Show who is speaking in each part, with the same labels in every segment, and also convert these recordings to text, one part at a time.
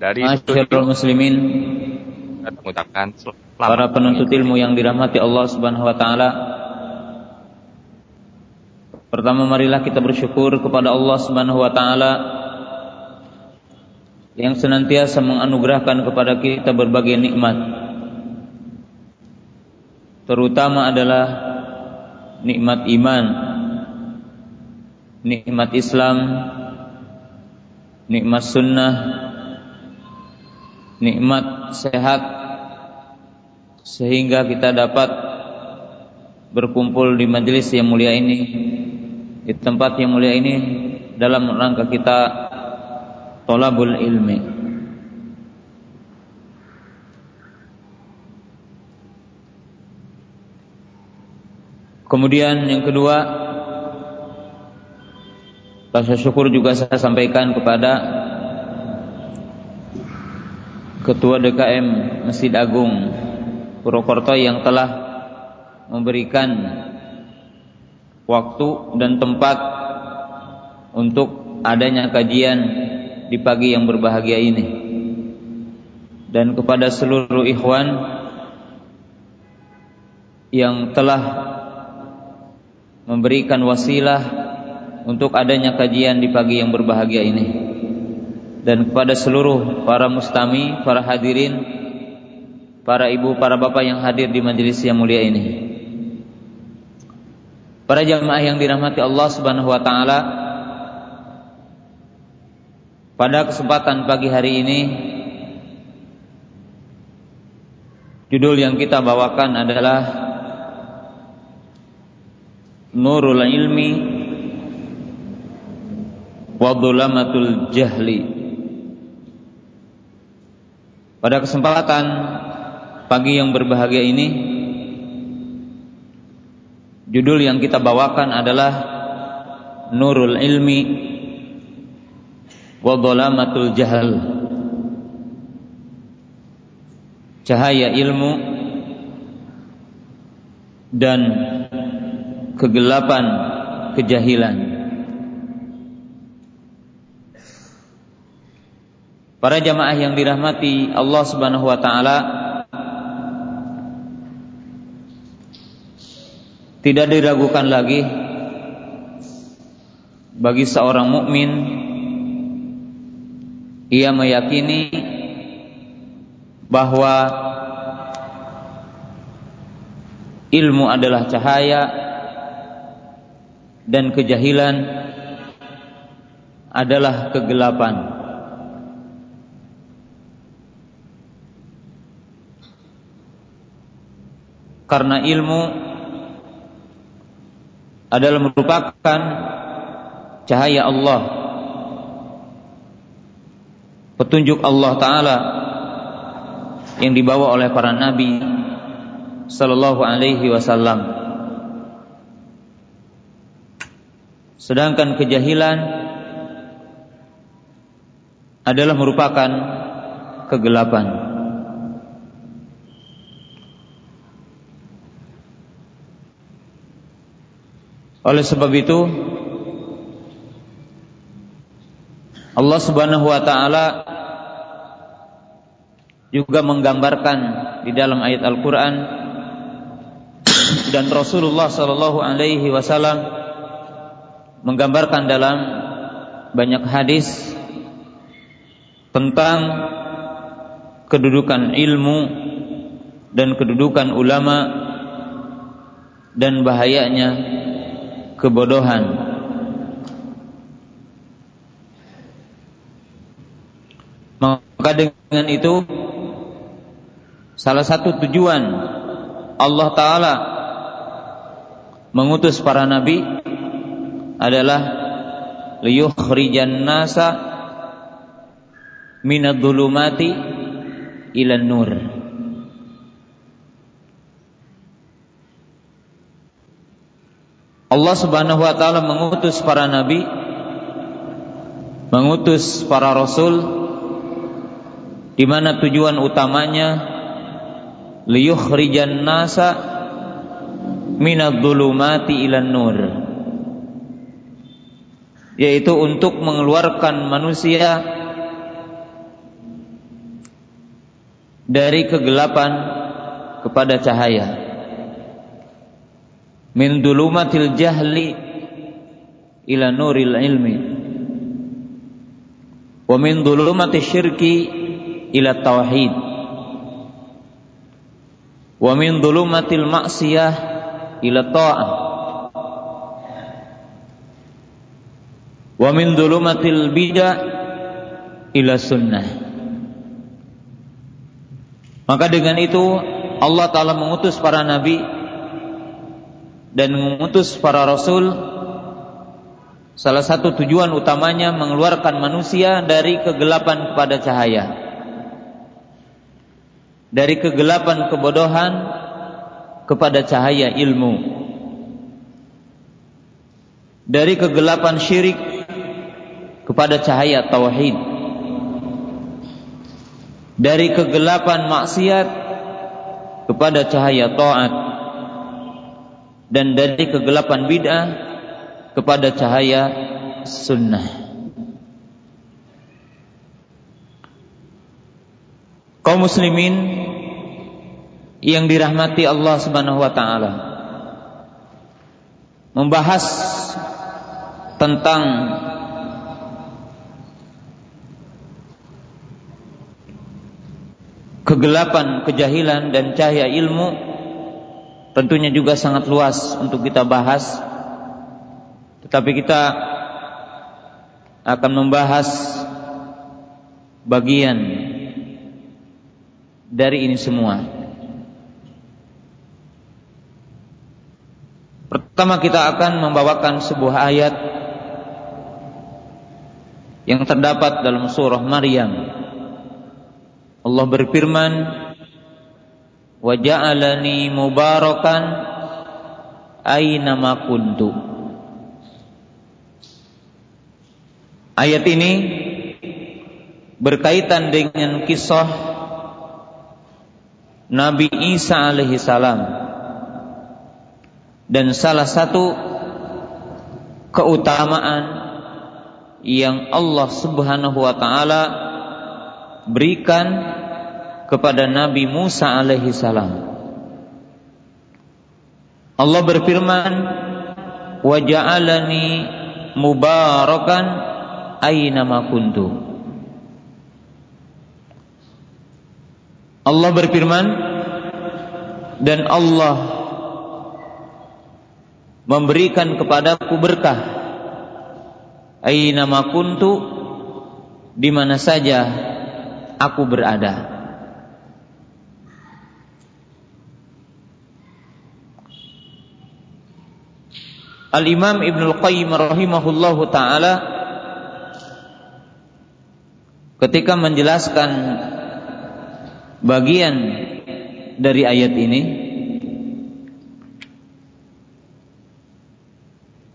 Speaker 1: dari
Speaker 2: Masyarul muslimin
Speaker 1: mengucapkan
Speaker 2: para penuntut ilmu yang dirahmati Allah Subhanahu wa taala. Pertama marilah kita bersyukur kepada Allah Subhanahu wa taala yang senantiasa menganugerahkan kepada kita berbagai nikmat. Terutama adalah nikmat iman, nikmat Islam, nikmat sunnah, nikmat sehat sehingga kita dapat berkumpul di majelis yang mulia ini. Di tempat yang mulia ini dalam rangka kita tolabul ilmi. Kemudian yang kedua rasa syukur juga saya sampaikan kepada Ketua DKM Masjid Agung Purwokerto yang telah memberikan waktu dan tempat untuk adanya kajian di pagi yang berbahagia ini. Dan kepada seluruh ikhwan yang telah memberikan wasilah untuk adanya kajian di pagi yang berbahagia ini dan kepada seluruh para mustami, para hadirin, para ibu, para bapak yang hadir di majelis yang mulia ini. Para jamaah yang dirahmati Allah Subhanahu wa taala, pada kesempatan pagi hari ini judul yang kita bawakan adalah Nurul Ilmi wa Dhulamatul Jahli. Pada kesempatan pagi yang berbahagia ini Judul yang kita bawakan adalah Nurul Ilmi wa Dhalamatul Jahal. Cahaya ilmu dan kegelapan kejahilan Para jamaah yang dirahmati Allah Subhanahu wa taala tidak diragukan lagi bagi seorang mukmin ia meyakini bahwa ilmu adalah cahaya dan kejahilan adalah kegelapan. Karena ilmu adalah merupakan cahaya Allah. Petunjuk Allah taala yang dibawa oleh para nabi sallallahu alaihi wasallam. Sedangkan kejahilan adalah merupakan kegelapan Oleh sebab itu Allah Subhanahu wa taala juga menggambarkan di dalam ayat Al-Qur'an dan Rasulullah sallallahu alaihi wasallam menggambarkan dalam banyak hadis tentang kedudukan ilmu dan kedudukan ulama dan bahayanya kebodohan. Maka dengan itu salah satu tujuan Allah taala mengutus para nabi adalah liyukhrijan nasa minadh-dhulumati ilan nur. Allah Subhanahu wa taala mengutus para nabi, mengutus para rasul di mana tujuan utamanya liyukhrijan nasa minadh-dhulumati ilan nur yaitu untuk mengeluarkan manusia dari kegelapan kepada cahaya min dulumatil jahli ila nuril ilmi wa min dulumatil syirki ila tauhid wa min dulumatil maksiyah ila ta'ah wa min dulumatil bid'ah ila sunnah. Maka dengan itu Allah taala mengutus para nabi dan mengutus para rasul salah satu tujuan utamanya mengeluarkan manusia dari kegelapan kepada cahaya. Dari kegelapan kebodohan kepada cahaya ilmu. Dari kegelapan syirik kepada cahaya tauhid. Dari kegelapan maksiat kepada cahaya taat dan dari kegelapan bid'ah kepada cahaya sunnah. Kaum muslimin yang dirahmati Allah Subhanahu wa taala membahas tentang kegelapan, kejahilan dan cahaya ilmu tentunya juga sangat luas untuk kita bahas. Tetapi kita akan membahas bagian dari ini semua. Pertama kita akan membawakan sebuah ayat yang terdapat dalam surah Maryam Allah berfirman wa ja'alani mubarakan aina ma kuntu. Ayat ini berkaitan dengan kisah Nabi Isa alaihi salam dan salah satu keutamaan yang Allah Subhanahu wa taala berikan kepada Nabi Musa alaihi salam. Allah berfirman, "Wa ja'alani mubarakan aina ma kuntu." Allah berfirman dan Allah memberikan kepadaku berkah aina ma kuntu di mana saja aku berada. Al-Imam Ibn Al-Qayyim rahimahullahu taala ketika menjelaskan bagian dari ayat ini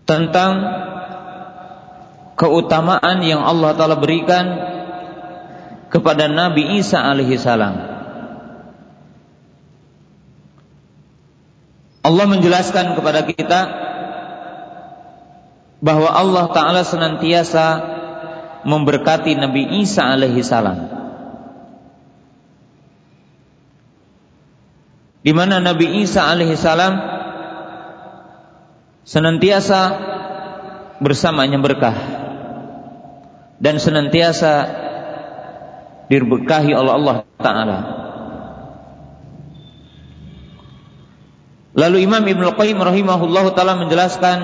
Speaker 2: tentang keutamaan yang Allah taala berikan kepada Nabi Isa alaihi salam. Allah menjelaskan kepada kita bahwa Allah taala senantiasa memberkati Nabi Isa alaihi salam. Di mana Nabi Isa alaihi salam senantiasa bersamanya berkah dan senantiasa diberkahi oleh Allah Ta'ala. Lalu Imam Ibn Qayyim rahimahullah ta'ala menjelaskan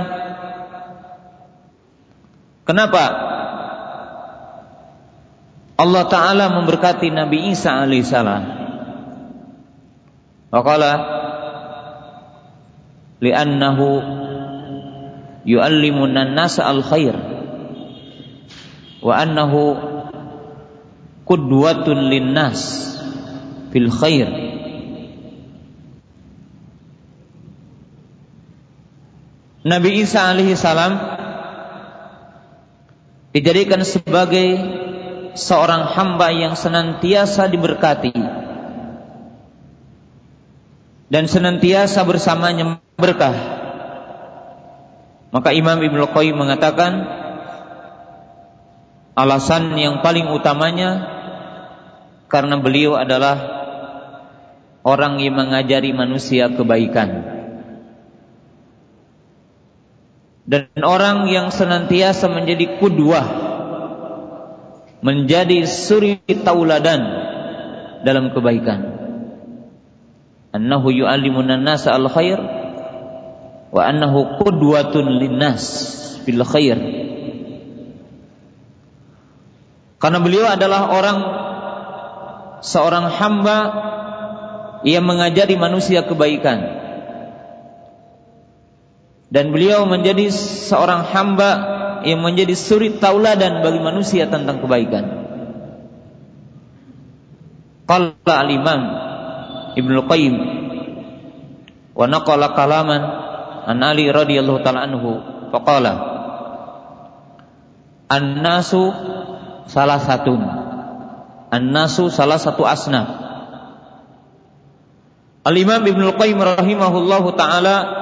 Speaker 2: Kenapa? Allah Ta'ala memberkati Nabi Isa alaihissalam Waqala Liannahu Yu'allimun nasa al-khair Wa annahu qudwatun linnas fil khair. Nabi Isa alaihi salam dijadikan sebagai seorang hamba yang senantiasa diberkati dan senantiasa bersamanya berkah. Maka Imam Ibnu Qayyim mengatakan Alasan yang paling utamanya karena beliau adalah orang yang mengajari manusia kebaikan. Dan orang yang senantiasa menjadi kudwah, menjadi suri tauladan dalam kebaikan. Annahu yu'allimun nasa al-khair wa annahu qudwatun linnas bil khair. Karena beliau adalah orang seorang hamba yang mengajari manusia kebaikan. Dan beliau menjadi seorang hamba yang menjadi suri tauladan bagi manusia tentang kebaikan. Qala al-Imam Ibnu Qayyim wa naqala kalaman an Ali radhiyallahu taala anhu faqala An-nasu salah satu An-nasu salah satu asnaf Al-Imam Ibnu Qayyim rahimahullahu taala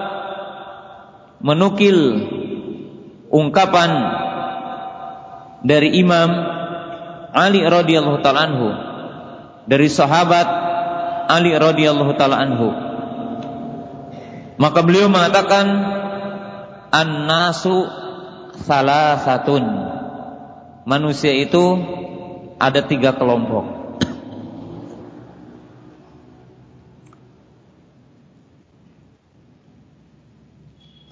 Speaker 2: menukil ungkapan dari Imam Ali radhiyallahu taala anhu dari sahabat Ali radhiyallahu taala anhu. Maka beliau mengatakan an-nasu salasatun. Manusia itu ada tiga kelompok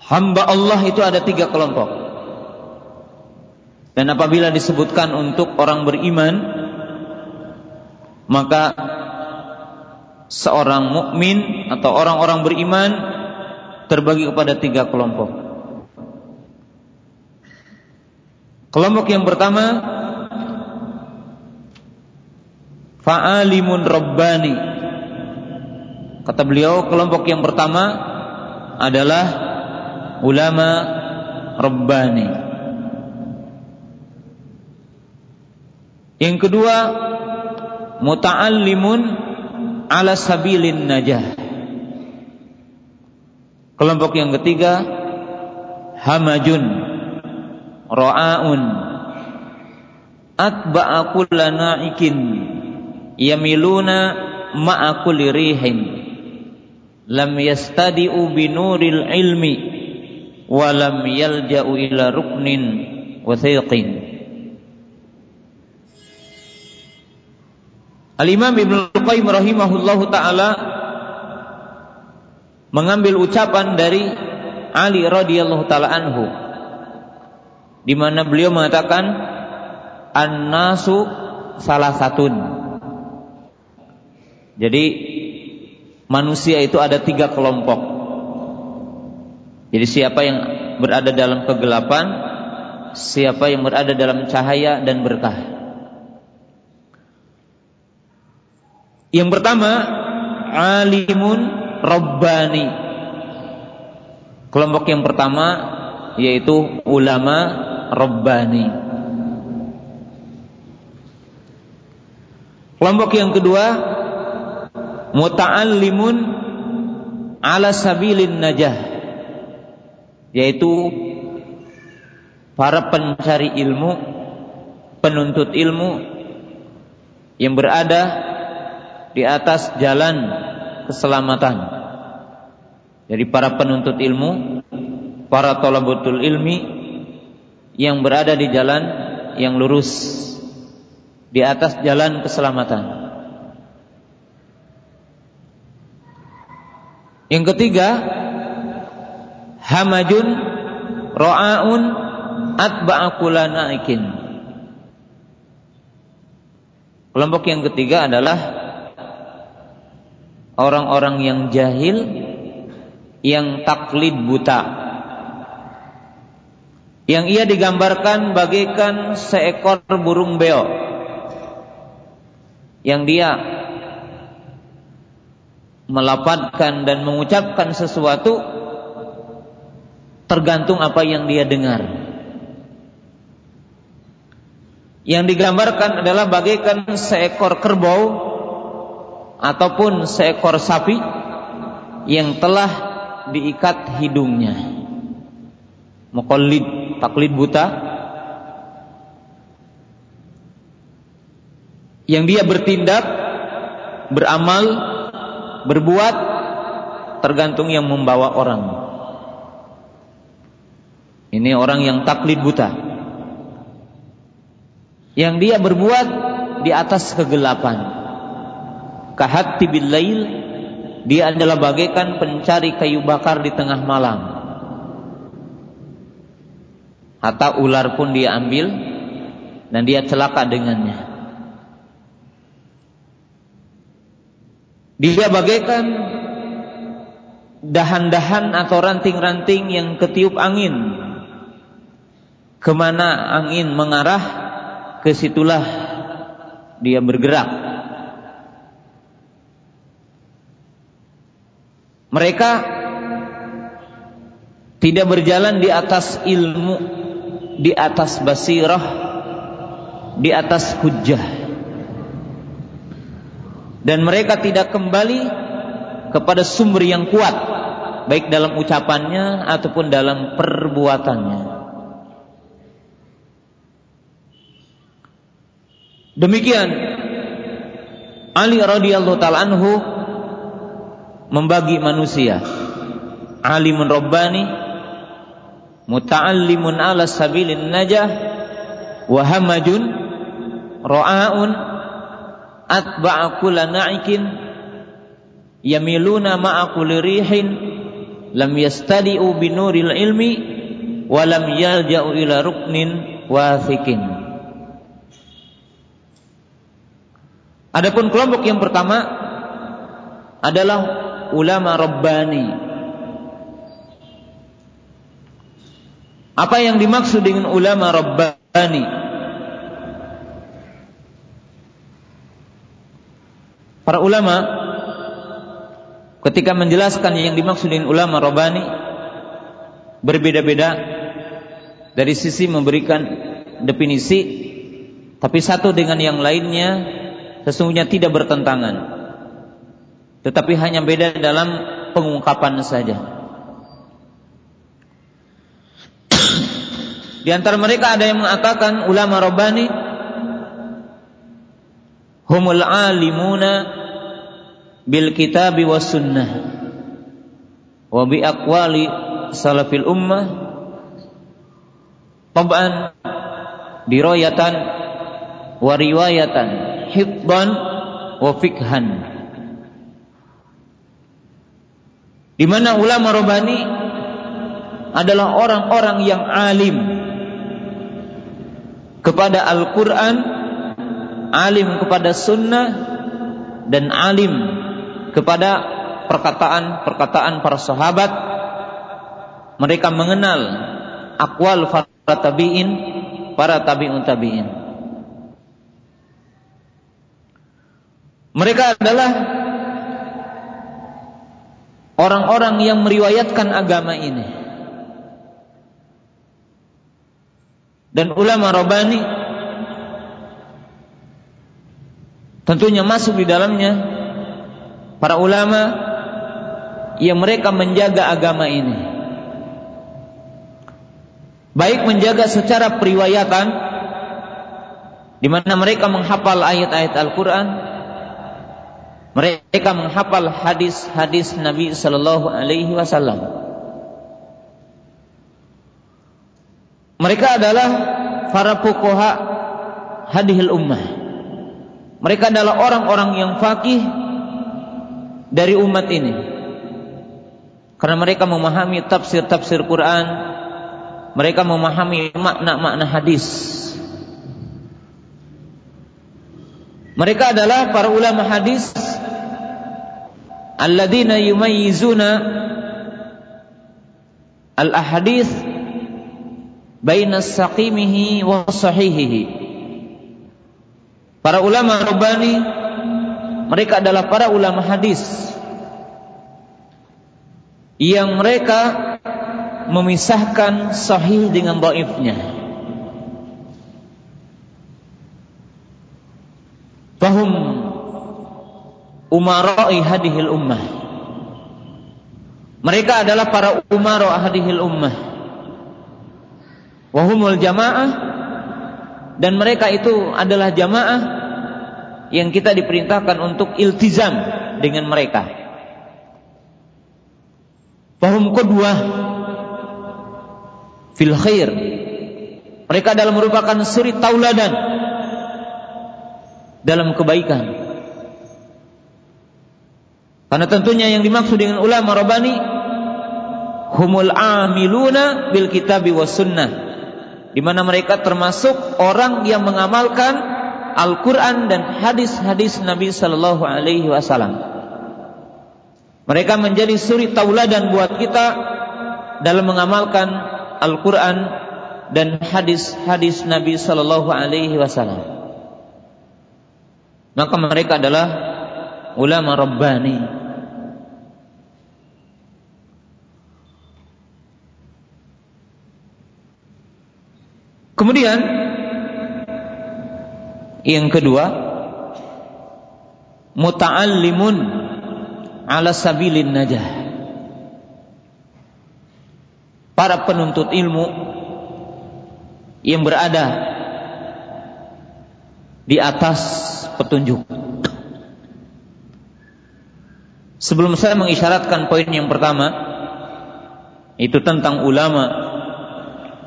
Speaker 2: Hamba Allah itu ada tiga kelompok. Dan apabila disebutkan untuk orang beriman, maka seorang mukmin atau orang-orang beriman terbagi kepada tiga kelompok. Kelompok yang pertama fa'alimun rabbani. Kata beliau, kelompok yang pertama adalah ulama Rabbani. Yang kedua, muta'allimun ala sabilin najah. Kelompok yang ketiga, hamajun ra'aun atba'a kulla na'ikin yamiluna ma'a kulli rihin lam yastadi'u binuril ilmi walam yalja'u ila ruknin wathiqin Al-Imam Ibnu Qayyim rahimahullahu taala mengambil ucapan dari Ali radhiyallahu taala anhu di mana beliau mengatakan an-nasu salah satun. Jadi manusia itu ada tiga kelompok. Jadi siapa yang berada dalam kegelapan, siapa yang berada dalam cahaya dan berkah. Yang pertama, alimun rabbani. Kelompok yang pertama yaitu ulama rabbani. Kelompok yang kedua, muta'allimun ala sabilin najah yaitu para pencari ilmu, penuntut ilmu yang berada di atas jalan keselamatan. Jadi para penuntut ilmu, para tolabutul ilmi yang berada di jalan yang lurus di atas jalan keselamatan. Yang ketiga, hamajun ra'aun atba'a naikin. Kelompok yang ketiga adalah orang-orang yang jahil yang taklid buta. Yang ia digambarkan bagaikan seekor burung beo. Yang dia melapatkan dan mengucapkan sesuatu tergantung apa yang dia dengar. Yang digambarkan adalah bagaikan seekor kerbau ataupun seekor sapi yang telah diikat hidungnya. Muqallid, taklid buta. Yang dia bertindak, beramal berbuat tergantung yang membawa orang. Ini orang yang taklid buta. Yang dia berbuat di atas kegelapan. Kahatti billail dia adalah bagaikan pencari kayu bakar di tengah malam. Hatta ular pun dia ambil dan dia celaka dengannya. Dia bagaikan dahan-dahan atau ranting-ranting yang ketiup angin. Ke mana angin mengarah, ke situlah dia bergerak. Mereka tidak berjalan di atas ilmu, di atas basirah, di atas hujjah dan mereka tidak kembali kepada sumber yang kuat baik dalam ucapannya ataupun dalam perbuatannya. Demikian Ali radhiyallahu taala anhu membagi manusia. Alimun rabbani muta'allimun ala sabilin najah wa hamajun ra'aun atba'a kulla na'ikin yamiluna ma'a kulli rihin lam yastadi'u binuril ilmi wa lam yalja'u ila ruknin wathikin Adapun kelompok yang pertama adalah ulama rabbani. Apa yang dimaksud dengan ulama rabbani? Para ulama ketika menjelaskan yang dimaksud dengan ulama robani berbeda-beda dari sisi memberikan definisi tapi satu dengan yang lainnya sesungguhnya tidak bertentangan. Tetapi hanya beda dalam pengungkapan saja. Di antara mereka ada yang mengatakan ulama robani humul alimuna bil kitabi was sunnah wa bi aqwali salafil ummah tab'an dirayatan wa riwayatan hibban wa fikhan. Di mana ulama robani adalah orang-orang yang alim. Kepada Al-Quran, alim kepada Sunnah, dan alim kepada perkataan-perkataan para sahabat. Mereka mengenal akwal para tabi'in para tabi'un tabi'in mereka adalah orang-orang yang meriwayatkan agama ini dan ulama robani tentunya masuk di dalamnya para ulama yang mereka menjaga agama ini. Baik menjaga secara periwayatan di mana mereka menghafal ayat-ayat Al-Qur'an, mereka menghafal hadis-hadis Nabi sallallahu alaihi wasallam. Mereka adalah para fuqaha hadhil ummah. Mereka adalah orang-orang yang fakih dari umat ini. Karena mereka memahami tafsir-tafsir Quran, mereka memahami makna-makna hadis. Mereka adalah para ulama hadis alladzina yumayyizuna al-ahadits baina saqimihi wa sahihihi. Para ulama rabbani mereka adalah para ulama hadis yang mereka memisahkan sahih dengan dhaifnya. Fahum umara'i hadihil ummah. Mereka adalah para umara hadihil ummah. Wahumul jamaah dan mereka itu adalah jamaah yang kita diperintahkan untuk iltizam dengan mereka. Fahum kedua fil khair. Mereka adalah merupakan suri tauladan dalam kebaikan. Karena tentunya yang dimaksud dengan ulama rabani humul amiluna bil kitabi was sunnah. Di mana mereka termasuk orang yang mengamalkan Al-Quran dan hadis-hadis Nabi Sallallahu Alaihi Wasallam. Mereka menjadi suri tauladan buat kita dalam mengamalkan Al-Quran dan hadis-hadis Nabi Sallallahu Alaihi Wasallam. Maka mereka adalah ulama Rabbani. Kemudian yang kedua, muta'allimun ala sabilin najah. Para penuntut ilmu yang berada di atas petunjuk. Sebelum saya mengisyaratkan poin yang pertama, itu tentang ulama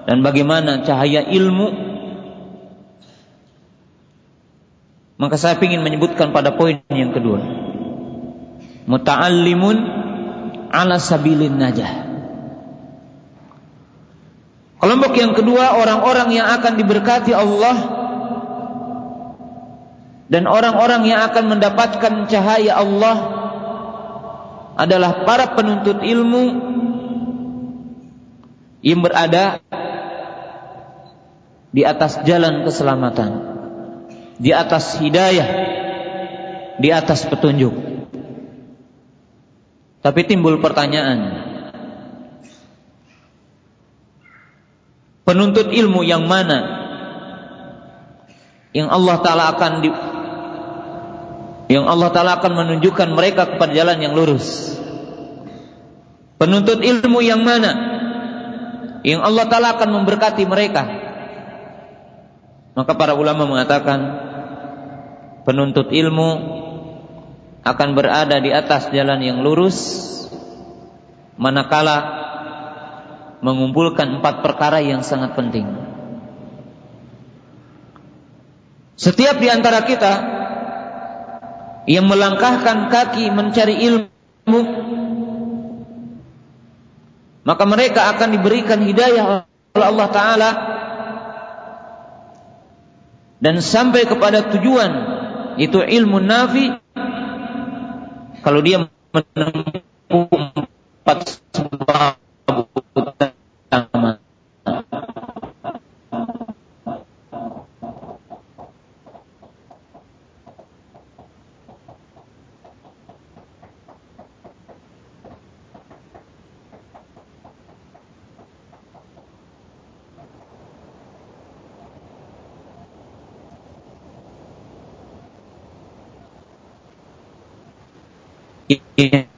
Speaker 2: dan bagaimana cahaya ilmu Maka saya ingin menyebutkan pada poin yang kedua. Muta'allimun ala sabilin najah. Kelompok yang kedua orang-orang yang akan diberkati Allah dan orang-orang yang akan mendapatkan cahaya Allah adalah para penuntut ilmu yang berada di atas jalan keselamatan di atas hidayah, di atas petunjuk. Tapi timbul pertanyaan, penuntut ilmu yang mana yang Allah taala akan yang Allah taala akan menunjukkan mereka kepada jalan yang lurus. Penuntut ilmu yang mana yang Allah taala akan memberkati mereka. Maka para ulama mengatakan penuntut ilmu akan berada di atas jalan yang lurus manakala mengumpulkan empat perkara yang sangat penting. Setiap di antara kita yang melangkahkan kaki mencari ilmu. Maka mereka akan diberikan hidayah oleh Allah taala. Dan sampai kepada tujuan itu ilmu nafi. Kalau dia menempuh empat sebab utama hidayah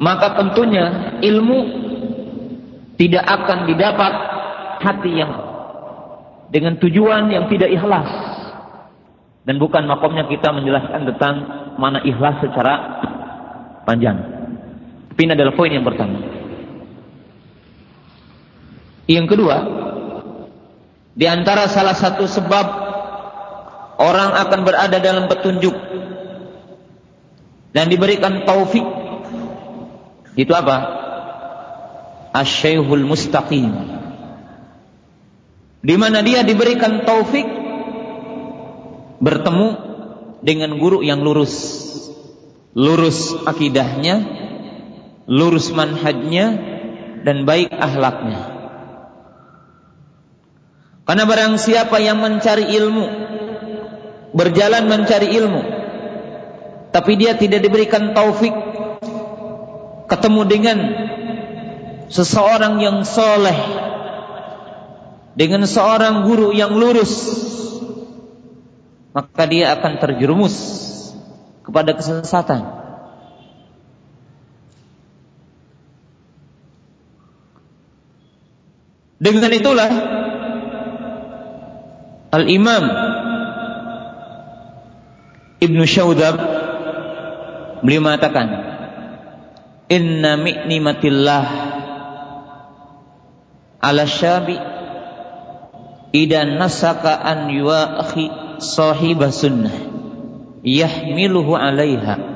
Speaker 2: maka tentunya ilmu tidak akan didapat hati yang dengan tujuan yang tidak ikhlas dan bukan makomnya kita menjelaskan tentang mana ikhlas secara panjang. Tapi ini adalah poin yang pertama. Yang kedua, di antara salah satu sebab orang akan berada dalam petunjuk dan diberikan taufik itu apa? Asyaikhul mustaqim. Di mana dia diberikan taufik bertemu dengan guru yang lurus. Lurus akidahnya, lurus manhajnya dan baik ahlaknya. Karena barang siapa yang mencari ilmu, berjalan mencari ilmu, tapi dia tidak diberikan taufik ketemu dengan seseorang yang soleh dengan seorang guru yang lurus maka dia akan terjerumus kepada kesesatan. Dengan itulah Al-Imam Ibnu Syaudab beliau mengatakan Inna mi'nimatillah ala syabi idan nasaka an yuakhi sahibah sunnah. Yahmiluhu alaiha.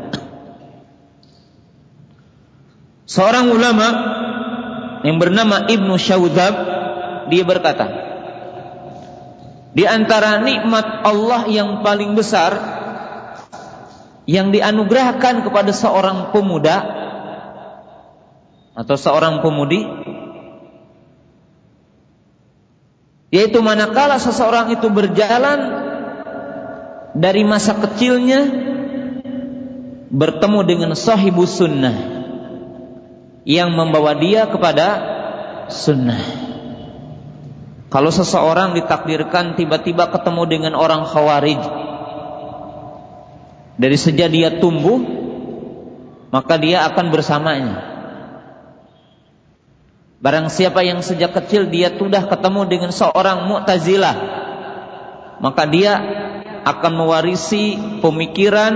Speaker 2: Seorang ulama yang bernama Ibnu Syaudab dia berkata di antara nikmat Allah yang paling besar yang dianugerahkan kepada seorang pemuda atau seorang pemudi yaitu manakala seseorang itu berjalan dari masa kecilnya bertemu dengan sahibus sunnah yang membawa dia kepada sunnah. Kalau seseorang ditakdirkan tiba-tiba ketemu dengan orang khawarij, dari sejak dia tumbuh, maka dia akan bersamanya. Barang siapa yang sejak kecil dia sudah ketemu dengan seorang mu'tazilah, maka dia akan mewarisi pemikiran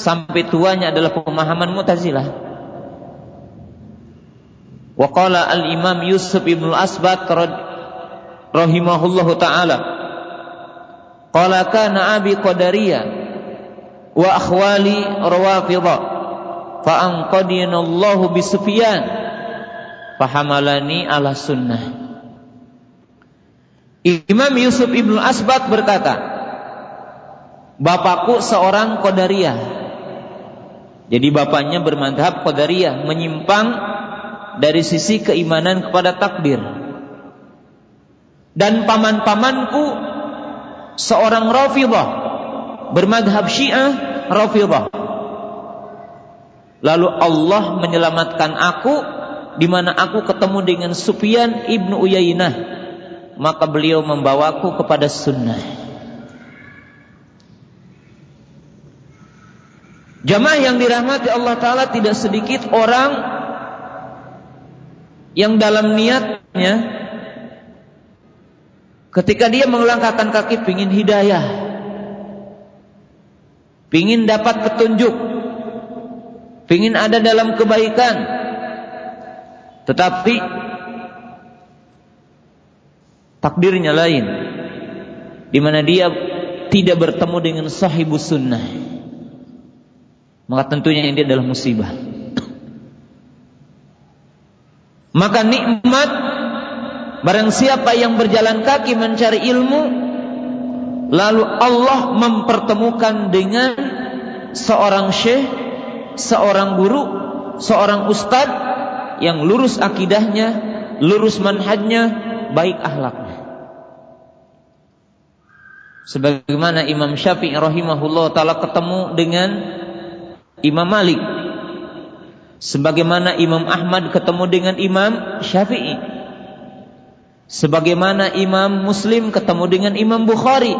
Speaker 2: sampai tuanya adalah pemahaman mu'tazilah. Wa qala al-Imam Yusuf ibn al-Asbat rahimahullahu taala qala kana abi qadariyah wa akhwali rawafidha fa anqadina Allah bi Sufyan fahamalani ala sunnah Imam Yusuf ibn Asbat berkata Bapakku seorang Qadariyah Jadi bapaknya bermadhab Qadariyah Menyimpang dari sisi keimanan kepada takdir. Dan paman-pamanku seorang Rafidah bermadhab Syiah Rafidah. Lalu Allah menyelamatkan aku di mana aku ketemu dengan Sufyan ibnu Uyainah. Maka beliau membawaku kepada sunnah. Jamaah yang dirahmati Allah Ta'ala tidak sedikit orang yang dalam niatnya ketika dia melangkahkan kaki pingin hidayah pingin dapat petunjuk pingin ada dalam kebaikan tetapi takdirnya lain di mana dia tidak bertemu dengan sahibus sunnah maka tentunya ini adalah musibah. Maka nikmat barang siapa yang berjalan kaki mencari ilmu lalu Allah mempertemukan dengan seorang syekh, seorang guru, seorang ustad yang lurus akidahnya, lurus manhajnya, baik akhlaknya. Sebagaimana Imam Syafi'i rahimahullah taala ketemu dengan Imam Malik Sebagaimana Imam Ahmad ketemu dengan Imam Syafi'i. Sebagaimana Imam Muslim ketemu dengan Imam Bukhari.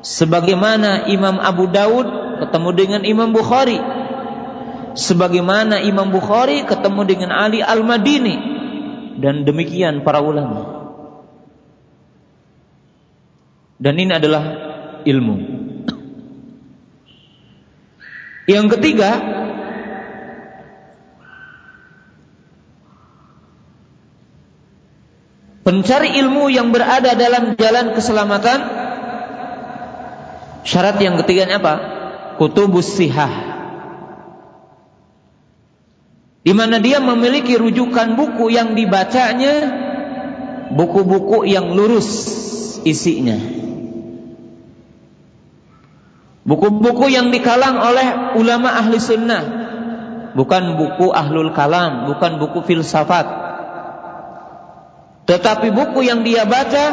Speaker 2: Sebagaimana Imam Abu Daud ketemu dengan Imam Bukhari. Sebagaimana Imam Bukhari ketemu dengan Ali Al-Madini. Dan demikian para ulama. Dan ini adalah ilmu. Yang ketiga, Pencari ilmu yang berada dalam jalan keselamatan Syarat yang ketiganya apa? Kutubus sihah Di mana dia memiliki rujukan buku yang dibacanya Buku-buku yang lurus isinya. Buku-buku yang dikalang oleh ulama ahli sunnah. Bukan buku ahlul kalam Bukan buku filsafat. Tetapi buku yang dia baca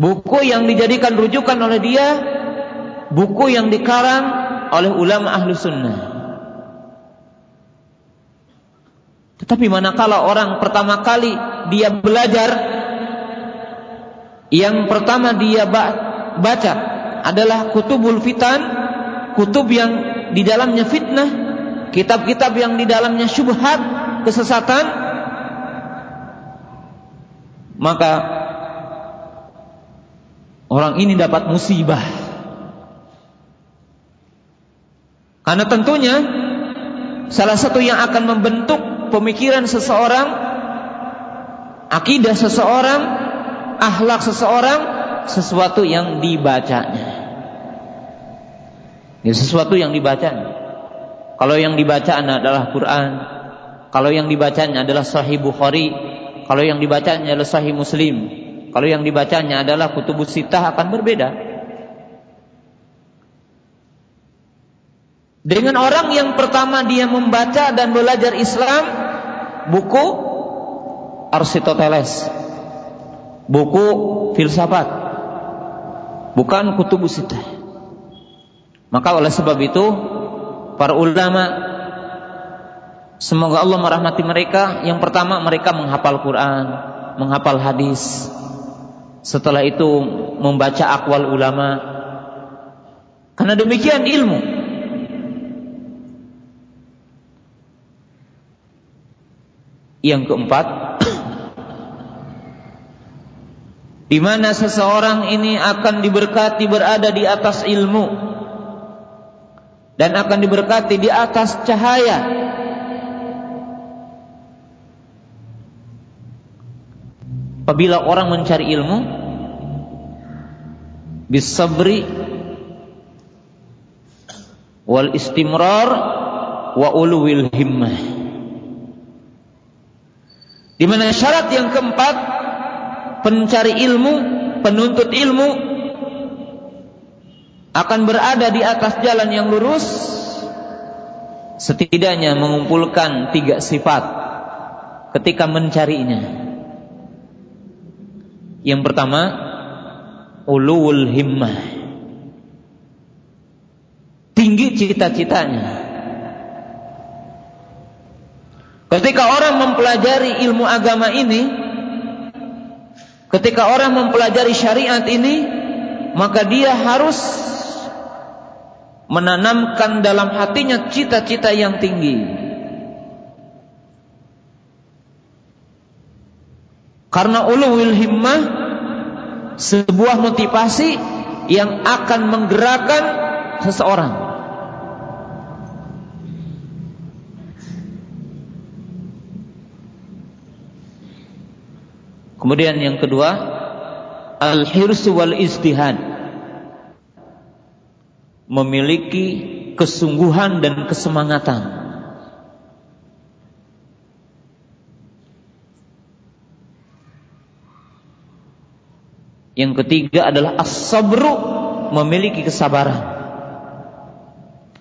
Speaker 2: buku yang dijadikan rujukan oleh dia buku yang dikarang oleh ulama ahlu sunnah tetapi manakala orang pertama kali dia belajar Yang pertama dia baca adalah kutubul fitan, kutub yang di dalamnya fitnah, kitab-kitab yang di dalamnya syubhat, kesesatan, maka orang ini dapat musibah. Karena tentunya salah satu yang akan membentuk pemikiran seseorang, akidah seseorang, akhlak seseorang, sesuatu yang dibacanya. Ya, sesuatu yang dibacanya. Kalau yang dibacanya adalah Quran, kalau yang dibacanya adalah Sahih Bukhari, kalau yang dibacanya adalah Sahih Muslim, kalau yang dibacanya adalah Kutubus Sittah akan berbeda. Dengan orang yang pertama dia membaca dan belajar Islam buku Aristoteles, buku filsafat, bukan kutubus sittah. Maka oleh sebab itu para ulama semoga Allah merahmati mereka. Yang pertama mereka menghafal Quran, menghafal hadis. Setelah itu membaca akwal ulama. Karena demikian ilmu. Yang keempat, di mana seseorang ini akan diberkati berada di atas ilmu dan akan diberkati di atas cahaya. Apabila orang mencari ilmu bisabri wal istimrar wa uluwil himmah di mana syarat yang keempat pencari ilmu, penuntut ilmu akan berada di atas jalan yang lurus setidaknya mengumpulkan tiga sifat ketika mencarinya. Yang pertama, ulul himmah. Tinggi cita-citanya. Ketika orang mempelajari ilmu agama ini, ketika orang mempelajari syariat ini, maka dia harus menanamkan dalam hatinya cita-cita yang tinggi. Karena ulul himmah sebuah motivasi yang akan menggerakkan seseorang. Kemudian yang kedua, al-hirs wal istihad. Memiliki kesungguhan dan kesemangatan. Yang ketiga adalah as-sabru, memiliki kesabaran.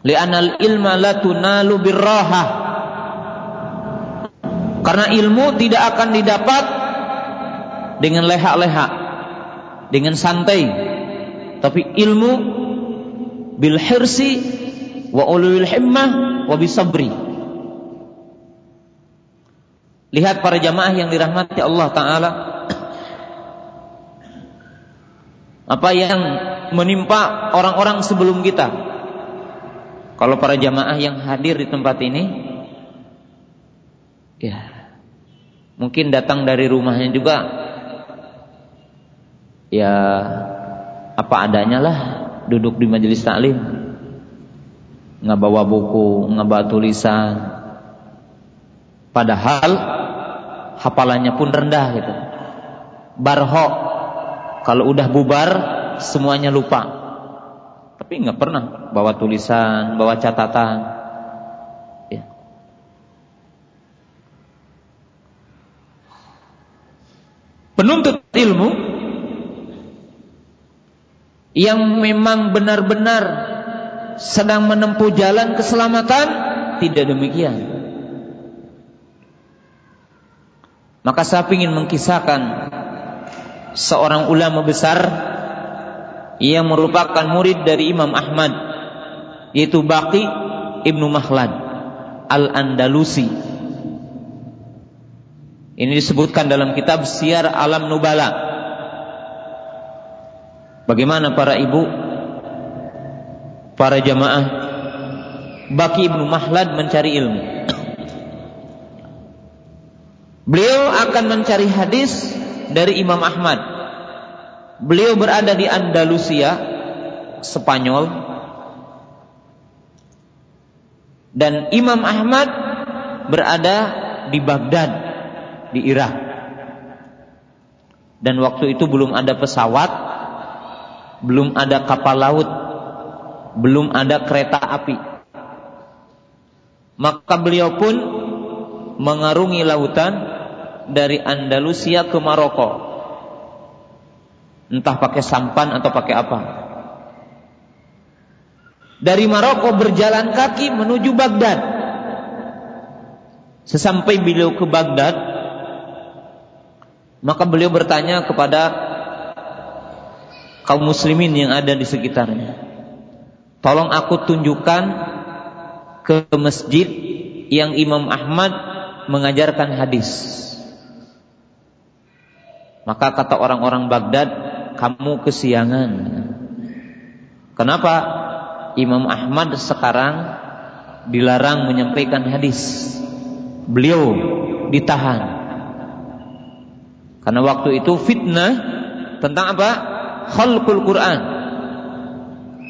Speaker 2: Li'anal ilma la tunalu birraha. Karena ilmu tidak akan didapat dengan leha-leha, dengan santai. Tapi ilmu bil hirsi wa ulul himmah wa bisabri. Lihat para jamaah yang dirahmati Allah taala. Apa yang menimpa orang-orang sebelum kita? Kalau para jamaah yang hadir di tempat ini ya mungkin datang dari rumahnya juga ya apa adanya lah duduk di majelis taklim. Nggak bawa buku nggak bawa tulisan. Padahal hafalannya pun rendah gitu. Barho kalau udah bubar semuanya lupa. Tapi nggak pernah bawa tulisan bawa catatan. Ya. penuntut ilmu yang memang benar-benar sedang menempuh jalan keselamatan tidak demikian. Maka saya ingin mengkisahkan seorang ulama besar yang merupakan murid dari Imam Ahmad yaitu Baqi Ibnu Makhlad Al-Andalusi. Ini disebutkan dalam kitab Siar Alam Nubala Bagaimana para ibu, para jamaah, Baki Ibnu Mahlad mencari ilmu. Beliau akan mencari hadis dari Imam Ahmad. Beliau berada di Andalusia, Spanyol. Dan Imam Ahmad berada di Baghdad, di Irak. Dan waktu itu belum ada pesawat, belum ada kapal laut, belum ada kereta api. Maka beliau pun mengarungi lautan dari Andalusia ke Maroko. Entah pakai sampan atau pakai apa. Dari Maroko berjalan kaki menuju Baghdad. Sesampai beliau ke Baghdad, maka beliau bertanya kepada kaum muslimin yang ada di sekitarnya. Tolong aku tunjukkan ke masjid yang Imam Ahmad mengajarkan hadis. Maka kata orang-orang Baghdad, kamu kesiangan. Kenapa? Imam Ahmad sekarang dilarang menyampaikan hadis. Beliau ditahan. Karena waktu itu fitnah tentang apa? Khalqul Quran.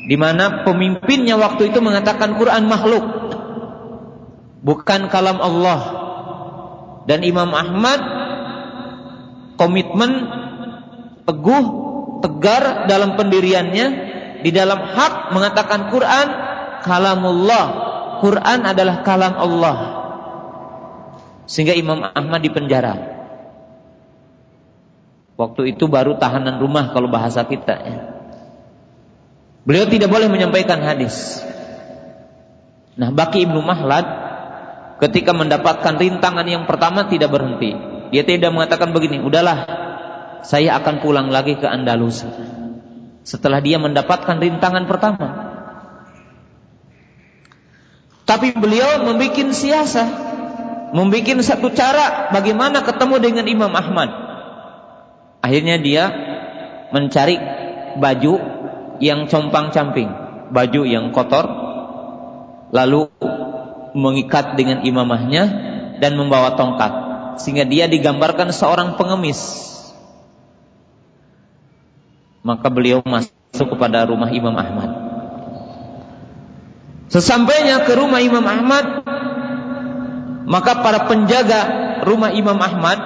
Speaker 2: Di mana pemimpinnya waktu itu mengatakan Quran makhluk. Bukan kalam Allah. Dan Imam Ahmad komitmen teguh, tegar dalam pendiriannya di dalam hak mengatakan Quran kalamullah. Quran adalah kalam Allah. Sehingga Imam Ahmad dipenjara. Waktu itu baru tahanan rumah kalau bahasa kita ya. Beliau tidak boleh menyampaikan hadis. Nah, Baki Ibnu Mahlad ketika mendapatkan rintangan yang pertama tidak berhenti. Dia tidak mengatakan begini, udahlah, saya akan pulang lagi ke Andalus. Setelah dia mendapatkan rintangan pertama. Tapi beliau membuat siasa, membuat satu cara bagaimana ketemu dengan Imam Ahmad. Akhirnya dia mencari baju yang compang-camping, baju yang kotor, lalu mengikat dengan imamahnya dan membawa tongkat sehingga dia digambarkan seorang pengemis. Maka beliau masuk kepada rumah Imam Ahmad. Sesampainya ke rumah Imam Ahmad, maka para penjaga rumah Imam Ahmad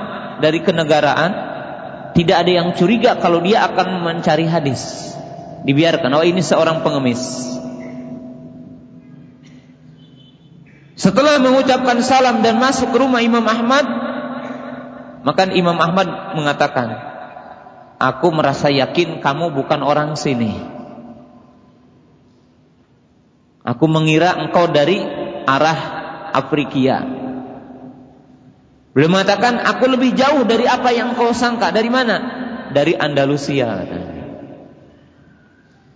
Speaker 2: dari kenegaraan tidak ada yang curiga kalau dia akan mencari hadis. Dibiarkan, oh ini seorang pengemis. Setelah mengucapkan salam dan masuk ke rumah Imam Ahmad, maka Imam Ahmad mengatakan, Aku merasa yakin kamu bukan orang sini. Aku mengira engkau dari arah Afrikia. Beliau mengatakan, aku lebih jauh dari apa yang kau sangka. Dari mana? Dari Andalusia.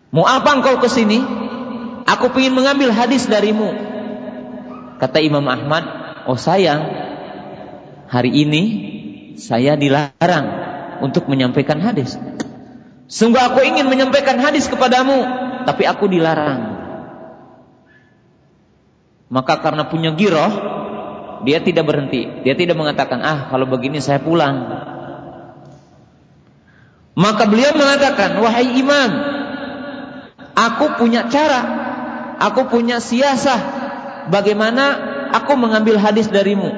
Speaker 2: Mau apa engkau ke sini? Aku ingin mengambil hadis darimu. Kata Imam Ahmad, oh sayang, hari ini saya dilarang untuk menyampaikan hadis. Sungguh aku ingin menyampaikan hadis kepadamu, tapi aku dilarang. Maka karena punya giroh, dia tidak berhenti. Dia tidak mengatakan, ah kalau begini saya pulang. Maka beliau mengatakan, wahai imam, aku punya cara, aku punya siasah, bagaimana aku mengambil hadis darimu.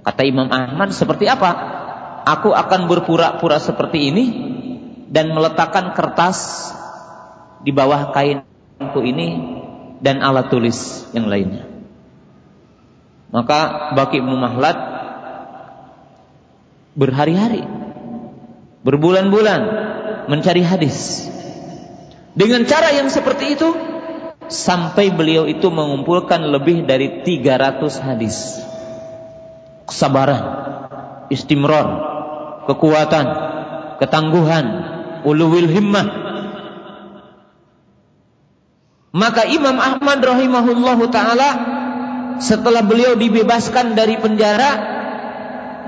Speaker 2: Kata Imam Ahmad seperti apa? Aku akan berpura-pura seperti ini dan meletakkan kertas di bawah kainku ini dan alat tulis yang lainnya. Maka Baki Ibnu Mahlad berhari-hari, berbulan-bulan mencari hadis. Dengan cara yang seperti itu sampai beliau itu mengumpulkan lebih dari 300 hadis kesabaran, istimrar, kekuatan, ketangguhan, uluwil himmah. Maka Imam Ahmad rahimahullahu taala setelah beliau dibebaskan dari penjara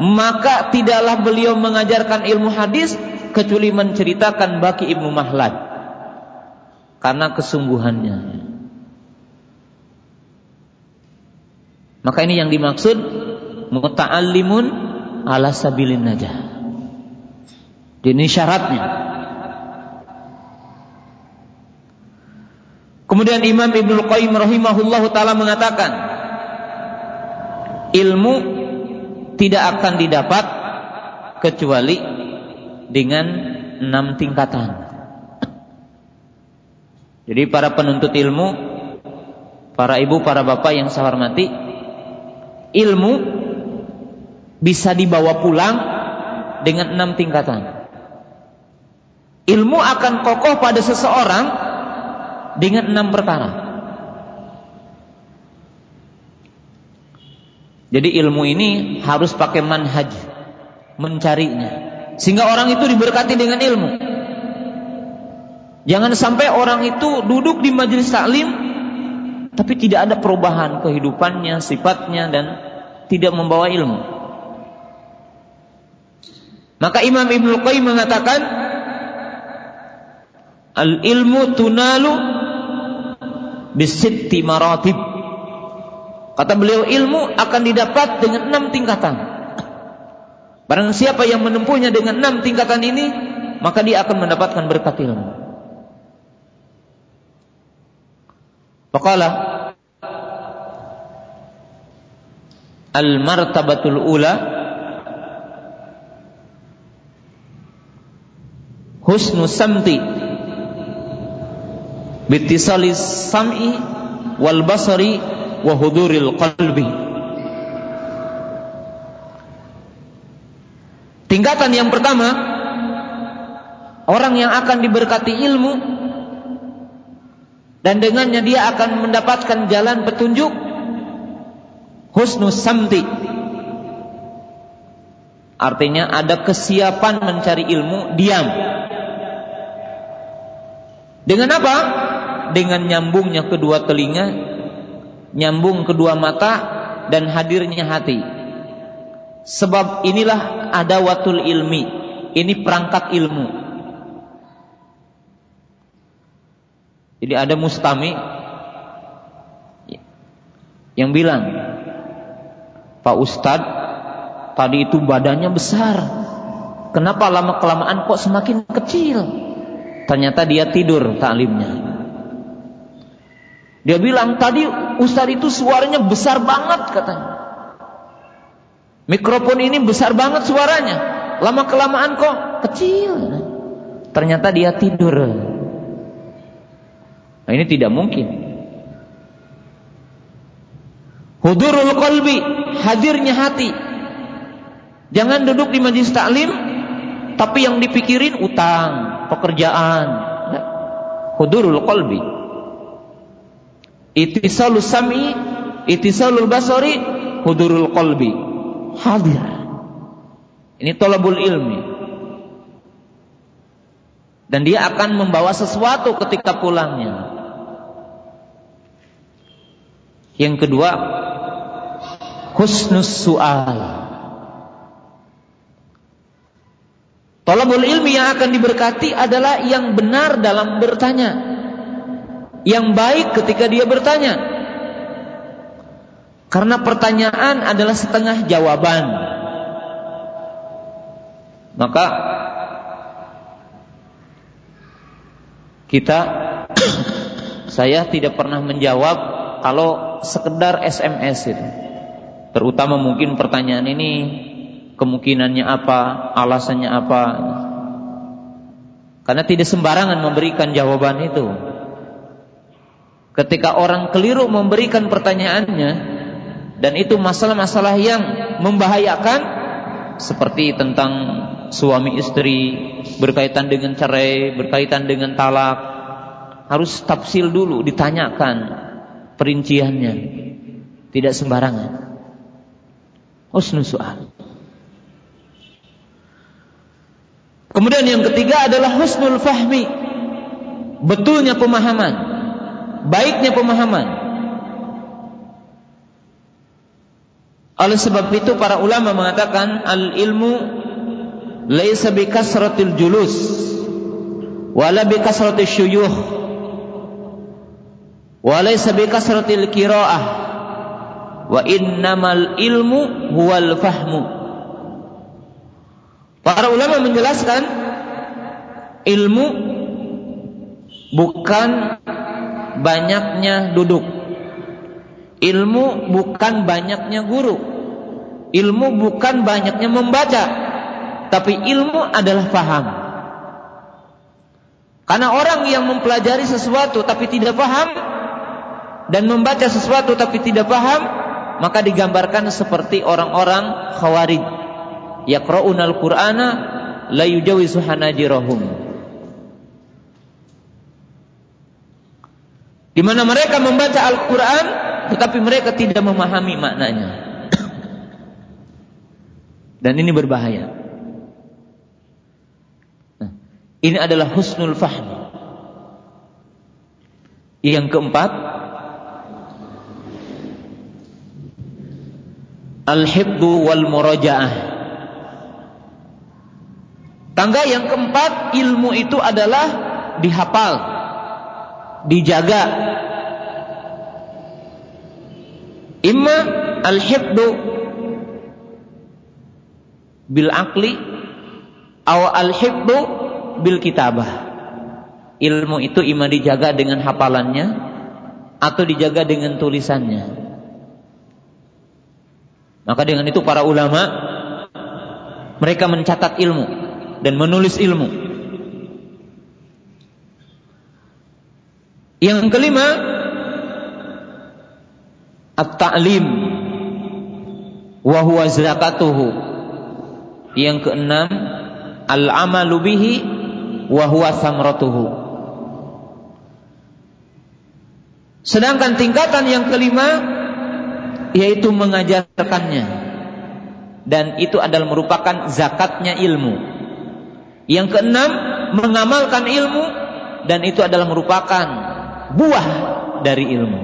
Speaker 2: maka tidaklah beliau mengajarkan ilmu hadis kecuali menceritakan bagi Ibnu Mahlad karena kesungguhannya. Maka ini yang dimaksud muta'allimun ala sabilin najah. Ini syaratnya. Kemudian Imam Ibnu Qayyim rahimahullahu taala mengatakan ilmu tidak akan didapat kecuali dengan enam tingkatan. Jadi para penuntut ilmu, para ibu, para bapak yang saya hormati, ilmu bisa dibawa pulang dengan enam tingkatan. Ilmu akan kokoh pada seseorang dengan enam perkara. Jadi ilmu ini harus pakai manhaj mencarinya sehingga orang itu diberkati dengan ilmu. Jangan sampai orang itu duduk di majelis taklim tapi tidak ada perubahan kehidupannya, sifatnya dan tidak membawa ilmu. Maka Imam Ibnu Qayyim mengatakan al ilmu tunalu bisitti maratib. Kata beliau ilmu akan didapat dengan enam tingkatan. Barang siapa yang menempuhnya dengan enam tingkatan ini, maka dia akan mendapatkan berkat ilmu. Faqala Al-martabatul ula Husnu samti bitisalis sam'i wal basari wa huduril qalbi. Tingkatan yang pertama orang yang akan diberkati ilmu dan dengannya dia akan mendapatkan jalan petunjuk husnus samti. Artinya ada kesiapan mencari ilmu diam. Dengan apa? Dengan nyambungnya kedua telinga, nyambung kedua mata dan hadirnya hati. Sebab inilah ada watul ilmi. Ini perangkat ilmu. Jadi ada mustami yang bilang, Pak Ustadz, tadi itu badannya besar. Kenapa lama kelamaan kok semakin kecil? Ternyata dia tidur taklimnya. Dia bilang tadi Ustaz itu suaranya besar banget katanya. Mikrofon ini besar banget suaranya. Lama kelamaan kok kecil. Ternyata dia tidur. Nah, ini tidak mungkin. Hudurul qalbi, hadirnya hati. Jangan duduk di majlis taklim tapi yang dipikirin utang, pekerjaan. Hudurul qalbi. Itisalul sam'i, itisalul basari, hudurul qalbi. Hadir. Ini tolabul ilmi. Dan dia akan membawa sesuatu ketika pulangnya. Yang kedua, husnus su'al. Tolabul ilmi yang akan diberkati adalah yang benar dalam bertanya yang baik ketika dia bertanya. Karena pertanyaan adalah setengah jawaban. Maka kita saya tidak pernah menjawab kalau sekedar SMS itu. Terutama mungkin pertanyaan ini kemungkinannya apa, alasannya apa. Karena tidak sembarangan memberikan jawaban itu. Ketika orang keliru memberikan pertanyaannya dan itu masalah-masalah yang membahayakan seperti tentang suami istri berkaitan dengan cerai, berkaitan dengan talak, harus tafsil dulu ditanyakan perinciannya. Tidak sembarangan. Husnul soal. Kemudian yang ketiga adalah husnul fahmi. Betulnya pemahaman baiknya pemahaman. Oleh sebab itu para ulama mengatakan al ilmu laisa bi kasratil julus wala bi kasratil syuyuh wa laisa bi kasratil qiraah wa innamal ilmu huwal fahmu Para ulama menjelaskan ilmu bukan banyaknya duduk. Ilmu bukan banyaknya guru. Ilmu bukan banyaknya membaca, tapi ilmu adalah faham. Karena orang yang mempelajari sesuatu tapi tidak paham dan membaca sesuatu tapi tidak paham, maka digambarkan seperti orang-orang khawarij. Yaqra'unal Qur'ana la yujawizu hanajirahum. Di mana mereka membaca Al-Qur'an tetapi mereka tidak memahami maknanya. Dan ini berbahaya. Nah, ini adalah husnul fahm. Yang keempat, al-hibdu wal murajaah. Tangga yang keempat, ilmu itu adalah dihafal, dijaga. Imma al-hibdu bil akli aw al-hibdu bil kitabah. Ilmu itu ima dijaga dengan hafalannya atau dijaga dengan tulisannya. Maka dengan itu para ulama mereka mencatat ilmu dan menulis ilmu. Yang kelima at-ta'lim wa huwa zakatuhu yang keenam, al-amalu bihi wa huwa samratuhu. Sedangkan tingkatan yang kelima yaitu mengajarkannya dan itu adalah merupakan zakatnya ilmu. Yang keenam, mengamalkan ilmu dan itu adalah merupakan buah dari ilmu.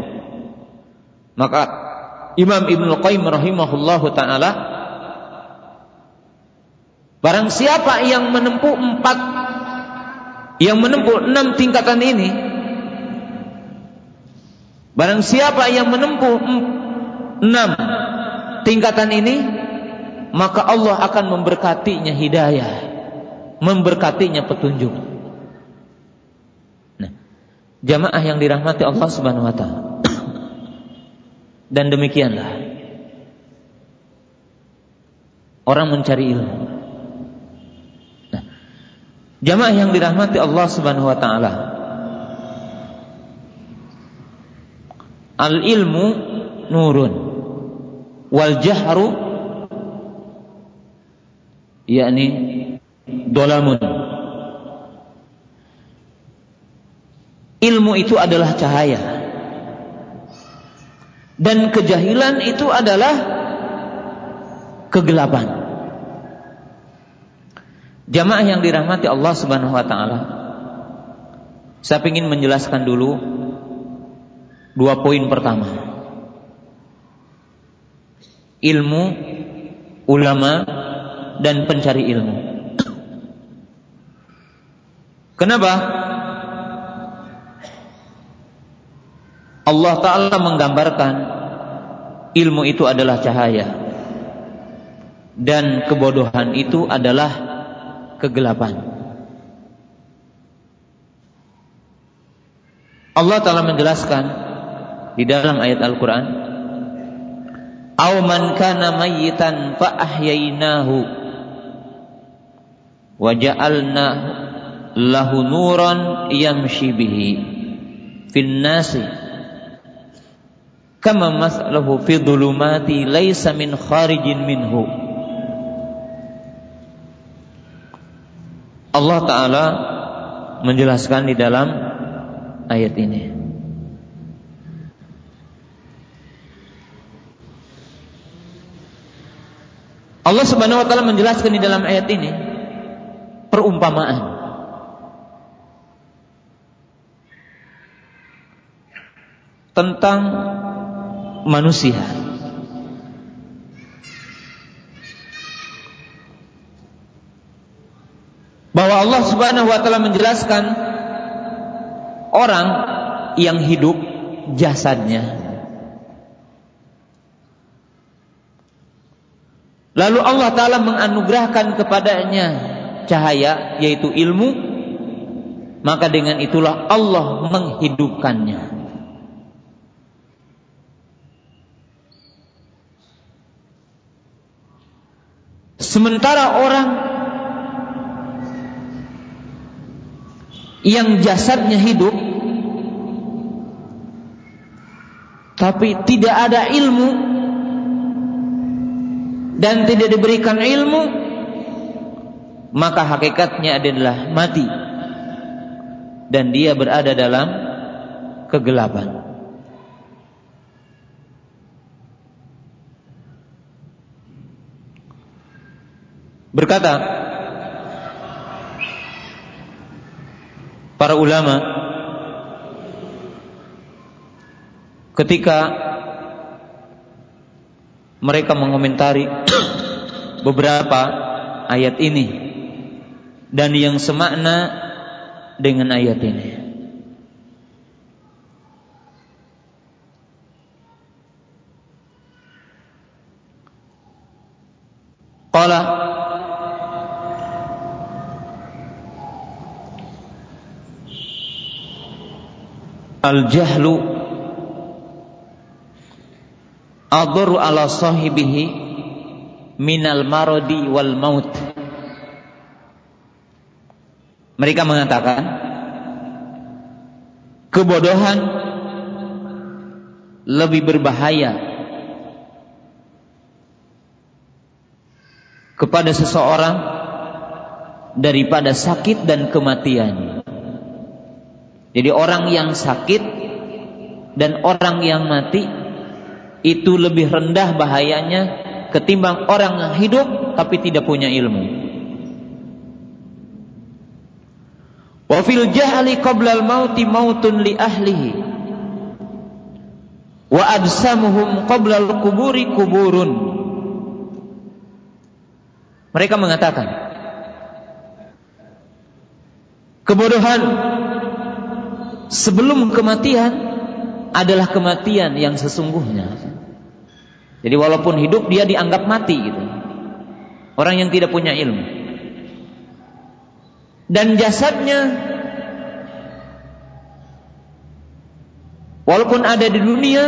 Speaker 2: Maka Imam Ibnu Qayyim rahimahullahu taala Barang siapa yang menempuh empat, yang menempuh enam tingkatan ini, barang siapa yang menempuh enam tingkatan ini, maka Allah akan memberkatinya hidayah, memberkatinya petunjuk. Nah, jamaah yang dirahmati Allah Subhanahu wa taala. Dan demikianlah orang mencari ilmu. Jamaah yang dirahmati Allah Subhanahu wa taala. Al ilmu nurun wal jahru yakni dolamun. Ilmu itu adalah cahaya. Dan kejahilan itu adalah kegelapan. Jamaah yang dirahmati Allah Subhanahu wa taala. Saya ingin menjelaskan dulu dua poin pertama. Ilmu, ulama dan pencari ilmu. Kenapa? Allah Ta'ala menggambarkan ilmu itu adalah cahaya dan kebodohan itu adalah kegelapan. Allah Ta'ala menjelaskan di dalam ayat Al-Quran Aw man kana mayyitan fa ahyainahu wa ja'alna lahu nuran yamshi bihi fin nasi kama mas'alahu fi dhulumati laysa min kharijin minhu Allah Ta'ala menjelaskan di dalam ayat ini. Allah Subhanahu wa taala menjelaskan di dalam ayat ini perumpamaan. Tentang manusia. bahwa Allah Subhanahu wa taala menjelaskan orang yang hidup jasadnya. Lalu Allah Ta'ala menganugerahkan kepadanya cahaya yaitu ilmu. Maka dengan itulah Allah menghidupkannya Sementara orang yang jasadnya hidup tapi tidak ada ilmu dan tidak diberikan ilmu maka hakikatnya adalah mati dan dia berada dalam kegelapan berkata para ulama ketika mereka mengomentari beberapa ayat ini dan yang semakna dengan ayat ini. Qala Al-jahlu adur ala sahibihi minal marodi wal maut. Mereka mengatakan kebodohan lebih berbahaya kepada seseorang daripada sakit dan kematian. Jadi orang yang sakit dan orang yang mati itu lebih rendah bahayanya ketimbang orang yang hidup tapi tidak punya ilmu. Wa fil jahli qabla al-mauti mautun li ahlihi. Wa adsamuhum qabla al-quburi kuburun. Mereka mengatakan kebodohan sebelum kematian adalah kematian yang sesungguhnya. Jadi walaupun hidup dia dianggap mati gitu. Orang yang tidak punya ilmu. Dan jasadnya walaupun ada di dunia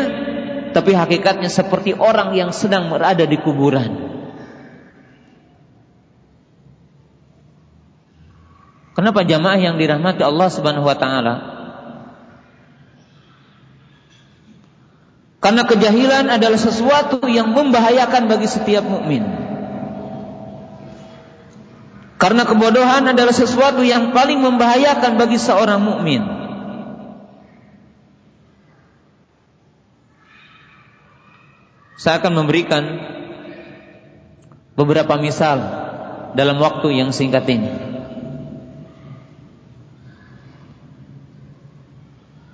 Speaker 2: tapi hakikatnya seperti orang yang sedang berada di kuburan. Kenapa jamaah yang dirahmati Allah Subhanahu wa taala Karena kejahilan adalah sesuatu yang membahayakan bagi setiap mukmin. Karena kebodohan adalah sesuatu yang paling membahayakan bagi seorang mukmin. Saya akan memberikan beberapa misal dalam waktu yang singkat ini.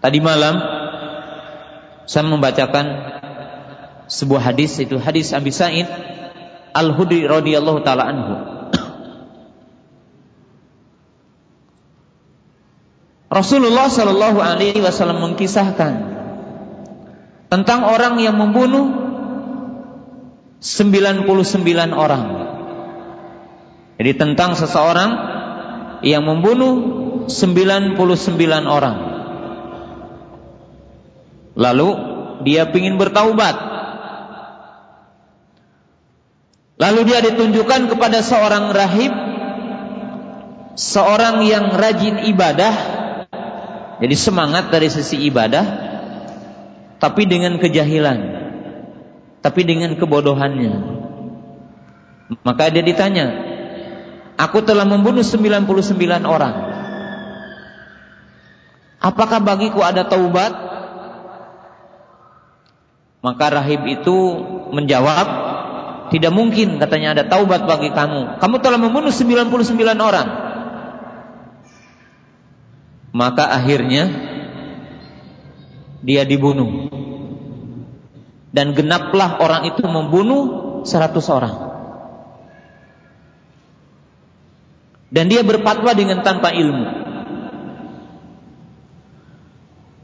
Speaker 2: Tadi malam saya membacakan sebuah hadis itu hadis Abi Sa'id Al-Hudri radhiyallahu taala anhu. Rasulullah Shallallahu alaihi wasallam mengkisahkan tentang orang yang membunuh 99 orang. Jadi tentang seseorang yang membunuh 99 orang. Lalu dia ingin bertaubat. Lalu dia ditunjukkan kepada seorang rahib, seorang yang rajin ibadah, jadi semangat dari sisi ibadah, tapi dengan kejahilan, tapi dengan kebodohannya. Maka dia ditanya, aku telah membunuh 99 orang. Apakah bagiku ada taubat? Maka rahib itu menjawab, tidak mungkin katanya ada taubat bagi kamu. Kamu telah membunuh 99 orang. Maka akhirnya dia dibunuh. Dan genaplah orang itu membunuh 100 orang. dan dia berfatwa dengan tanpa ilmu.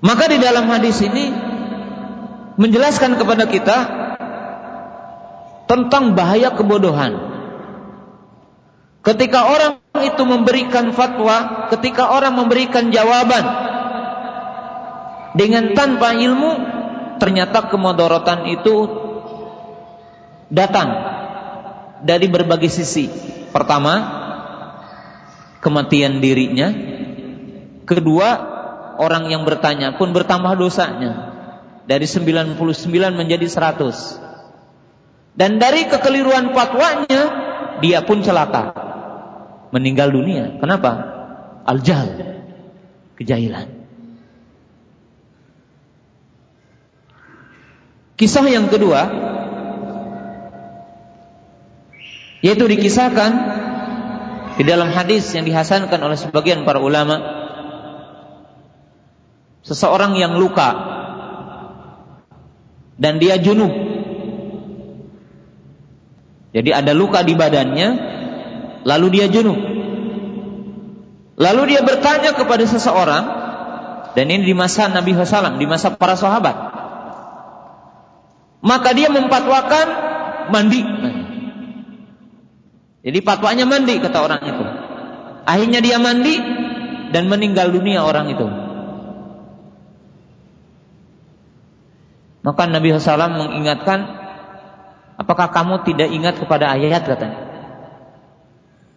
Speaker 2: Maka di dalam hadis ini menjelaskan kepada kita tentang bahaya kebodohan. Ketika orang itu memberikan fatwa, ketika orang memberikan jawaban dengan tanpa ilmu, ternyata kemodorotan itu datang dari berbagai sisi. Pertama, kematian dirinya. Kedua, orang yang bertanya pun bertambah dosanya. Dari 99 menjadi 100. Dan dari kekeliruan fatwanya, dia pun celaka. Meninggal dunia. Kenapa? Al-jahl. Kejahilan. Kisah yang kedua yaitu dikisahkan di dalam hadis yang dihasankan oleh sebagian para ulama seseorang yang luka dan dia junub jadi ada luka di badannya lalu dia junub lalu dia bertanya kepada seseorang dan ini di masa Nabi SAW di masa para sahabat maka dia mempatwakan mandi. Jadi patwanya mandi kata orang itu. Akhirnya dia mandi dan meninggal dunia orang itu. Maka Nabi SAW mengingatkan, apakah kamu tidak ingat kepada ayat katanya?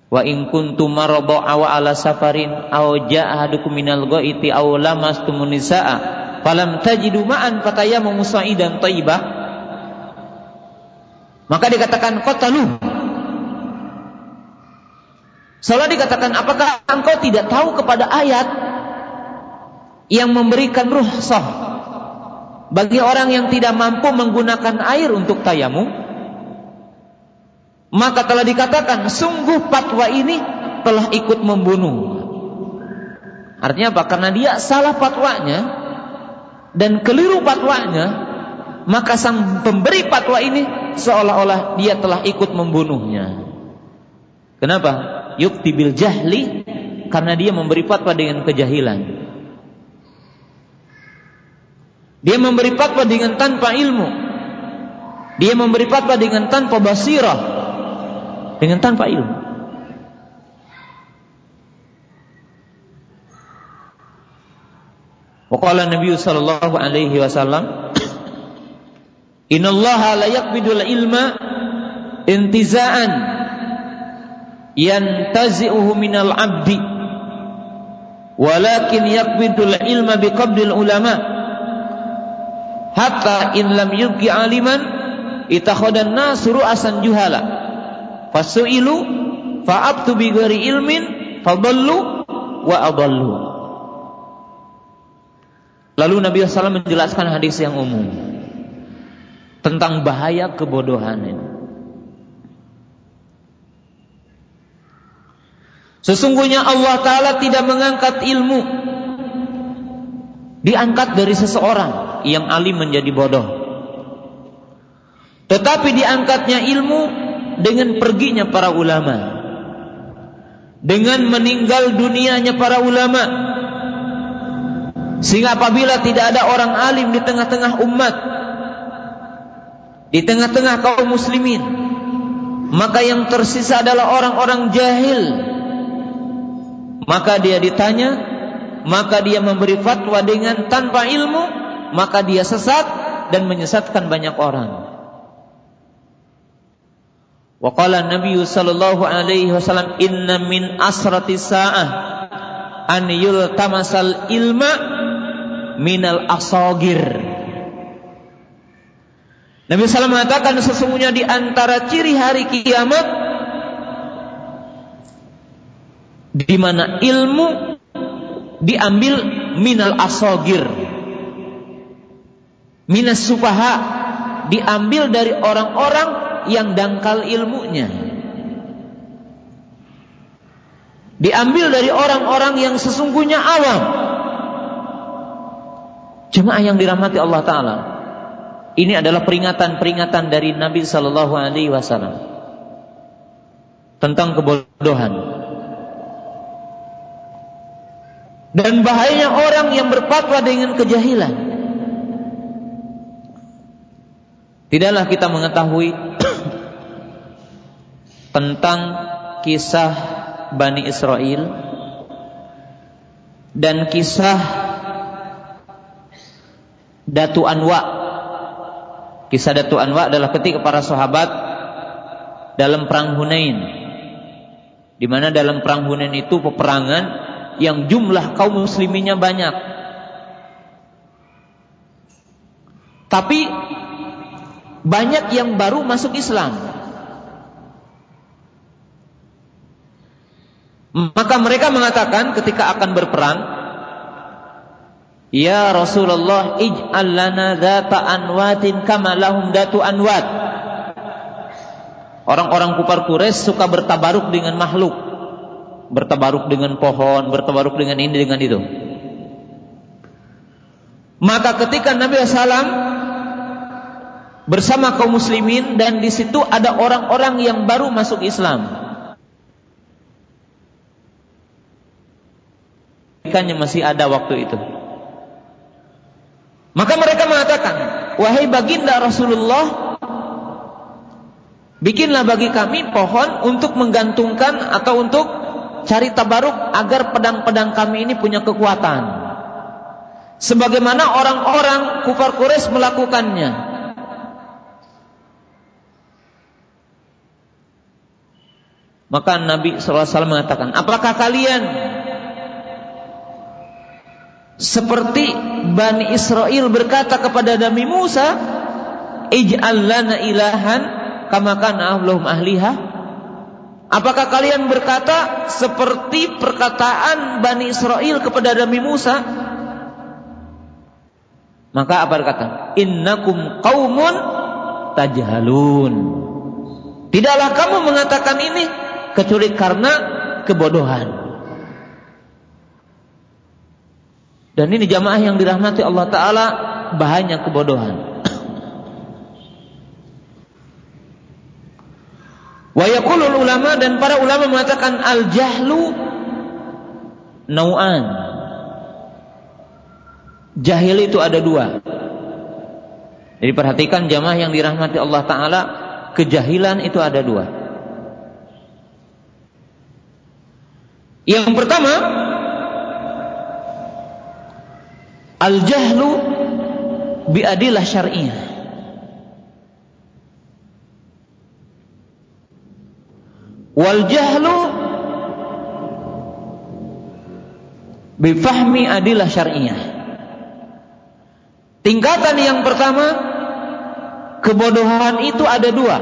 Speaker 2: Wa in kuntum marada aw ala safarin aw jaa ahadukum minal ghaiti aw lamastumun nisaa falam tajidu ma'an fatayammamu sa'idan thayyibah maka dikatakan qatalu. Seolah dikatakan apakah engkau tidak tahu kepada ayat yang memberikan ruhsah bagi orang yang tidak mampu menggunakan air untuk tayamu? Maka telah dikatakan sungguh patwa ini telah ikut membunuh. Artinya apa? Karena dia salah patwanya dan keliru patwanya, maka sang pemberi fatwa ini seolah-olah dia telah ikut membunuhnya. Kenapa? Yukti bil jahli karena dia memberi fatwa dengan kejahilan. Dia memberi fatwa dengan tanpa ilmu. Dia memberi fatwa dengan tanpa basirah. Dengan tanpa ilmu. Waqala Nabi sallallahu alaihi wasallam Innallaha la yaqbidul ilma intiza'an yantazi'uhu minal abdi walakin yaqbidul ilma biqabdil ulama hatta in lam yubqi aliman itakhadan nasu ru'asan juhala. Fasu'ilu fa'abtu bi ghairi ilmin fadallu wa adallu. Lalu Nabi SAW menjelaskan hadis yang umum tentang bahaya kebodohan ini. Sesungguhnya Allah Ta'ala tidak mengangkat ilmu Diangkat dari seseorang yang alim menjadi bodoh. Tetapi diangkatnya ilmu dengan perginya para ulama. Dengan meninggal dunianya para ulama. Sehingga apabila tidak ada orang alim di tengah-tengah umat di tengah-tengah kaum muslimin maka yang tersisa adalah orang-orang jahil. Maka dia ditanya maka dia memberi fatwa dengan tanpa ilmu maka dia sesat dan menyesatkan banyak orang. Waqala Nabi sallallahu alaihi wasallam inna min asrati sa'ah an yultamasal ilma minal asagir. Nabi SAW mengatakan sesungguhnya di antara ciri hari kiamat di mana ilmu diambil minal asogir minas sufaha diambil dari orang-orang yang dangkal ilmunya. Diambil dari orang-orang yang sesungguhnya awam. Jemaah yang dirahmati Allah Ta'ala ini adalah peringatan-peringatan dari Nabi Sallallahu Alaihi Wasallam tentang kebodohan. Dan bahayanya orang yang berfatwa dengan kejahilan. Tidaklah kita mengetahui tentang kisah Bani Israel dan kisah Datu Anwa. Kisah Datu Anwa adalah ketika para sahabat dalam perang Hunain. Di mana dalam perang Hunain itu peperangan yang jumlah kaum musliminnya banyak. Tapi banyak yang baru masuk Islam. Maka mereka mengatakan ketika akan berperang, Ya Rasulullah, ij'al lana dhata anwatin kama lahum datu anwat. Orang-orang kufar Quraisy suka bertabaruk dengan makhluk bertabaruk dengan pohon, bertabaruk dengan ini dengan itu. Maka ketika Nabi SAW bersama kaum muslimin dan di situ ada orang-orang yang baru masuk Islam. Ikannya masih ada waktu itu. Maka mereka mengatakan, wahai baginda Rasulullah, bikinlah bagi kami pohon untuk menggantungkan atau untuk cari tabaruk agar pedang-pedang kami ini punya kekuatan. Sebagaimana orang-orang kufar Quraisy melakukannya. Maka Nabi SAW mengatakan, apakah kalian seperti Bani Israel berkata kepada Nabi Musa, Ij'al lana ilahan kama kana ahliha? Apakah kalian berkata seperti perkataan Bani Israel kepada Nabi Musa? Maka apa berkata? Innakum qaumun tajhalun. Tidaklah kamu mengatakan ini kecuali karena kebodohan. Dan ini jamaah yang dirahmati Allah Ta'ala bahayanya kebodohan. Wa yaqulul ulama dan para ulama mengatakan al jahlu nau'an. Jahil itu ada dua. Jadi perhatikan jamaah yang dirahmati Allah Ta'ala Kejahilan itu ada dua Yang pertama Al-jahlu biadilah syariah Wal jahlu bifahmi adilah syariah. Tingkatan yang pertama kebodohan itu ada dua.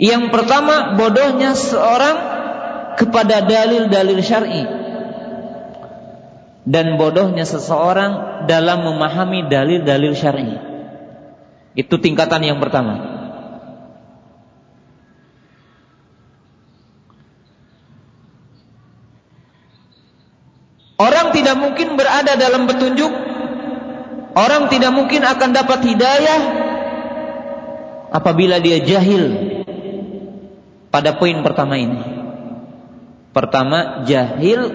Speaker 2: Yang pertama bodohnya seorang kepada dalil-dalil syar'i dan bodohnya seseorang dalam memahami dalil-dalil syar'i. Itu tingkatan yang pertama. Orang tidak mungkin berada dalam petunjuk. Orang tidak mungkin akan dapat hidayah apabila dia jahil pada poin pertama ini. Pertama, jahil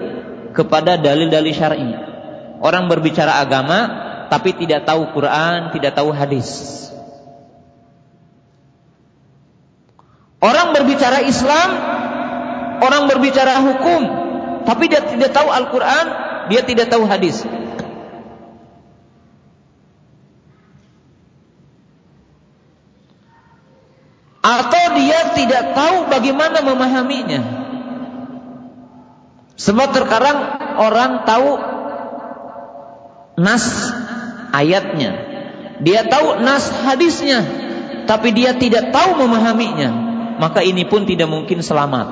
Speaker 2: kepada dalil-dalil syar'i. Orang berbicara agama tapi tidak tahu Quran, tidak tahu hadis. Orang berbicara Islam, orang berbicara hukum, tapi dia tidak tahu Al-Quran, dia tidak tahu hadis. Atau dia tidak tahu bagaimana memahaminya. Sebab terkadang orang tahu nas ayatnya. Dia tahu nas hadisnya. Tapi dia tidak tahu memahaminya. Maka ini pun tidak mungkin selamat.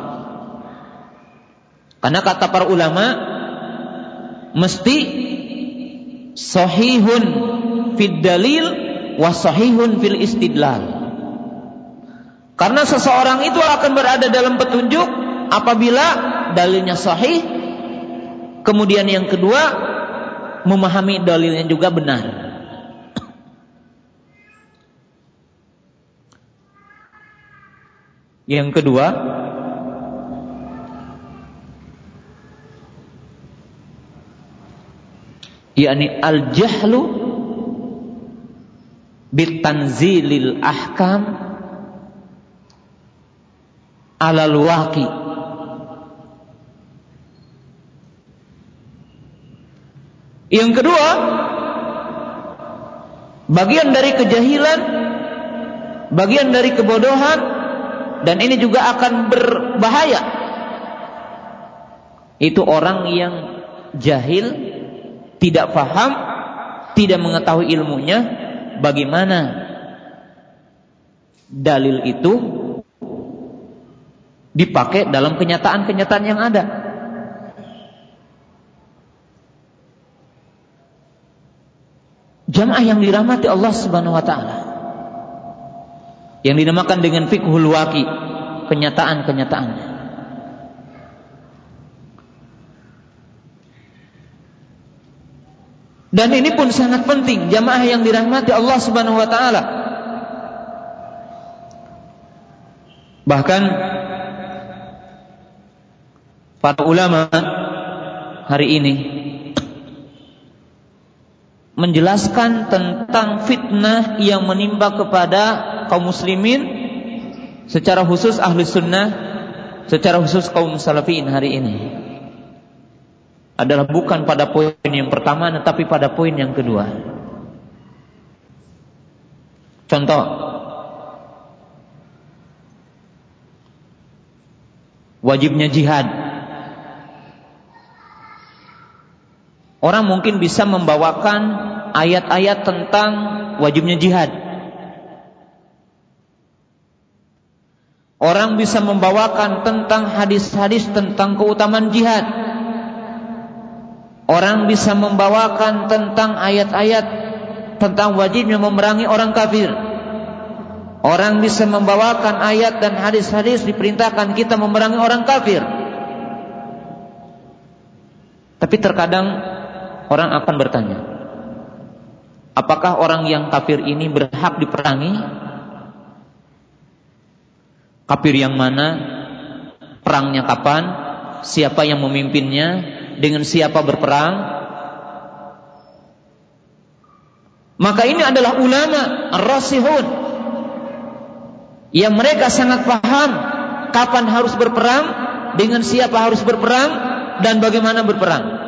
Speaker 2: Karena kata para ulama mesti sahihun fid dalil wa sahihun fil istidlal. Karena seseorang itu akan berada dalam petunjuk apabila dalilnya sahih. Kemudian yang kedua memahami dalilnya juga benar. Yang kedua yakni al-jahlu bitanzilil ahkam alal waqi Yang kedua, bagian dari kejahilan, bagian dari kebodohan dan ini juga akan berbahaya. Itu orang yang jahil, tidak paham, tidak mengetahui ilmunya, bagaimana dalil itu dipakai dalam kenyataan-kenyataan yang ada. Jamaah yang dirahmati Allah Subhanahu wa taala. Yang dinamakan dengan fikhul waqi, kenyataan-kenyataannya. Dan ini pun sangat penting jamaah yang dirahmati Allah Subhanahu wa taala. Bahkan para ulama hari ini menjelaskan tentang fitnah yang menimpa kepada kaum muslimin secara khusus ahli sunnah secara khusus kaum salafin hari ini adalah bukan pada poin yang pertama tetapi pada poin yang kedua. Contoh wajibnya jihad. Orang mungkin bisa membawakan ayat-ayat tentang wajibnya jihad. Orang bisa membawakan tentang hadis-hadis tentang keutamaan jihad. Orang bisa membawakan tentang ayat-ayat tentang wajibnya memerangi orang kafir. Orang bisa membawakan ayat dan hadis-hadis diperintahkan kita memerangi orang kafir. Tapi terkadang orang akan bertanya, apakah orang yang kafir ini berhak diperangi? Kafir yang mana? Perangnya kapan? Siapa yang memimpinnya? Dengan siapa berperang? Maka ini adalah ulama rasihun yang mereka sangat paham kapan harus berperang dengan siapa harus berperang dan bagaimana berperang.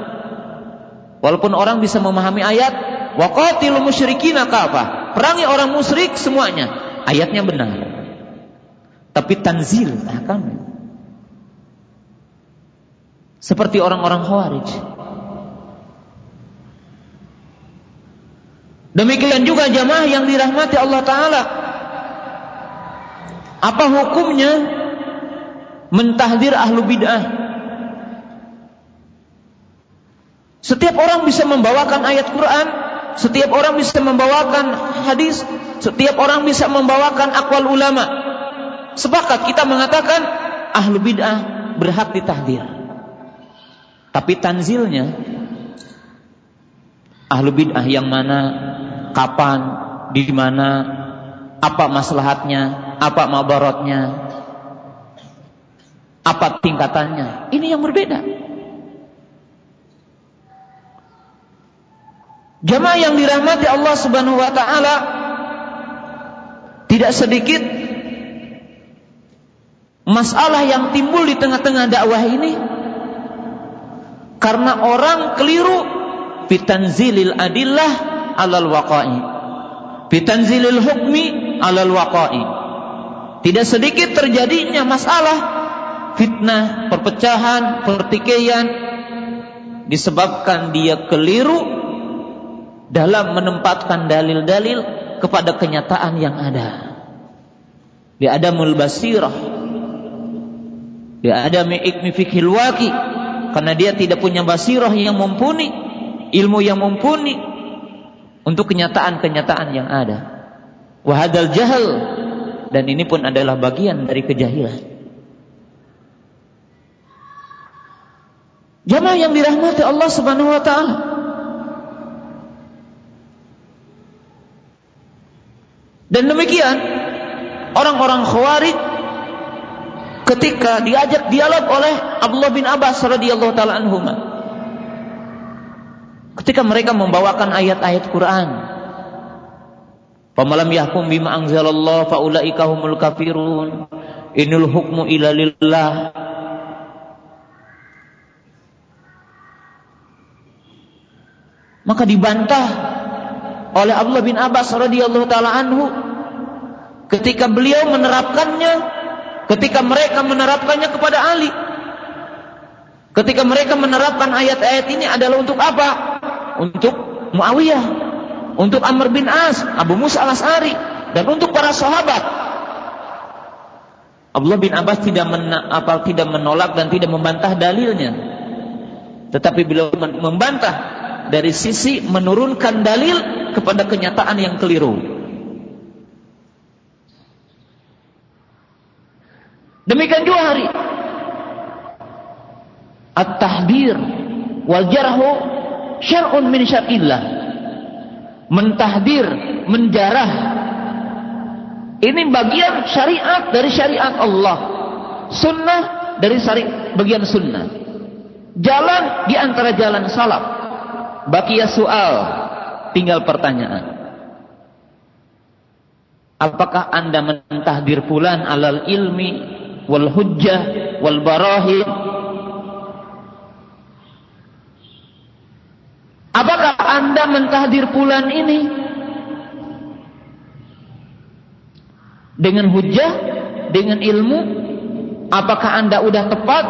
Speaker 2: Walaupun orang bisa memahami ayat waqatilul musyrikin kafah perangi orang musyrik semuanya. Ayatnya benar. Tapi tanzil akan seperti orang-orang Khawarij. Demikian juga jamaah yang dirahmati Allah Ta'ala. Apa hukumnya mentahdir ahlu bid'ah? Setiap orang bisa membawakan ayat Quran, setiap orang bisa membawakan hadis, setiap orang bisa membawakan akwal ulama. Sepakat kita mengatakan ahlu bid'ah berhak ditahdir. Tapi tanzilnya ahlu bid'ah yang mana, kapan, di mana, apa maslahatnya, apa mabaratnya, apa tingkatannya. Ini yang berbeda. Jamaah yang dirahmati Allah Subhanahu wa taala tidak sedikit masalah yang timbul di tengah-tengah dakwah ini karena orang keliru fitanzilil adillah alal waqa'i. Fitanzilil hukmi alal waqa'i. Tidak sedikit terjadinya masalah fitnah, perpecahan, pertikaian disebabkan dia keliru dalam menempatkan dalil-dalil kepada kenyataan yang ada. Dia ada mulbasirah. Dia ada mi'ikmi fikhil waqi karena dia tidak punya basirah yang mumpuni, ilmu yang mumpuni untuk kenyataan-kenyataan yang ada. Wahadal jahal dan ini pun adalah bagian dari kejahilan. Jamaah yang dirahmati Allah Subhanahu wa taala. Dan demikian orang-orang Khawarij ketika diajak dialog oleh Abdullah bin Abbas radhiyallahu taala anhuma. Ketika mereka membawakan ayat-ayat Quran, Pemalam yahkum bima anzalallah faulaika humul kafirun. Inul hukmu ila lillah. Maka dibantah oleh Abdullah bin Abbas radhiyallahu taala anhu ketika beliau menerapkannya, ketika mereka menerapkannya kepada Ali. Ketika mereka menerapkan ayat-ayat ini adalah untuk apa? Untuk Muawiyah, untuk Amr bin As, Abu Musa al-As'ari, dan untuk para sahabat. Abdullah bin Abbas tidak mena, apa, tidak menolak dan tidak membantah dalilnya. Tetapi beliau membantah dari sisi menurunkan dalil kepada kenyataan yang keliru. Demikian juga hari at-tahdir wal jarhu syar'un min syar'illah. Mentahdir, menjarah. Ini bagian syariat dari syariat Allah. Sunnah dari syariat bagian sunnah. Jalan di antara jalan salaf. Bakia soal, tinggal pertanyaan. Apakah anda mentahdir pulan alal ilmi wal hujjah wal barahin Apakah Anda mentahdir bulan ini dengan hujah, dengan ilmu? Apakah Anda udah tepat?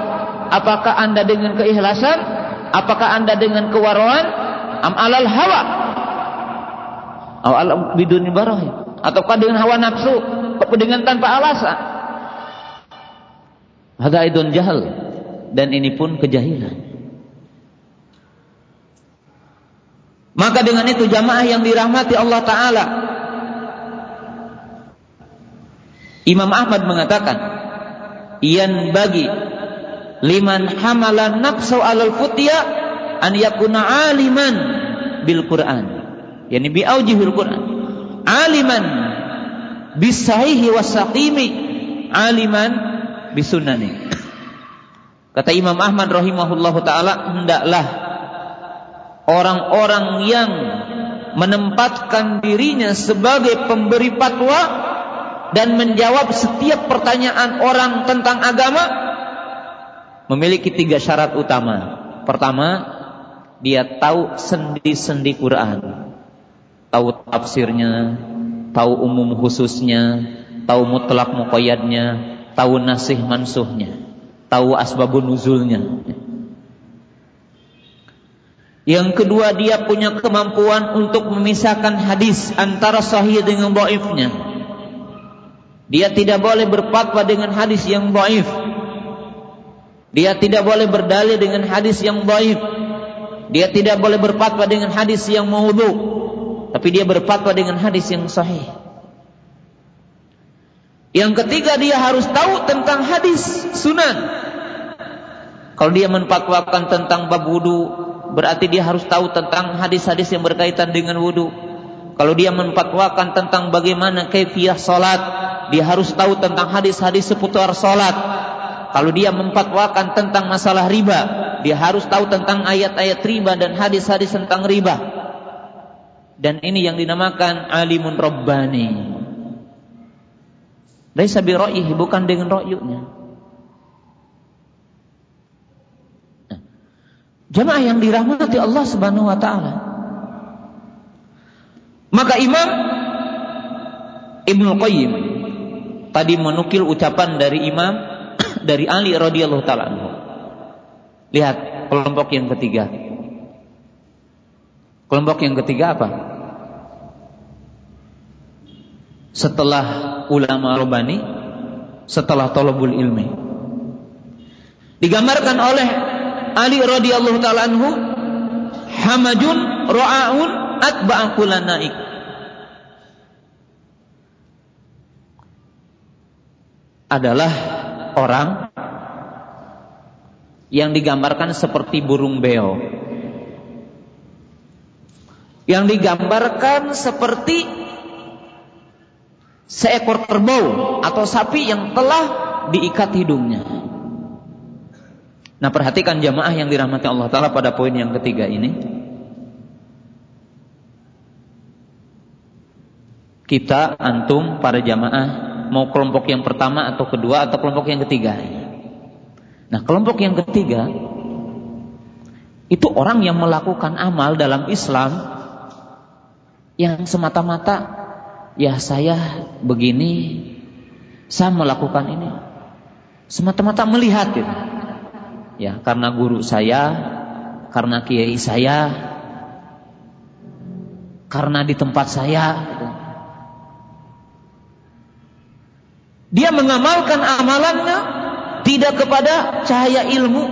Speaker 2: Apakah Anda dengan keikhlasan? Apakah Anda dengan kewaraan? Am alal hawa? Atau biduni? Ataukah dengan hawa nafsu? Dengan tanpa alasan? Hada idun jahal. Dan ini pun kejahilan. Maka dengan itu jamaah yang dirahmati Allah Ta'ala. Imam Ahmad mengatakan, Ian bagi liman hamalan nafsu alal futya an yakuna aliman bil Quran. Yani bi aujihil Quran. Aliman bisahihi wasaqimi aliman bisunani. Kata Imam Ahmad rahimahullahu taala hendaklah orang-orang yang menempatkan dirinya sebagai pemberi fatwa dan menjawab setiap pertanyaan orang tentang agama memiliki tiga syarat utama. Pertama, dia tahu sendi-sendi Quran, tahu tafsirnya, tahu umum khususnya, tahu mutlak muqayyadnya, tahu nasih mansuhnya, tahu asbabun nuzulnya. Yang kedua dia punya kemampuan untuk memisahkan hadis antara sahih dengan dhaifnya. Dia tidak boleh berfatwa dengan hadis yang dhaif. Dia tidak boleh berdalil dengan hadis yang dhaif. Dia tidak boleh berfatwa dengan hadis yang maudhu. Tapi dia berfatwa dengan hadis yang sahih. Yang ketiga dia harus tahu tentang hadis sunan. Kalau dia menfatwakan tentang bab wudu, berarti dia harus tahu tentang hadis-hadis yang berkaitan dengan wudhu. Kalau dia menfatwakan tentang bagaimana kaifiah salat, dia harus tahu tentang hadis-hadis seputar salat. Kalau dia memfatwakan tentang masalah riba, dia harus tahu tentang ayat-ayat riba dan hadis-hadis tentang riba. Dan ini yang dinamakan alimun rabbani. Laisa bi bukan dengan ra'yunya. Jemaah yang dirahmati Allah Subhanahu wa taala. Maka Imam Ibnu Qayyim tadi menukil ucapan dari Imam dari Ali radhiyallahu taala. Lihat kelompok yang ketiga. Kelompok yang ketiga apa? Setelah ulama robani, setelah tolobul ilmi. Digambarkan oleh Ali radhiyallahu taala anhu hamajun ra'aun atba'a naik. adalah orang yang digambarkan seperti burung beo. Yang digambarkan seperti seekor kerbau atau sapi yang telah diikat hidungnya. Nah, perhatikan jamaah yang dirahmati Allah taala pada poin yang ketiga ini. Kita antum para jamaah mau kelompok yang pertama atau kedua atau kelompok yang ketiga. Nah, kelompok yang ketiga itu orang yang melakukan amal dalam Islam yang semata-mata ya saya begini saya melakukan ini semata-mata melihat gitu. Ya, karena guru saya, karena kiai saya, karena di tempat saya gitu. Dia mengamalkan amalannya tidak kepada cahaya ilmu,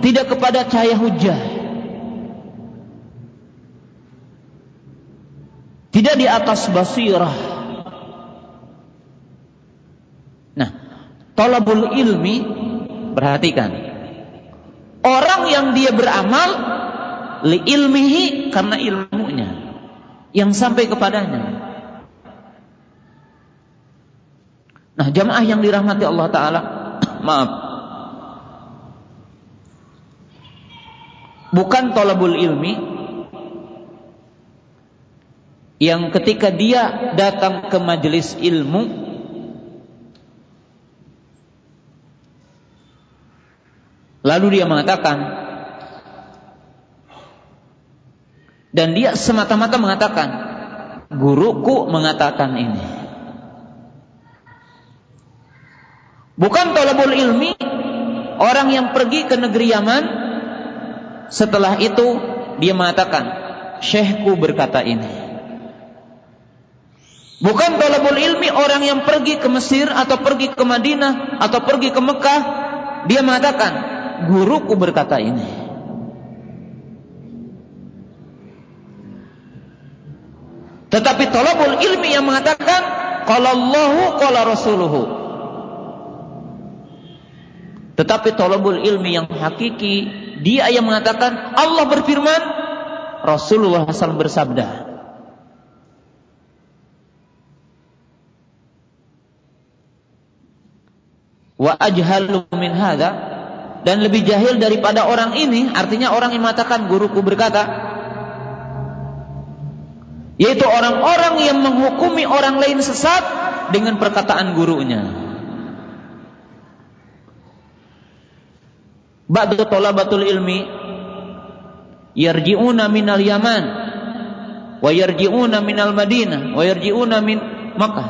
Speaker 2: tidak kepada cahaya hujah. Tidak di atas basirah. Nah, tolabul ilmi perhatikan. Orang yang dia beramal li ilmihi karena ilmunya yang sampai kepadanya. Nah, jamaah yang dirahmati Allah taala, maaf. Bukan tolabul ilmi yang ketika dia datang ke majelis ilmu lalu dia mengatakan dan dia semata-mata mengatakan guruku mengatakan ini Bukan tolabul ilmi orang yang pergi ke negeri Yaman setelah itu dia mengatakan syekhku berkata ini. Bukan tolabul ilmi orang yang pergi ke Mesir atau pergi ke Madinah atau pergi ke Mekah dia mengatakan guruku berkata ini. Tetapi tolabul ilmi yang mengatakan kalau Allahu kalau Rasuluhu tetapi tolabul ilmi yang hakiki, dia yang mengatakan Allah berfirman, Rasulullah SAW bersabda. Wa ajhalu min hadha dan lebih jahil daripada orang ini, artinya orang yang mengatakan guruku berkata, yaitu orang-orang yang menghukumi orang lain sesat dengan perkataan gurunya. ba'du talabatul ilmi yarji'una minal Yaman wa yarji'una minal Madinah wa yarji'una min Makkah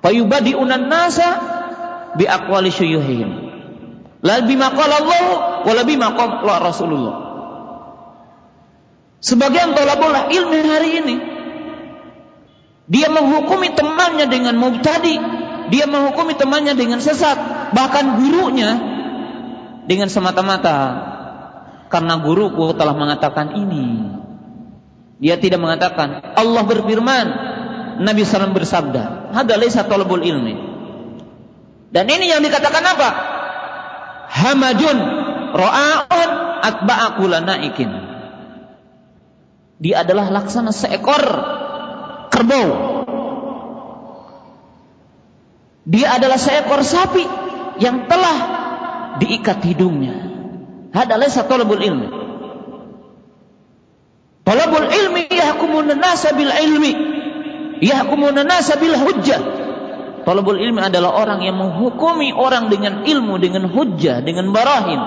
Speaker 2: fayubadi'una nasa bi aqwali syuyuhihim la Allah wa la Rasulullah sebagian talabul ilmi hari ini dia menghukumi temannya dengan mubtadi dia menghukumi temannya dengan sesat bahkan gurunya dengan semata-mata karena guruku telah mengatakan ini. Dia tidak mengatakan Allah berfirman, Nabi SAW bersabda. Hada laisa talabul ilmi. Dan ini yang dikatakan apa? Hamajun ra'aun atba'a naikin. Dia adalah laksana seekor kerbau. Dia adalah seekor sapi yang telah diikat hidungnya. Hada laysa talabul ilmi. Talabul ilmi yahkumun nasa bil ilmi. Yahkumun nasa bil hujjah. Talabul ilmi adalah orang yang menghukumi orang dengan ilmu, dengan hujjah, dengan barahin.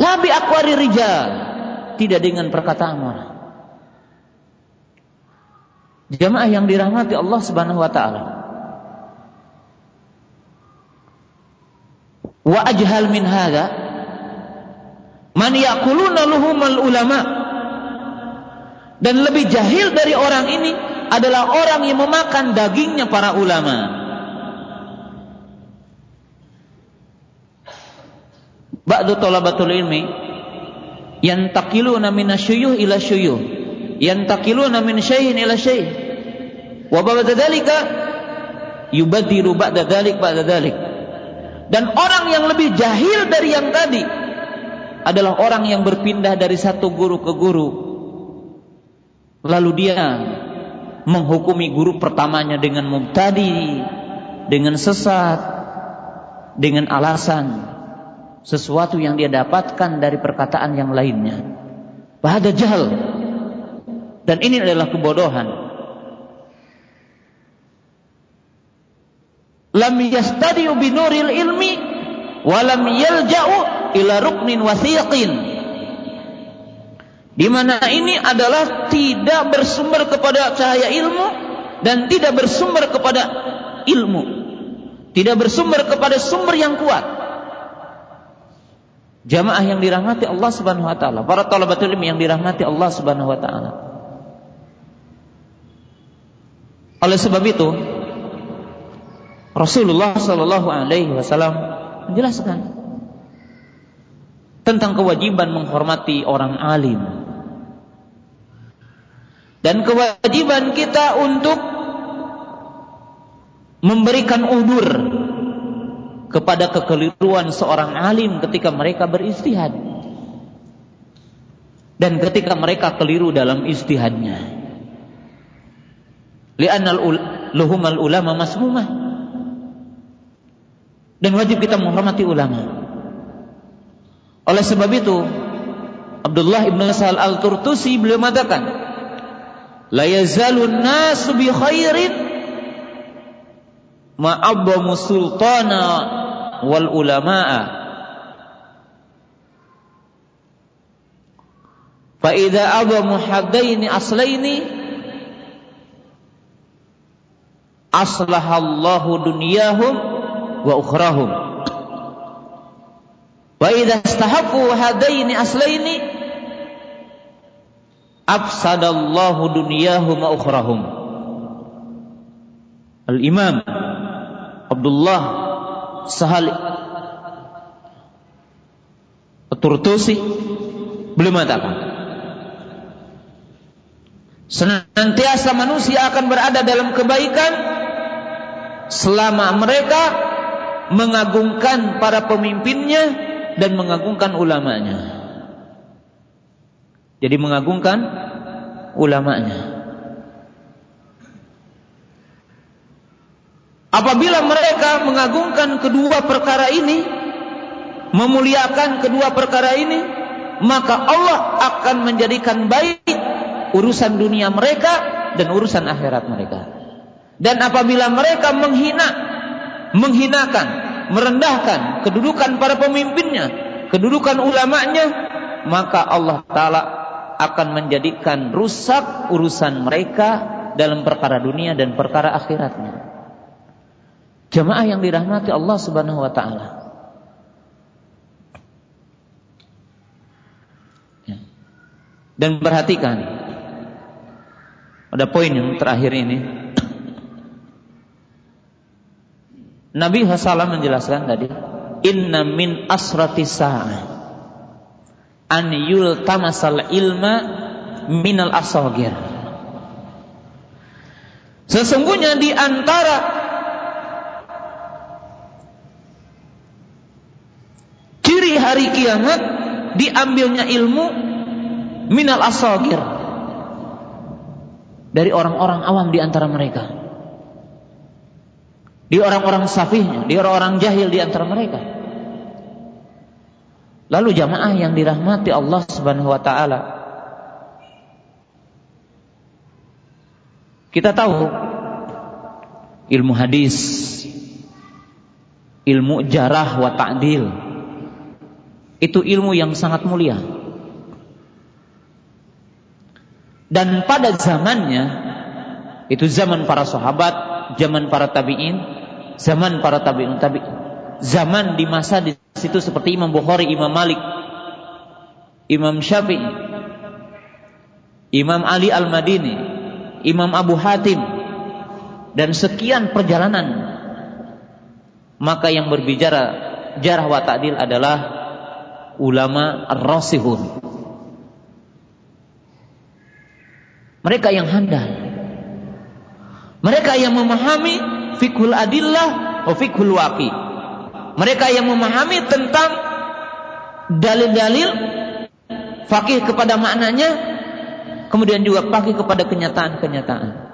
Speaker 2: La bi aqwari rijal. Tidak dengan perkataan orang. Jamaah yang dirahmati Allah Subhanahu wa taala. Wa ajhal min hadha man yaquluna luhumal ulama. Dan lebih jahil dari orang ini adalah orang yang memakan dagingnya para ulama. Ba'du talabatul ilmi yantaqiluna min asyuyuh ila syuyuh yantaqiluna min syai'in ila syai' wa ba'da dzalika yubadiru ba'da dzalik ba'da dzalik dan orang yang lebih jahil dari yang tadi adalah orang yang berpindah dari satu guru ke guru. Lalu dia menghukumi guru pertamanya dengan mubtadi, dengan sesat, dengan alasan sesuatu yang dia dapatkan dari perkataan yang lainnya. pada jahal. Dan ini adalah kebodohan. Lam yastadiu binuril ilmi walam yalja'u ila ruknin wasiqin di mana ini adalah tidak bersumber kepada cahaya ilmu dan tidak bersumber kepada ilmu. Tidak bersumber kepada sumber yang kuat. Jamaah yang dirahmati Allah Subhanahu wa taala, para talabatul ilmi yang dirahmati Allah Subhanahu wa taala. Oleh sebab itu, Rasulullah sallallahu alaihi wasallam menjelaskan tentang kewajiban menghormati orang alim dan kewajiban kita untuk memberikan udur kepada kekeliruan seorang alim ketika mereka beristihad. Dan ketika mereka keliru dalam istihadnya. Li'annal luhumal ulama masmumah. Dan wajib kita menghormati ulama. Oleh sebab itu Abdullah ibn Sa'al al-Turtusi beliau mengatakan la yazalun nasu bi khairin ma'abbamu sultana wal ulama'a fa idza abamu haddaini aslaini aslahallahu dunyahum wa ukhrahum wa idza istahaqqu hadaini aslaini afsadallahu dunyahum ukhrahum Al-Imam Abdullah Sahal Turtusi belum mengatakan senantiasa manusia akan berada dalam kebaikan selama mereka mengagungkan para pemimpinnya dan mengagungkan ulamanya. Jadi mengagungkan ulamanya. Apabila mereka mengagungkan kedua perkara ini, memuliakan kedua perkara ini, maka Allah akan menjadikan baik urusan dunia mereka dan urusan akhirat mereka. Dan apabila mereka menghina, menghinakan, merendahkan kedudukan para pemimpinnya, kedudukan ulamanya, maka Allah Ta'ala akan menjadikan rusak urusan mereka dalam perkara dunia dan perkara akhiratnya. Jemaah yang dirahmati Allah Subhanahu wa taala. Ya. Dan perhatikan pada poin yang terakhir ini Nabi Hasan menjelaskan tadi inna min asrati sa'ah an yultamasal ilma minal asogir. Sesungguhnya di antara ciri hari kiamat diambilnya ilmu minal asogir dari orang-orang awam di antara mereka. Di orang-orang safihnya, di orang-orang jahil di antara mereka. Lalu jamaah yang dirahmati Allah Subhanahu wa taala. Kita tahu ilmu hadis, ilmu jarah wa ta'dil. Itu ilmu yang sangat mulia. Dan pada zamannya itu zaman para sahabat, zaman para tabi'in, zaman para tabi'un tabi'in zaman di masa di situ seperti Imam Bukhari, Imam Malik, Imam Syafi'i, Imam Ali Al-Madini, Imam Abu Hatim dan sekian perjalanan. Maka yang berbicara jarah wa ta'dil adalah ulama ar-rasihun. Mereka yang handal. Mereka yang memahami fikul adillah wa fikul waqi mereka yang memahami tentang dalil-dalil fakih kepada maknanya kemudian juga fakih kepada kenyataan-kenyataan.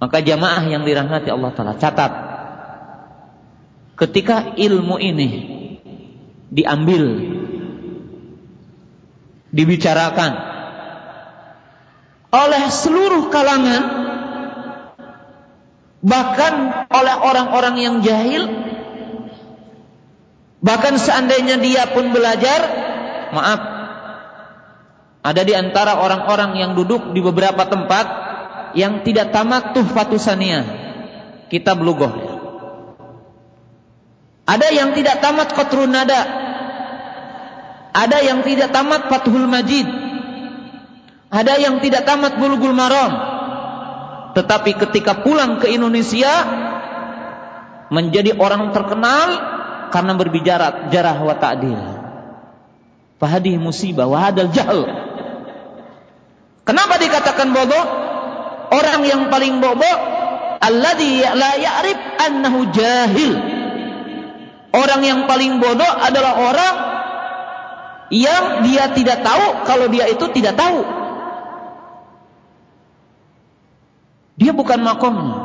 Speaker 2: Maka jamaah yang dirahmati Allah taala catat ketika ilmu ini diambil dibicarakan oleh seluruh kalangan bahkan oleh orang-orang yang jahil bahkan seandainya dia pun belajar maaf ada di antara orang-orang yang duduk di beberapa tempat yang tidak tamat tuhfatusania kitab lugoh ada yang tidak tamat qatrun nada. Ada yang tidak tamat fathul majid. Ada yang tidak tamat bulgul maram. Tetapi ketika pulang ke Indonesia menjadi orang terkenal karena berbicara jarah wa ta'dil. Fahadih musibah wa hadal jahl. Kenapa dikatakan bodoh? Orang yang paling bodoh alladhi la ya'rif annahu jahil. Orang yang paling bodoh adalah orang yang dia tidak tahu kalau dia itu tidak tahu. Dia bukan makomnya.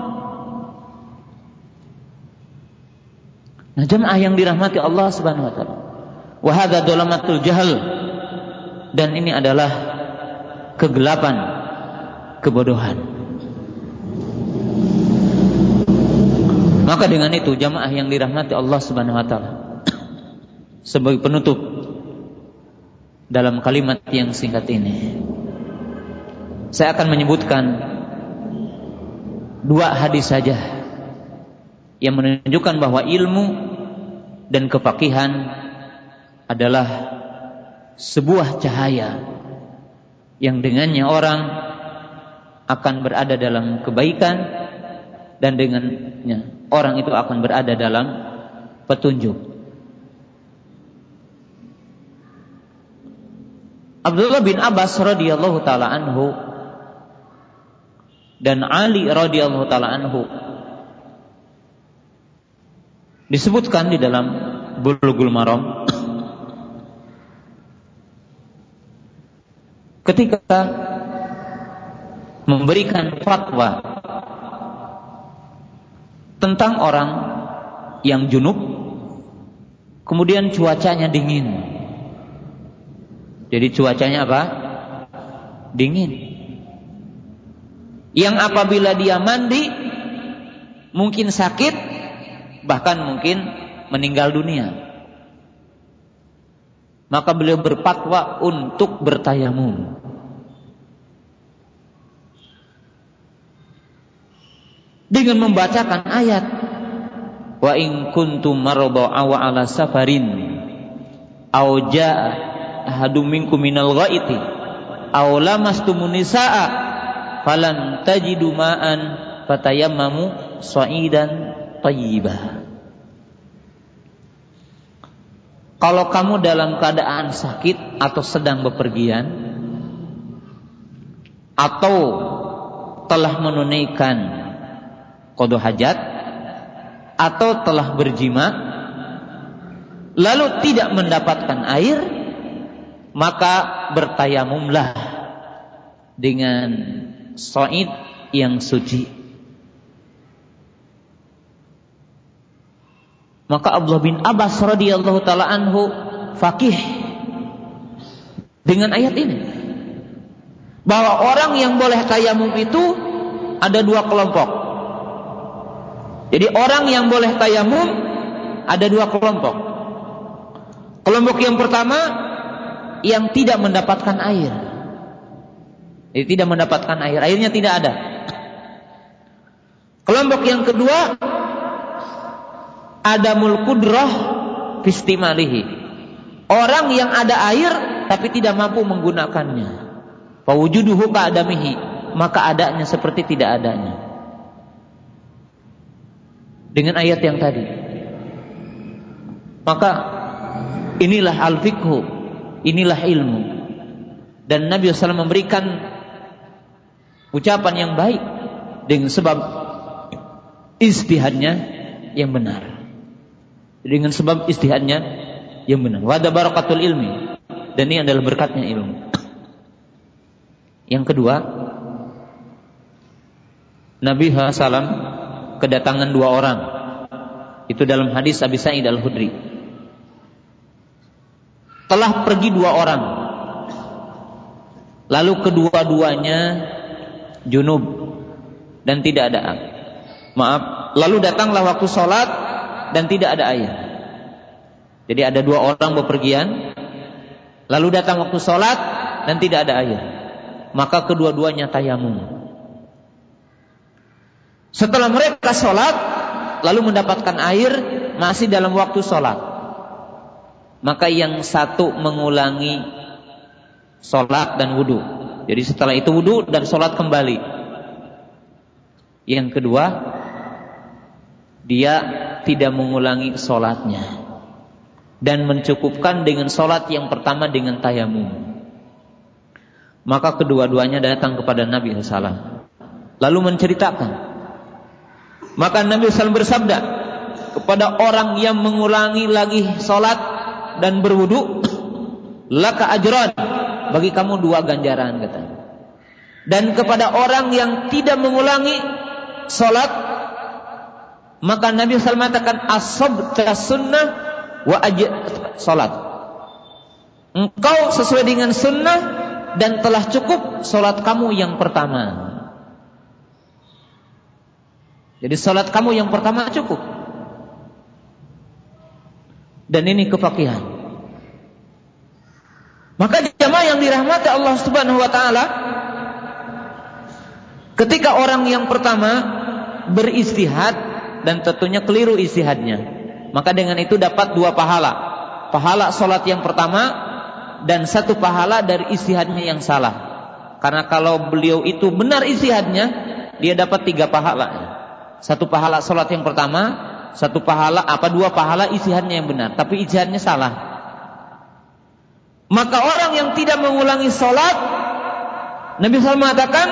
Speaker 2: Nah, jemaah yang dirahmati Allah Subhanahu wa taala. Wa hadza. Dan ini adalah kegelapan, kebodohan. Maka dengan itu jamaah yang dirahmati Allah Subhanahu wa taala sebagai penutup dalam kalimat yang singkat ini saya akan menyebutkan dua hadis saja yang menunjukkan bahwa ilmu dan kepakihan adalah sebuah cahaya yang dengannya orang akan berada dalam kebaikan dan dengannya orang itu akan berada dalam petunjuk. Abdullah bin Abbas radhiyallahu taala anhu dan Ali radhiyallahu taala anhu disebutkan di dalam Bulughul Maram. Ketika memberikan fatwa tentang orang yang junub kemudian cuacanya dingin. Jadi cuacanya apa? Dingin. Yang apabila dia mandi mungkin sakit bahkan mungkin meninggal dunia maka beliau berfatwa untuk bertayamum dengan membacakan ayat wa in kuntum marada aw ala safarin aw jaa ahadum minkum minal ghaiti aw lamastumun nisaa falam tajidu ma'an fatayammamu sa'idan tayyibah. Kalau kamu dalam keadaan sakit atau sedang bepergian atau telah menunaikan kodo hajat atau telah berjima lalu tidak mendapatkan air maka bertayamumlah dengan Said yang suci. Maka Abdullah bin Abbas radhiyallahu taala anhu fakih dengan ayat ini bahwa orang yang boleh tayamum itu ada dua kelompok. Jadi orang yang boleh tayamum ada dua kelompok. Kelompok yang pertama yang tidak mendapatkan air. Jadi tidak mendapatkan air, airnya tidak ada. Kelompok yang kedua ada mulkudrah fistimalihi. Orang yang ada air tapi tidak mampu menggunakannya. Fawujuduhu ka'adamihi. Maka adanya seperti tidak adanya. Dengan ayat yang tadi. Maka inilah al-fiqhu. Inilah ilmu. Dan Nabi SAW memberikan ucapan yang baik dengan sebab istihadnya yang benar. Dengan sebab istihadnya yang benar. Wada barakatul ilmi. Dan ini adalah berkatnya ilmu. Yang kedua, Nabi SAW kedatangan dua orang. Itu dalam hadis Abi Sa'id Al-Hudri. Telah pergi dua orang. Lalu kedua-duanya junub dan tidak ada Maaf, lalu datanglah waktu sholat dan tidak ada air. Jadi ada dua orang bepergian, lalu datang waktu sholat dan tidak ada air. Maka kedua-duanya tayamum. Setelah mereka sholat, lalu mendapatkan air masih dalam waktu sholat. Maka yang satu mengulangi sholat dan wudhu. Jadi setelah itu wudhu dan sholat kembali. Yang kedua, dia tidak mengulangi sholatnya dan mencukupkan dengan sholat yang pertama dengan tayamum. Maka kedua-duanya datang kepada Nabi SAW. Lalu menceritakan. Maka Nabi SAW bersabda kepada orang yang mengulangi lagi sholat dan berwudu, laka ajran bagi kamu dua ganjaran kata. Dan kepada orang yang tidak mengulangi sholat maka Nabi SAW mengatakan asabta sunnah wa aj salat. Engkau sesuai dengan sunnah dan telah cukup salat kamu yang pertama. Jadi salat kamu yang pertama cukup. Dan ini kefakihan. Maka jamaah yang dirahmati Allah Subhanahu wa taala ketika orang yang pertama beristihad dan tentunya keliru istihadnya. Maka dengan itu dapat dua pahala. Pahala solat yang pertama dan satu pahala dari istihadnya yang salah. Karena kalau beliau itu benar istihadnya, dia dapat tiga pahala. Satu pahala solat yang pertama, satu pahala apa dua pahala istihadnya yang benar, tapi istihadnya salah. Maka orang yang tidak mengulangi solat, Nabi SAW mengatakan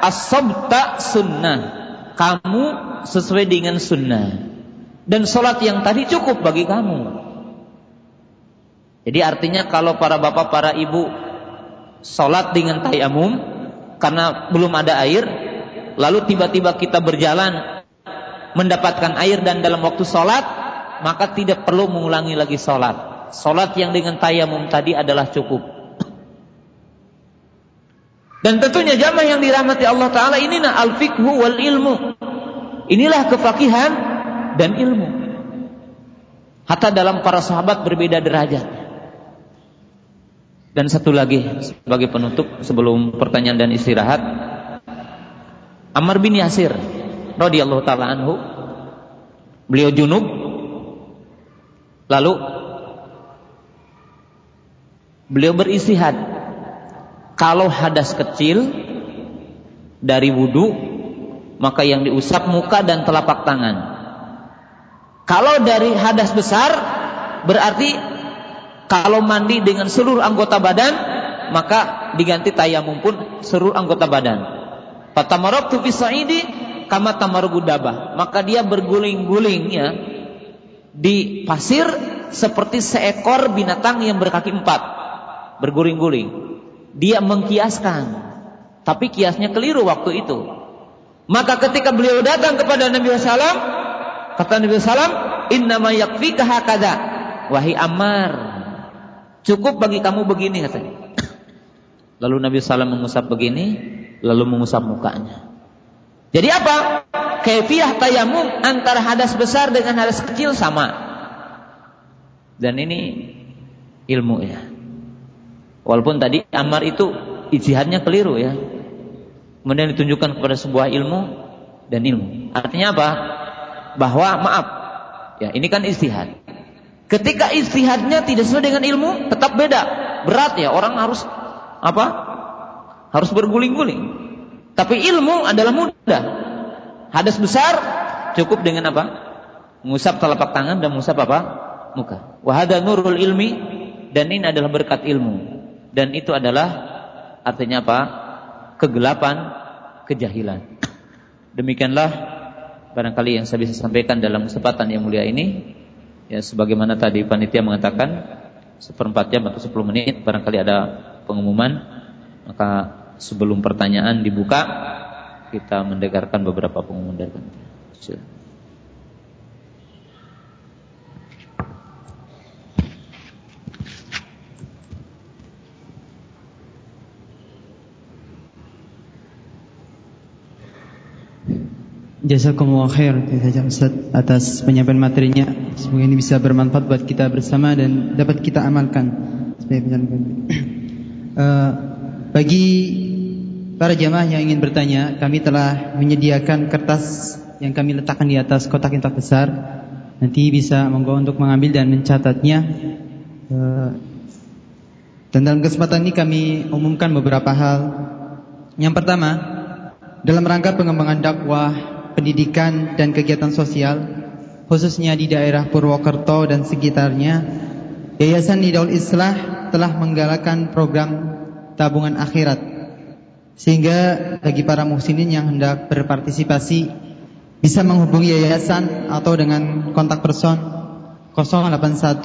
Speaker 2: as-sabta sunnah. Kamu sesuai dengan sunnah. Dan sholat yang tadi cukup bagi kamu. Jadi artinya kalau para bapak, para ibu sholat dengan tayamum karena belum ada air, lalu tiba-tiba kita berjalan mendapatkan air dan dalam waktu sholat, maka tidak perlu mengulangi lagi sholat. Sholat yang dengan tayamum tadi adalah cukup. Dan tentunya jamaah yang dirahmati Allah Ta'ala ini nah al-fiqhu wal ilmu. Inilah kefakihan dan ilmu. Hatta dalam para sahabat berbeda derajat. Dan satu lagi sebagai penutup sebelum pertanyaan dan istirahat. Ammar bin Yasir radhiyallahu taala anhu beliau junub lalu beliau beristihad kalau hadas kecil dari wudhu maka yang diusap muka dan telapak tangan. Kalau dari hadas besar berarti kalau mandi dengan seluruh anggota badan maka diganti tayamum pun seluruh anggota badan. Fatamarabtu fi sa'idi kama tamarugu dabah. Maka dia berguling-guling ya di pasir seperti seekor binatang yang berkaki empat berguling-guling. Dia mengkiaskan, tapi kiasnya keliru waktu itu. Maka ketika beliau datang kepada Nabi SAW, kata Nabi SAW, Inna ma yakfika hakada. Wahai Ammar, cukup bagi kamu begini katanya. Lalu Nabi SAW mengusap begini, lalu mengusap mukanya. Jadi apa? Kefiah tayamum antara hadas besar dengan hadas kecil sama. Dan ini ilmu ya. Walaupun tadi Ammar itu ijtihadnya keliru ya kemudian ditunjukkan kepada sebuah ilmu dan ilmu. Artinya apa? Bahwa maaf, ya ini kan istihad. Ketika istihadnya tidak sesuai dengan ilmu, tetap beda. Berat ya, orang harus apa? Harus berguling-guling. Tapi ilmu adalah mudah. Hadas besar cukup dengan apa? Mengusap telapak tangan dan mengusap apa? Muka. Wahada nurul ilmi dan ini adalah berkat ilmu. Dan itu adalah artinya apa? Kegelapan kejahilan. Demikianlah barangkali yang saya bisa sampaikan dalam kesempatan yang mulia ini. Ya sebagaimana tadi panitia mengatakan seperempat jam atau sepuluh menit barangkali ada pengumuman maka sebelum pertanyaan dibuka kita mendengarkan beberapa pengumuman dari panitia.
Speaker 3: Jazakumullah khair saja Ustaz atas penyampaian materinya. Semoga ini bisa bermanfaat buat kita bersama dan dapat kita amalkan sebagai uh, bagi para jamaah yang ingin bertanya, kami telah menyediakan kertas yang kami letakkan di atas kotak intak besar. Nanti bisa monggo untuk mengambil dan mencatatnya. Uh, dan dalam kesempatan ini kami umumkan beberapa hal. Yang pertama, dalam rangka pengembangan dakwah, pendidikan dan kegiatan sosial, khususnya di daerah Purwokerto dan sekitarnya, Yayasan Nidaul Islah telah menggalakkan program tabungan akhirat. Sehingga bagi para muhsinin yang hendak berpartisipasi bisa menghubungi yayasan atau dengan kontak person 081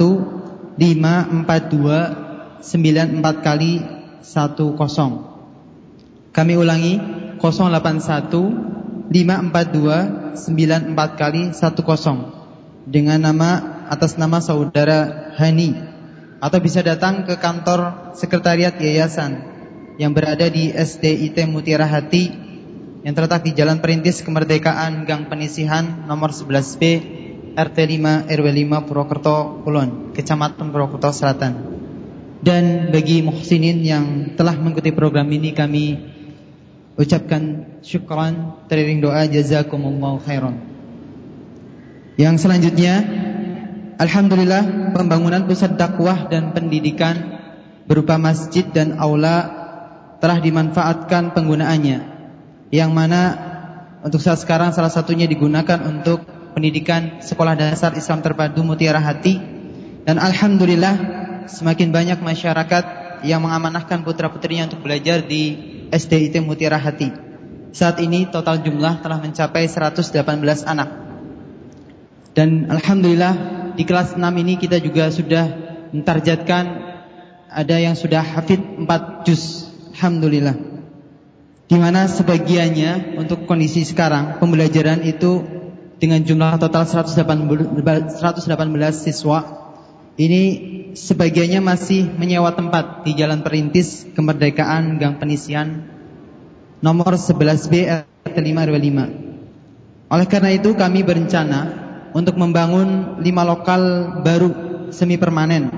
Speaker 3: 542 94 kali 10. Kami ulangi 081 542 94 kali 10 dengan nama atas nama saudara Hani atau bisa datang ke kantor sekretariat yayasan yang berada di SDIT Mutiara Hati yang terletak di Jalan Perintis Kemerdekaan Gang Penisihan nomor 11B RT 5 RW 5 Purwokerto Kulon, Kecamatan Purwokerto Selatan. Dan bagi muhsinin yang telah mengikuti program ini kami ucapkan syukran teriring doa jazakumullahu khairan. Yang selanjutnya alhamdulillah pembangunan pusat dakwah dan pendidikan berupa masjid dan aula telah dimanfaatkan penggunaannya. Yang mana untuk saat sekarang salah satunya digunakan untuk pendidikan sekolah dasar Islam terpadu Mutiara Hati dan alhamdulillah semakin banyak masyarakat yang mengamanahkan putra-putrinya untuk belajar di SDIT Mutiara Hati. Saat ini total jumlah telah mencapai 118 anak. Dan alhamdulillah di kelas 6 ini kita juga sudah mentargetkan ada yang sudah hafid 4 juz. Alhamdulillah. Di mana sebagiannya untuk kondisi sekarang pembelajaran itu dengan jumlah total 118, 118 siswa ini sebagiannya masih menyewa tempat di Jalan Perintis Kemerdekaan Gang Penisian nomor 11B RT 5 RW 5. Oleh karena itu kami berencana untuk membangun lima lokal baru semi permanen.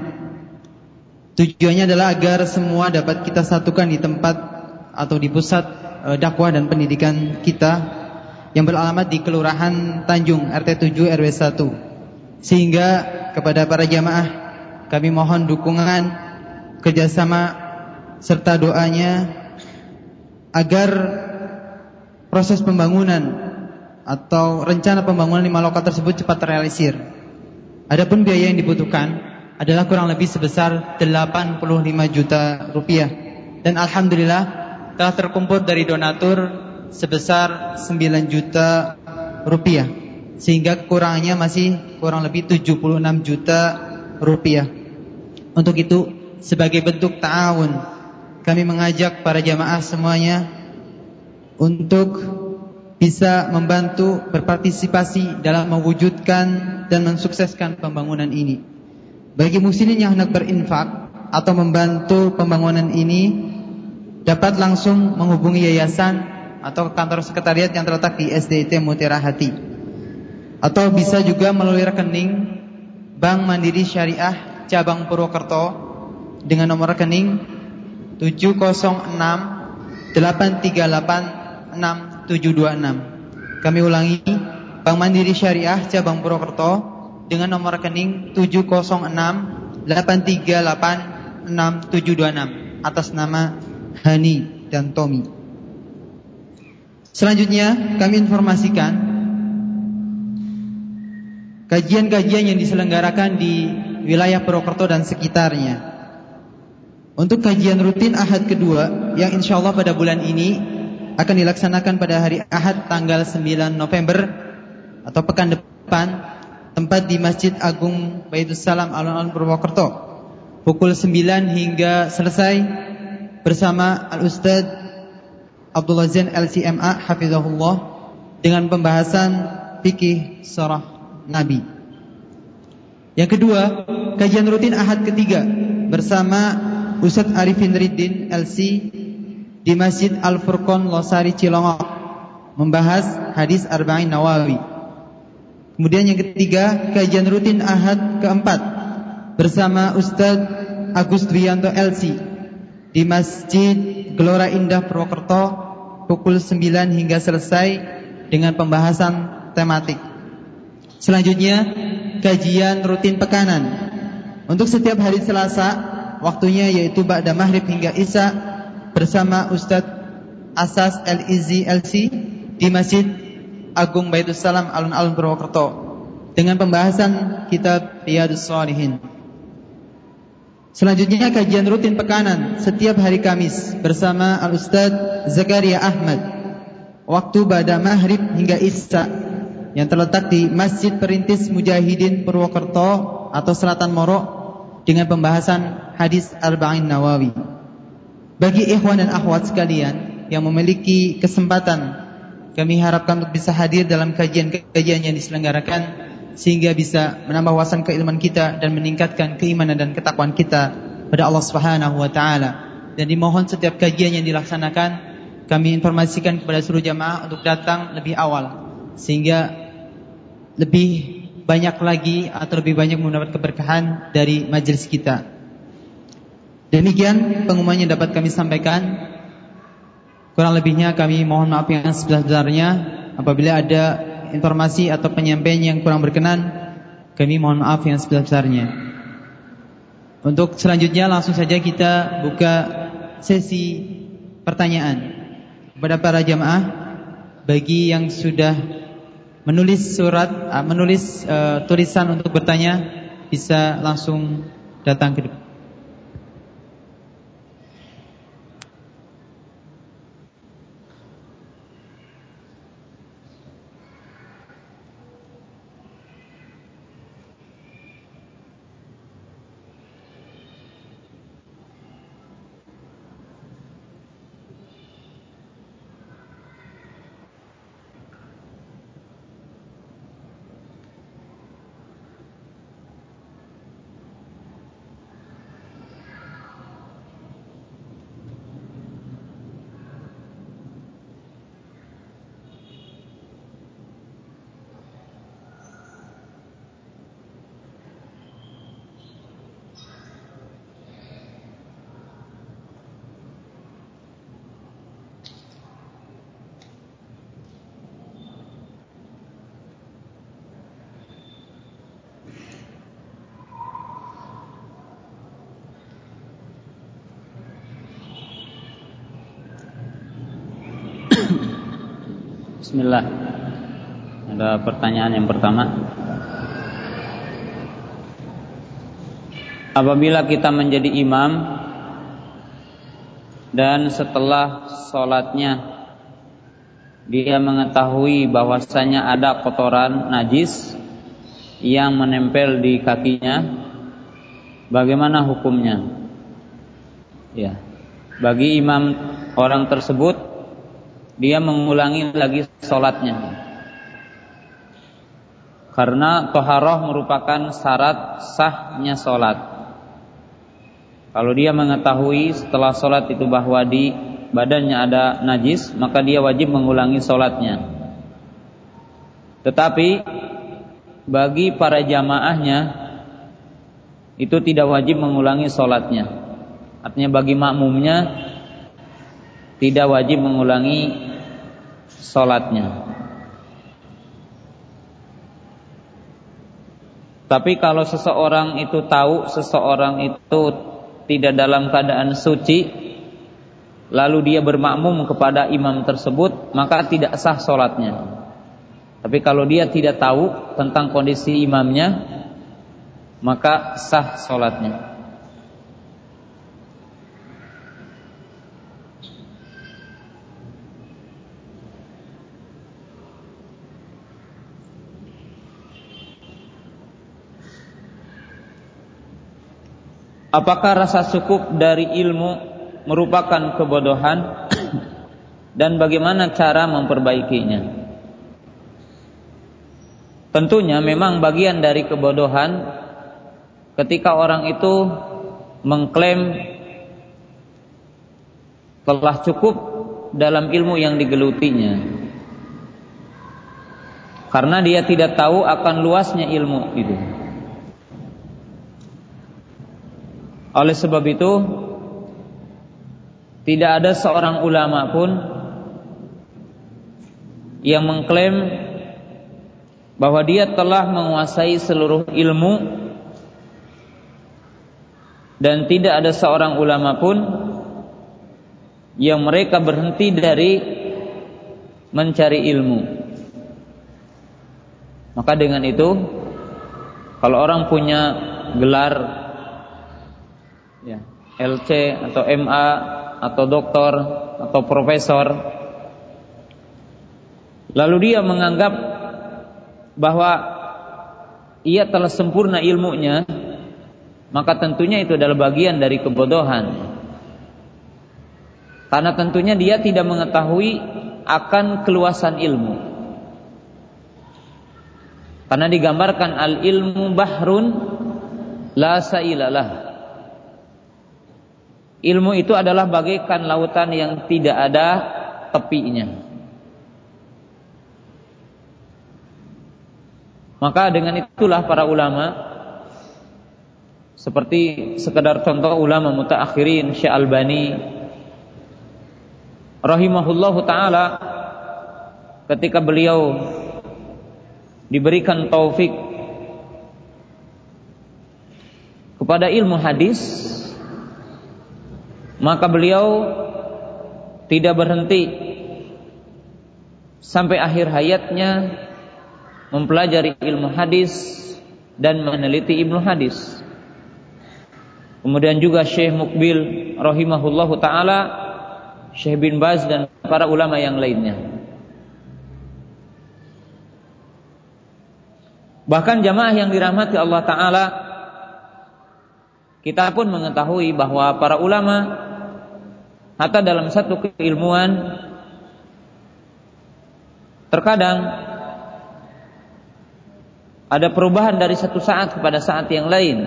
Speaker 3: Tujuannya adalah agar semua dapat kita satukan di tempat atau di pusat e, dakwah dan pendidikan kita yang beralamat di Kelurahan Tanjung RT 7 RW 1. Sehingga kepada para jamaah kami mohon dukungan kerjasama serta doanya agar proses pembangunan atau rencana pembangunan lima lokal tersebut cepat terrealisir. Adapun biaya yang dibutuhkan adalah kurang lebih sebesar 85 juta rupiah dan alhamdulillah telah terkumpul dari donatur sebesar 9 juta rupiah sehingga kurangnya masih kurang lebih 76 juta rupiah. Untuk itu sebagai bentuk ta'awun kami mengajak para jamaah semuanya untuk bisa membantu berpartisipasi dalam mewujudkan dan mensukseskan pembangunan ini. Bagi muslimin yang hendak berinfak atau membantu pembangunan ini dapat langsung menghubungi yayasan atau kantor sekretariat yang terletak di SDIT Mutiara Hati. Atau bisa juga melalui rekening Bank Mandiri Syariah Cabang Purwokerto dengan nomor rekening 706 838 6726. Kami ulangi, Bank Mandiri Syariah Cabang Purwokerto dengan nomor rekening 706 838 6726 atas nama Hani dan Tommy. Selanjutnya kami informasikan kajian-kajian yang diselenggarakan di wilayah Purwokerto dan sekitarnya. Untuk kajian rutin Ahad kedua yang insya Allah pada bulan ini akan dilaksanakan pada hari Ahad tanggal 9 November atau pekan depan tempat di Masjid Agung Baitul Salam Alun-Alun Purwokerto pukul 9 hingga selesai bersama Al-Ustaz Abdullah Zain LCMA Hafizahullah dengan pembahasan fikih surah Nabi. Yang kedua, kajian rutin Ahad ketiga bersama Ustadz Arifin Riddin LC di Masjid Al Furqon Losari Cilongok membahas hadis Arba'in Nawawi. Kemudian yang ketiga, kajian rutin Ahad keempat bersama Ustadz Agus Dwianto LC di Masjid Gelora Indah Purwokerto pukul 9 hingga selesai dengan pembahasan tematik. Selanjutnya, kajian rutin pekanan. Untuk setiap hari Selasa, waktunya yaitu Ba'da Maghrib hingga Isya bersama Ustadz Asas L-Izi LC di Masjid Agung Baitus Salam Alun-Alun Purwokerto dengan pembahasan kitab Riyadus Shalihin. Selanjutnya kajian rutin pekanan setiap hari Kamis bersama Al Ustaz Zakaria Ahmad. Waktu pada maghrib hingga isya yang terletak di Masjid Perintis Mujahidin Purwokerto atau Selatan Moro dengan pembahasan hadis Arba'in Nawawi. Bagi ikhwan dan akhwat sekalian yang memiliki kesempatan kami harapkan untuk bisa hadir dalam kajian-kajian yang diselenggarakan sehingga bisa menambah wawasan keilmuan kita dan meningkatkan keimanan dan ketakwaan kita pada Allah Subhanahu wa taala. Dan dimohon setiap kajian yang dilaksanakan kami informasikan kepada seluruh jamaah untuk datang lebih awal sehingga lebih banyak lagi atau lebih banyak mendapat keberkahan dari majelis kita. Demikian pengumuman yang dapat kami sampaikan. Kurang lebihnya kami mohon maaf yang sebesar-besarnya apabila ada informasi atau penyampaian yang kurang berkenan, kami mohon maaf yang sebesar-besarnya. Untuk selanjutnya langsung saja kita buka sesi pertanyaan kepada para jamaah bagi yang sudah menulis surat, ah, menulis uh, tulisan untuk bertanya bisa langsung datang ke depan.
Speaker 2: Bismillah. Ada pertanyaan yang pertama. Apabila kita menjadi imam dan setelah sholatnya dia mengetahui bahwasanya ada kotoran najis yang menempel di kakinya, bagaimana hukumnya? Ya, bagi imam orang tersebut dia mengulangi lagi sholatnya karena toharoh merupakan syarat sahnya sholat. Kalau dia mengetahui setelah sholat itu bahwa di badannya ada najis maka dia wajib mengulangi sholatnya. Tetapi bagi para jamaahnya itu tidak wajib mengulangi sholatnya. Artinya bagi makmumnya tidak wajib mengulangi sholatnya. Tapi kalau seseorang itu tahu seseorang itu tidak dalam keadaan suci, lalu dia bermakmum kepada imam tersebut, maka tidak sah sholatnya. Tapi kalau dia tidak tahu tentang kondisi imamnya, maka sah sholatnya. Apakah rasa cukup dari ilmu merupakan kebodohan dan bagaimana cara memperbaikinya? Tentunya memang bagian dari kebodohan ketika orang itu mengklaim telah cukup dalam ilmu yang digelutinya. karena dia tidak tahu akan luasnya ilmu itu. Oleh sebab itu, tidak ada seorang ulama pun yang mengklaim bahwa dia telah menguasai seluruh ilmu dan tidak ada seorang ulama pun yang mereka berhenti dari mencari ilmu. Maka dengan itu kalau orang punya gelar ya, LC atau MA atau doktor atau profesor. Lalu dia menganggap bahwa ia telah sempurna ilmunya maka tentunya itu adalah bagian dari kebodohan. Karena tentunya dia tidak mengetahui akan keluasan ilmu. Karena digambarkan al ilmu bahrun la sailalah Ilmu itu adalah bagaikan lautan yang tidak ada tepinya. Maka dengan itulah para ulama seperti sekedar contoh ulama mutaakhirin Syekh Albani rahimahullahu taala ketika beliau diberikan taufik kepada ilmu hadis maka beliau tidak berhenti sampai akhir hayatnya mempelajari ilmu hadis dan meneliti ilmu hadis. Kemudian juga Syekh Mukbil rahimahullahu taala, Syekh bin Baz dan para ulama yang lainnya. Bahkan jamaah yang dirahmati Allah taala kita pun mengetahui bahwa para ulama Hatta dalam satu keilmuan terkadang ada perubahan dari satu saat kepada saat yang lain.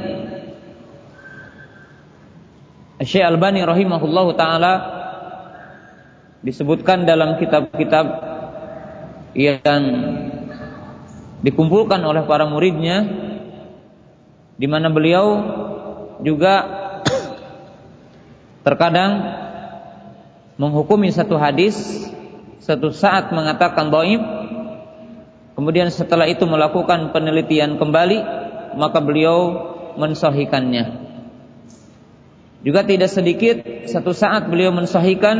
Speaker 2: Syekh Albani rahimahullahu taala disebutkan dalam kitab-kitab yang dikumpulkan oleh para muridnya di mana beliau juga terkadang menghukumi satu hadis satu saat mengatakan dhaif kemudian setelah itu melakukan penelitian kembali maka beliau mensohikannya. Juga tidak sedikit satu saat beliau mensohikan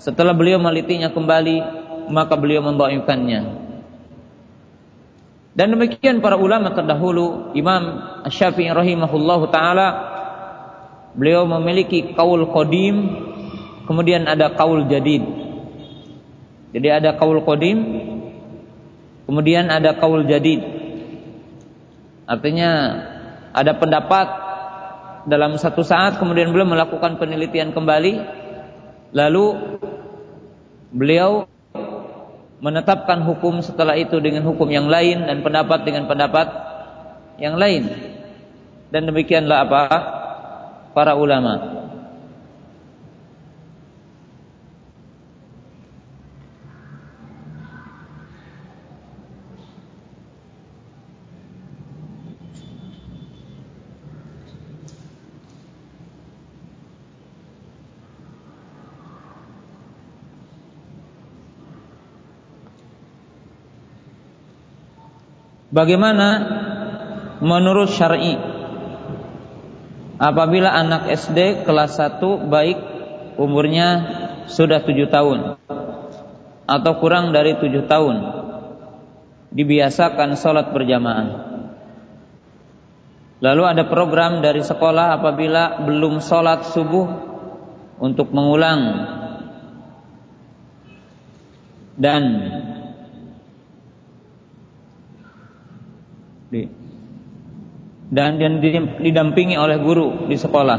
Speaker 2: setelah beliau melitinya kembali maka beliau membaifkannya dan demikian para ulama terdahulu Imam Syafi'i rahimahullahu taala beliau memiliki kaul qadim kemudian ada kaul jadid. Jadi ada kaul kodim, kemudian ada kaul jadid. Artinya ada pendapat dalam satu saat, kemudian beliau melakukan penelitian kembali, lalu beliau menetapkan hukum setelah itu dengan hukum yang lain dan pendapat dengan pendapat yang lain. Dan demikianlah apa para ulama. Bagaimana menurut syar'i apabila anak SD kelas 1 baik umurnya sudah 7 tahun atau kurang dari 7 tahun dibiasakan sholat berjamaah. Lalu ada program dari sekolah apabila belum sholat subuh untuk mengulang dan dan didampingi oleh guru di sekolah.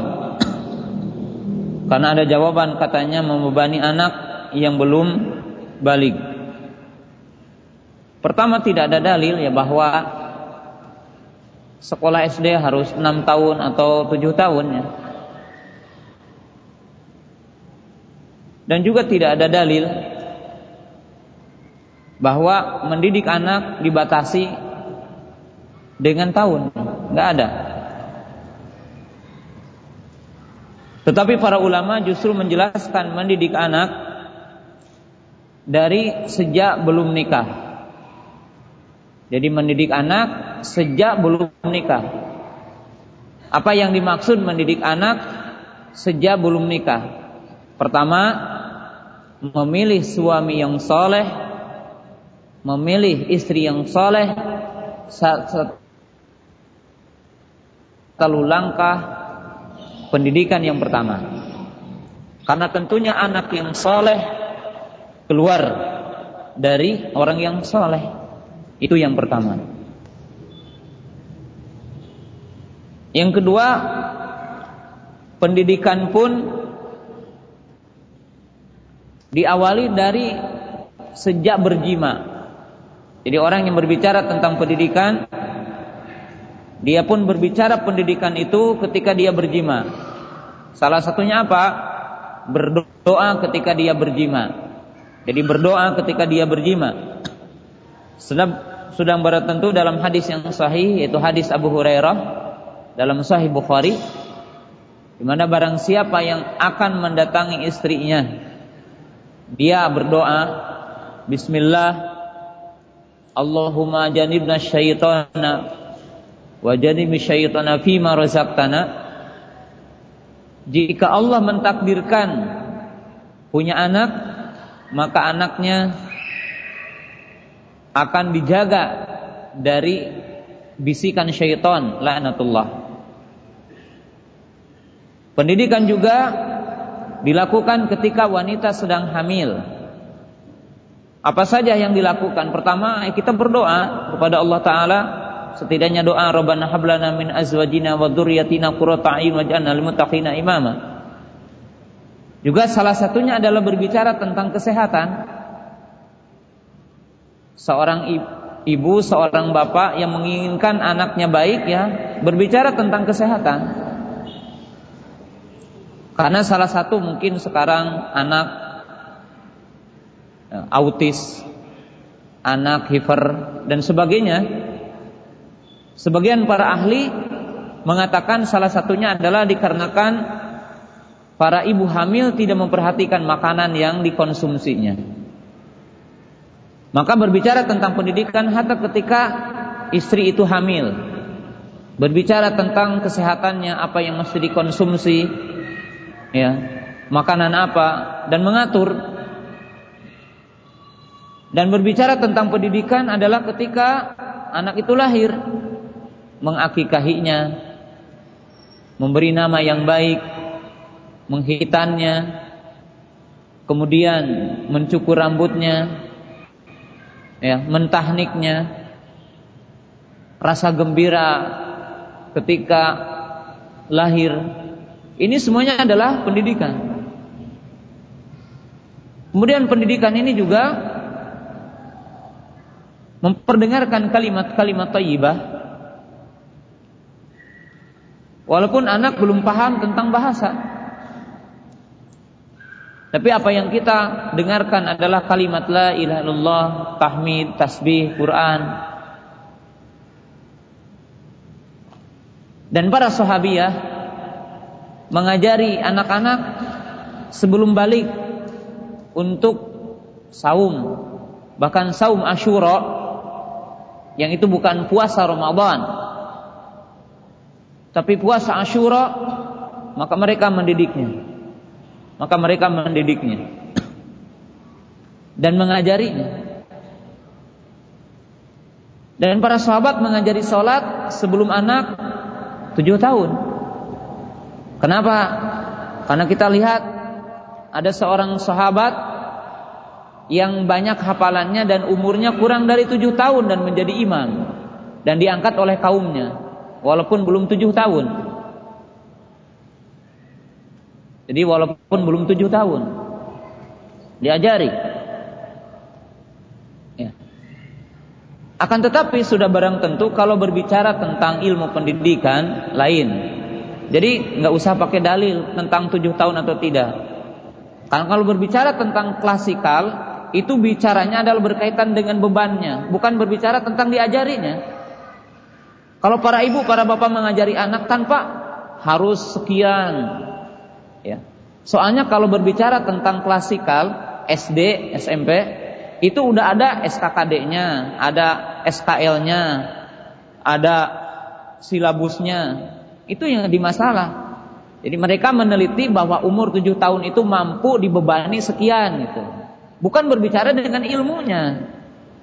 Speaker 2: Karena ada jawaban katanya membebani anak yang belum balik. Pertama tidak ada dalil ya bahwa sekolah SD harus 6 tahun atau 7 tahun ya. Dan juga tidak ada dalil bahwa mendidik anak dibatasi dengan tahun, nggak ada. Tetapi para ulama justru menjelaskan mendidik anak dari sejak belum nikah. Jadi mendidik anak sejak belum nikah. Apa yang dimaksud mendidik anak sejak belum nikah? Pertama, memilih suami yang soleh, memilih istri yang soleh, satu langkah pendidikan yang pertama. Karena tentunya anak yang soleh keluar dari orang yang soleh. Itu yang pertama. Yang kedua, pendidikan pun diawali dari sejak berjima. Jadi orang yang berbicara tentang pendidikan dia pun berbicara pendidikan itu ketika dia berjima. Salah satunya apa? Berdoa ketika dia berjima. Jadi berdoa ketika dia berjima. Sudah sudah barat tentu dalam hadis yang sahih yaitu hadis Abu Hurairah dalam Sahih Bukhari di mana barang siapa yang akan mendatangi istrinya dia berdoa Bismillah Allahumma janibna syaitana wa janibi syaitana fima razaqtana. Jika Allah mentakdirkan punya anak maka anaknya akan dijaga dari bisikan syaitan laknatullah. Pendidikan juga dilakukan ketika wanita sedang hamil. Apa saja yang dilakukan? Pertama kita berdoa kepada Allah taala setidaknya doa Rabbana hablana min azwajina wa dzurriyyatina qurrata a'yun waj'alna lil muttaqina imama. Juga salah satunya adalah berbicara tentang kesehatan. Seorang ibu, seorang bapak yang menginginkan anaknya baik ya, berbicara tentang kesehatan. Karena salah satu mungkin sekarang anak ya, autis, anak hiper dan sebagainya Sebagian para ahli mengatakan salah satunya adalah dikarenakan para ibu hamil tidak memperhatikan makanan yang dikonsumsinya. Maka berbicara tentang pendidikan hatta ketika istri itu hamil. Berbicara tentang kesehatannya, apa yang mesti dikonsumsi, ya, makanan apa dan mengatur. Dan berbicara tentang pendidikan adalah ketika anak itu lahir mengakikahinya, memberi nama yang baik, menghitannya, kemudian mencukur rambutnya, ya, mentahniknya, rasa gembira ketika lahir. Ini semuanya adalah pendidikan. Kemudian pendidikan ini juga memperdengarkan kalimat-kalimat thayyibah Walaupun anak belum paham tentang bahasa. Tapi apa yang kita dengarkan adalah kalimat la ilaha illallah, tahmid, tasbih, Quran. Dan para sahabiah mengajari anak-anak sebelum balik untuk saum, bahkan saum Asyura yang itu bukan puasa Ramadan, tapi puasa Ashura maka mereka mendidiknya. Maka mereka mendidiknya dan mengajarinya. Dan para sahabat mengajari sholat sebelum anak tujuh tahun. Kenapa? Karena kita lihat ada seorang sahabat yang banyak hafalannya dan umurnya kurang dari tujuh tahun dan menjadi imam dan diangkat oleh kaumnya walaupun belum tujuh tahun. Jadi walaupun belum tujuh tahun diajari. Ya. Akan tetapi sudah barang tentu kalau berbicara tentang ilmu pendidikan lain. Jadi nggak usah pakai dalil tentang tujuh tahun atau tidak. Karena kalau berbicara tentang klasikal itu bicaranya adalah berkaitan dengan bebannya, bukan berbicara tentang diajarinya. Kalau para ibu, para bapak mengajari anak tanpa harus sekian, ya. Soalnya kalau berbicara tentang klasikal SD, SMP, itu udah ada SKKD-nya, ada SKL-nya, ada silabusnya. Itu yang dimasalah. Jadi mereka meneliti bahwa umur tujuh tahun itu mampu dibebani sekian gitu. Bukan berbicara dengan ilmunya.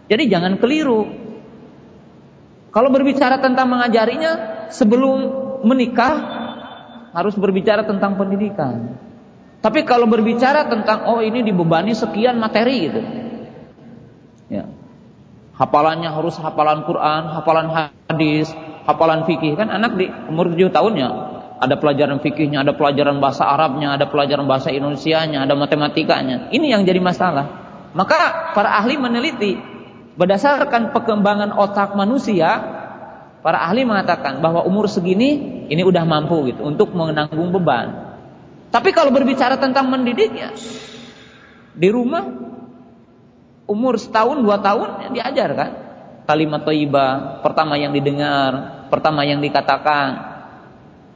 Speaker 2: Jadi jangan keliru. Kalau berbicara tentang mengajarinya sebelum menikah harus berbicara tentang pendidikan. Tapi kalau berbicara tentang oh ini dibebani sekian materi gitu. Ya. Hafalannya harus hafalan Quran, hafalan hadis, hafalan fikih kan anak di umur 7 tahunnya ada pelajaran fikihnya, ada pelajaran bahasa Arabnya, ada pelajaran bahasa Indonesianya, ada matematikanya. Ini yang jadi masalah. Maka para ahli meneliti berdasarkan perkembangan otak manusia, para ahli mengatakan bahwa umur segini ini udah mampu gitu untuk menanggung beban. Tapi kalau berbicara tentang mendidiknya di rumah umur setahun dua tahun ya diajar kan kalimat toiba pertama yang didengar pertama yang dikatakan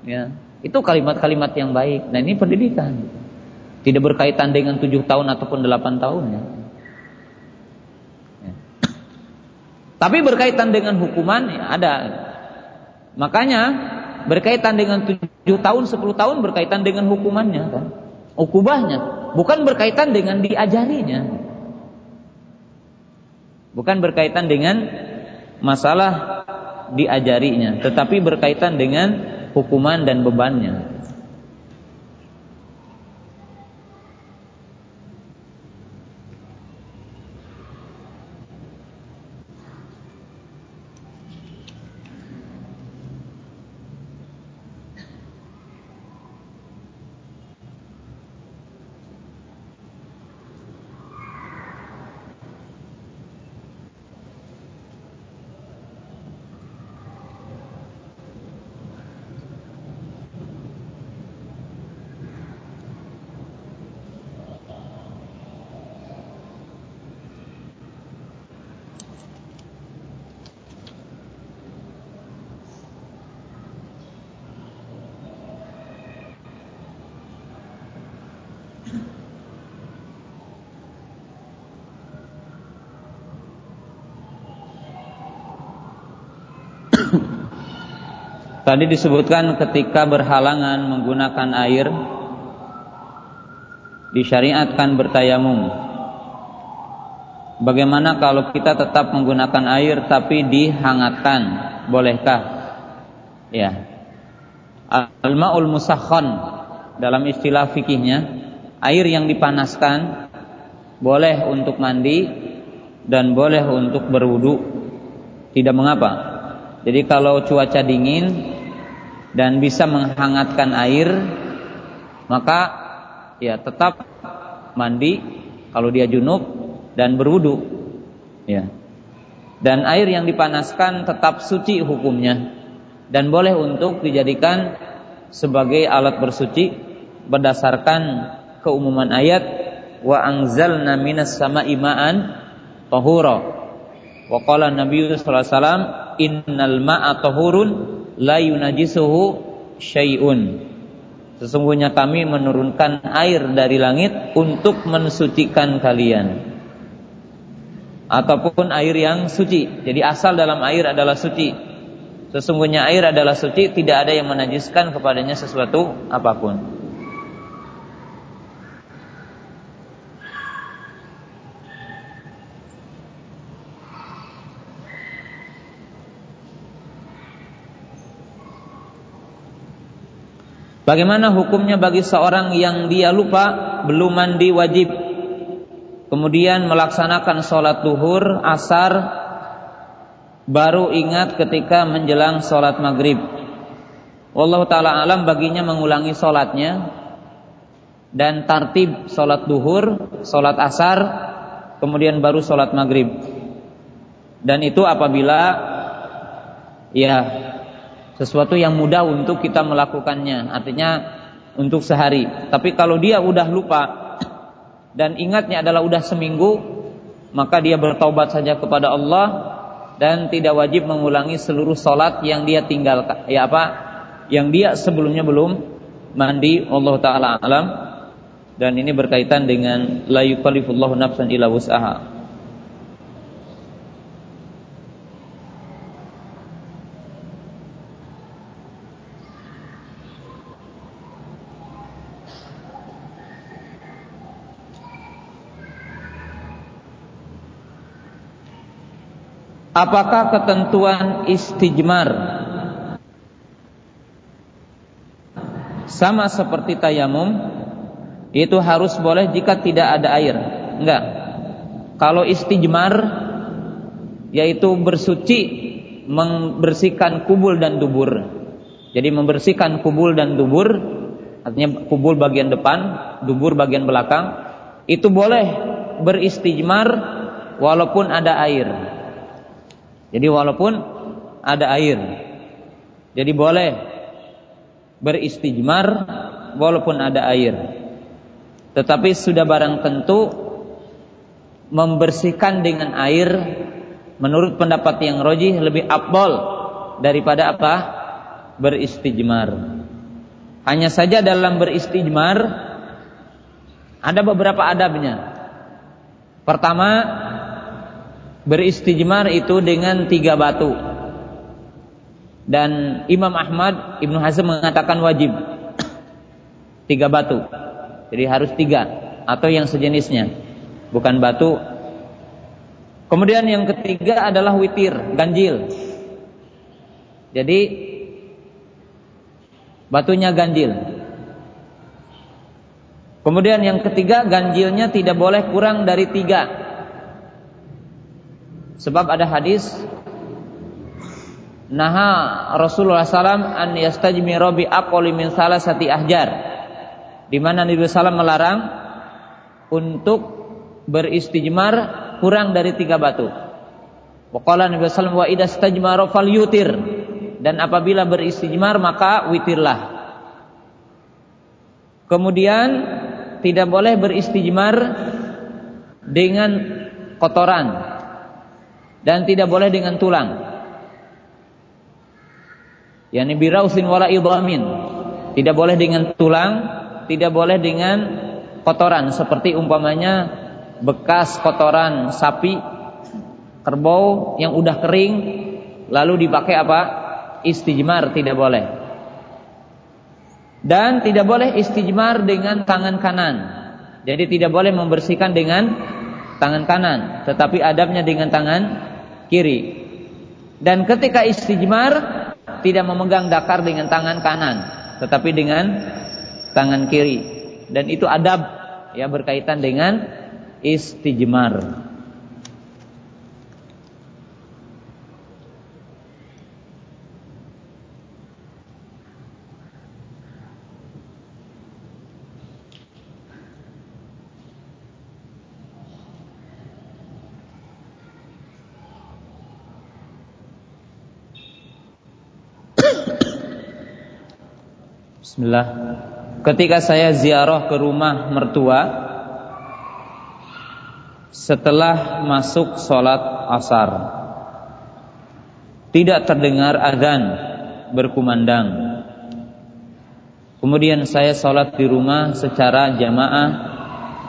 Speaker 2: ya itu kalimat-kalimat yang baik nah ini pendidikan tidak berkaitan dengan tujuh tahun ataupun delapan tahun ya. Tapi berkaitan dengan hukuman ya ada makanya berkaitan dengan tujuh tahun, sepuluh tahun berkaitan dengan hukumannya kan. Ukubahnya, bukan berkaitan dengan diajarinya. Bukan berkaitan dengan masalah diajarinya, tetapi berkaitan dengan hukuman dan bebannya. Tadi disebutkan ketika berhalangan menggunakan air disyariatkan bertayamum. Bagaimana kalau kita tetap menggunakan air tapi dihangatkan? Bolehkah? Ya. Al-ma'ul musakhon dalam istilah fikihnya, air yang dipanaskan boleh untuk mandi dan boleh untuk berwudu. Tidak mengapa. Jadi kalau cuaca dingin dan bisa menghangatkan air, maka ya tetap mandi kalau dia junub dan berwudu. Ya. Dan air yang dipanaskan tetap suci hukumnya dan boleh untuk dijadikan sebagai alat bersuci berdasarkan keumuman ayat wa anzalna minas sama imaan tahura Wa qala Nabi sallallahu alaihi wasallam innal ma'a tahurun la yunajisuhu syai'un. Sesungguhnya kami menurunkan air dari langit untuk mensucikan kalian. Ataupun air yang suci. Jadi asal dalam air adalah suci. Sesungguhnya air adalah suci, tidak ada yang menajiskan kepadanya sesuatu apa pun. Bagaimana hukumnya bagi seorang yang dia lupa belum mandi wajib kemudian melaksanakan sholat duhur, asar baru ingat ketika menjelang sholat maghrib. Allah taala alam baginya mengulangi sholatnya dan tartib sholat duhur, sholat asar, kemudian baru sholat maghrib. Dan itu apabila ya sesuatu yang mudah untuk kita melakukannya artinya untuk sehari tapi kalau dia udah lupa dan ingatnya adalah udah seminggu maka dia bertaubat saja kepada Allah dan tidak wajib mengulangi seluruh solat yang dia tinggalkan. Ya apa? Yang dia sebelumnya belum mandi. Allah taala alam. Dan ini berkaitan dengan la yukallifullahu nafsan illa wus'aha. Apakah ketentuan istijmar sama seperti tayamum itu harus boleh jika tidak ada air? Enggak. Kalau istijmar yaitu bersuci membersihkan kubul dan dubur. Jadi membersihkan kubul dan dubur artinya kubul bagian depan, dubur bagian belakang itu boleh beristijmar walaupun ada air. Jadi walaupun ada air. Jadi boleh beristijmar walaupun ada air. Tetapi sudah barang tentu membersihkan dengan air menurut pendapat yang rojih lebih abdol daripada apa? Beristijmar. Hanya saja dalam beristijmar ada beberapa adabnya. Pertama, beristijmar itu dengan tiga batu. Dan Imam Ahmad Ibnu Hazm mengatakan wajib tiga batu. Jadi harus tiga atau yang sejenisnya, bukan batu. Kemudian yang ketiga adalah witir, ganjil. Jadi batunya ganjil. Kemudian yang ketiga ganjilnya tidak boleh kurang dari tiga Sebab ada hadis Naha Rasulullah SAW an yastajmiru bi aqali min salasati ahjar. Di mana Nabi SAW melarang untuk beristijmar kurang dari tiga batu. Waqala Nabi SAW wa idastajmaru fal yutir. Dan apabila beristijmar maka witirlah. Kemudian tidak boleh beristijmar dengan kotoran dan tidak boleh dengan tulang. Yani birausin wala idhamin. Tidak boleh dengan tulang, tidak boleh dengan kotoran seperti umpamanya bekas kotoran sapi, kerbau yang udah kering lalu dipakai apa? Istijmar tidak boleh. Dan tidak boleh istijmar dengan tangan kanan. Jadi tidak boleh membersihkan dengan tangan kanan, tetapi adabnya dengan tangan kiri. Dan ketika istijmar tidak memegang dakar dengan tangan kanan, tetapi dengan tangan kiri. Dan itu adab ya berkaitan dengan istijmar. Bismillah. Ketika saya ziarah ke rumah mertua setelah masuk sholat asar, tidak terdengar azan berkumandang. Kemudian saya sholat di rumah secara jamaah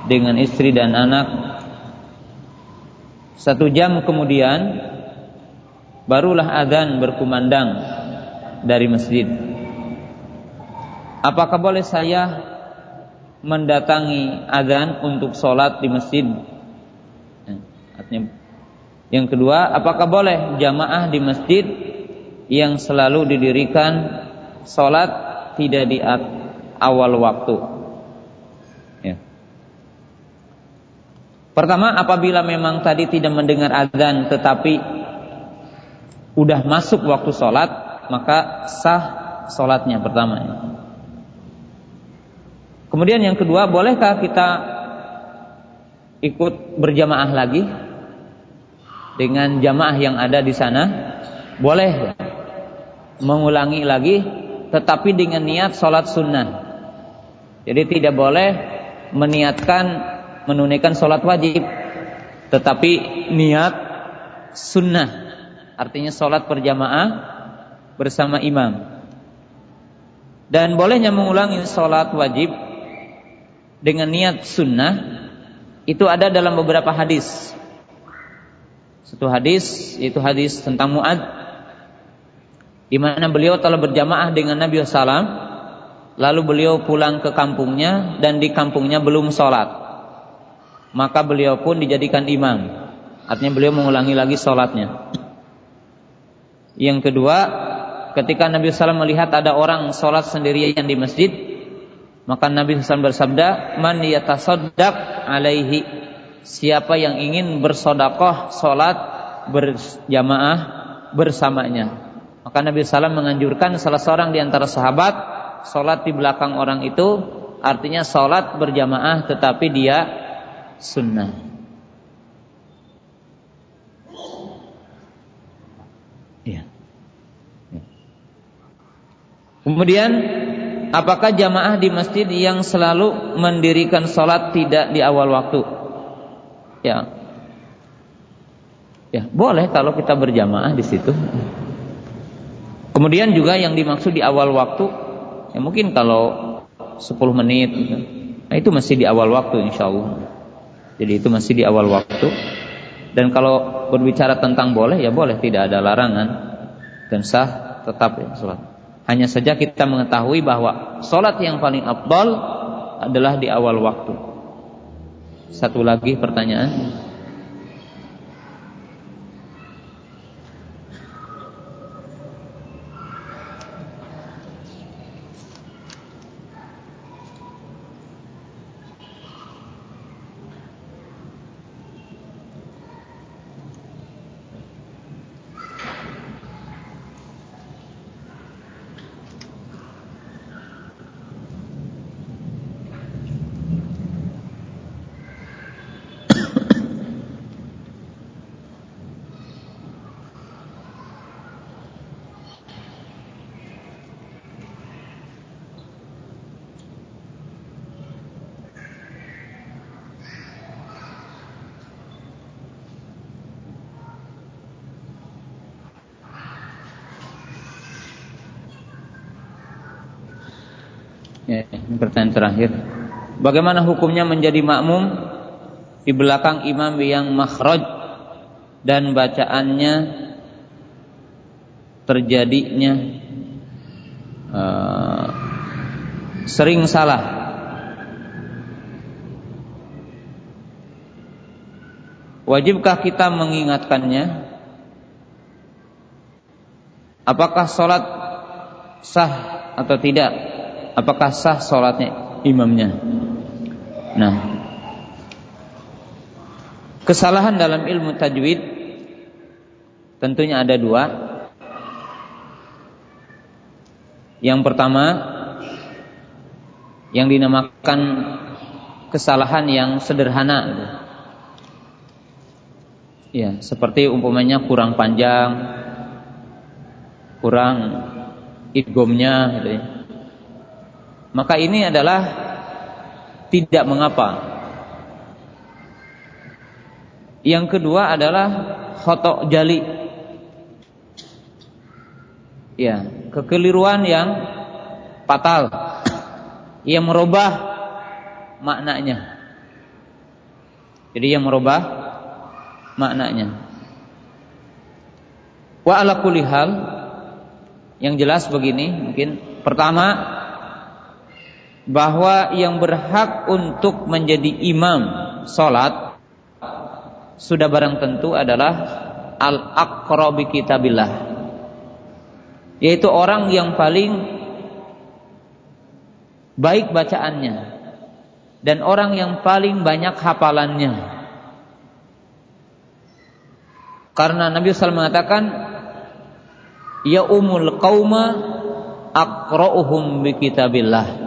Speaker 2: dengan istri dan anak. Satu jam kemudian barulah azan berkumandang dari masjid. Apakah boleh saya mendatangi azan untuk sholat di masjid? Ya, yang kedua, apakah boleh jamaah di masjid yang selalu didirikan sholat tidak di awal waktu? Ya. Pertama, apabila memang tadi tidak mendengar azan tetapi udah masuk waktu sholat, maka sah sholatnya pertama. Kemudian yang kedua, bolehkah kita ikut berjamaah lagi dengan jamaah yang ada di sana? Boleh mengulangi lagi, tetapi dengan niat sholat sunnah. Jadi tidak boleh meniatkan menunaikan sholat wajib, tetapi niat sunnah artinya sholat berjamaah bersama imam dan bolehnya mengulangi sholat wajib dengan niat sunnah itu ada dalam beberapa hadis satu hadis yaitu hadis tentang Muad di mana beliau telah berjamaah dengan Nabi Sallam lalu beliau pulang ke kampungnya dan di kampungnya belum sholat maka beliau pun dijadikan imam. Artinya beliau mengulangi lagi sholatnya. Yang kedua, ketika Nabi SAW melihat ada orang sholat sendirian di masjid, maka Nabi SAW bersabda, Man yatasaddaq alaihi. Siapa yang ingin bersodakoh sholat berjamaah bersamanya. Maka Nabi SAW menganjurkan salah seorang di antara sahabat sholat di belakang orang itu artinya sholat berjamaah tetapi dia sunnah. Ya. ya. Kemudian apakah jamaah di masjid yang selalu mendirikan sholat tidak di awal waktu? Ya. Ya, boleh kalau kita berjamaah di situ. Kemudian juga yang dimaksud di awal waktu, ya mungkin kalau 10 menit, nah itu masih di awal waktu insya Allah. Jadi itu masih di awal waktu. Dan kalau berbicara tentang boleh ya boleh, tidak ada larangan dan sah tetap ya sholat. Hanya saja kita mengetahui bahwa sholat yang paling abdol adalah di awal waktu. Satu lagi pertanyaan. Ya, ini pertanyaan terakhir. Bagaimana hukumnya menjadi makmum di belakang imam yang makhraj dan bacaannya terjadinya uh, sering salah. Wajibkah kita mengingatkannya? Apakah sholat sah atau tidak? apakah sah sholatnya imamnya. Nah, kesalahan dalam ilmu tajwid tentunya ada dua. Yang pertama, yang dinamakan kesalahan yang sederhana. Ya, seperti umpamanya kurang panjang, kurang idgomnya, gitu ya maka ini adalah tidak mengapa. Yang kedua adalah khotok jali. Ya, kekeliruan yang fatal yang merubah maknanya. Jadi yang merubah maknanya. Wa ala yang jelas begini mungkin pertama bahwa yang berhak untuk menjadi imam salat sudah barang tentu adalah al-aqrabi kitabillah yaitu orang yang paling baik bacaannya dan orang yang paling banyak hafalannya. Karena Nabi SAW mengatakan ya umul qauma aqra'uhum bi kitabillah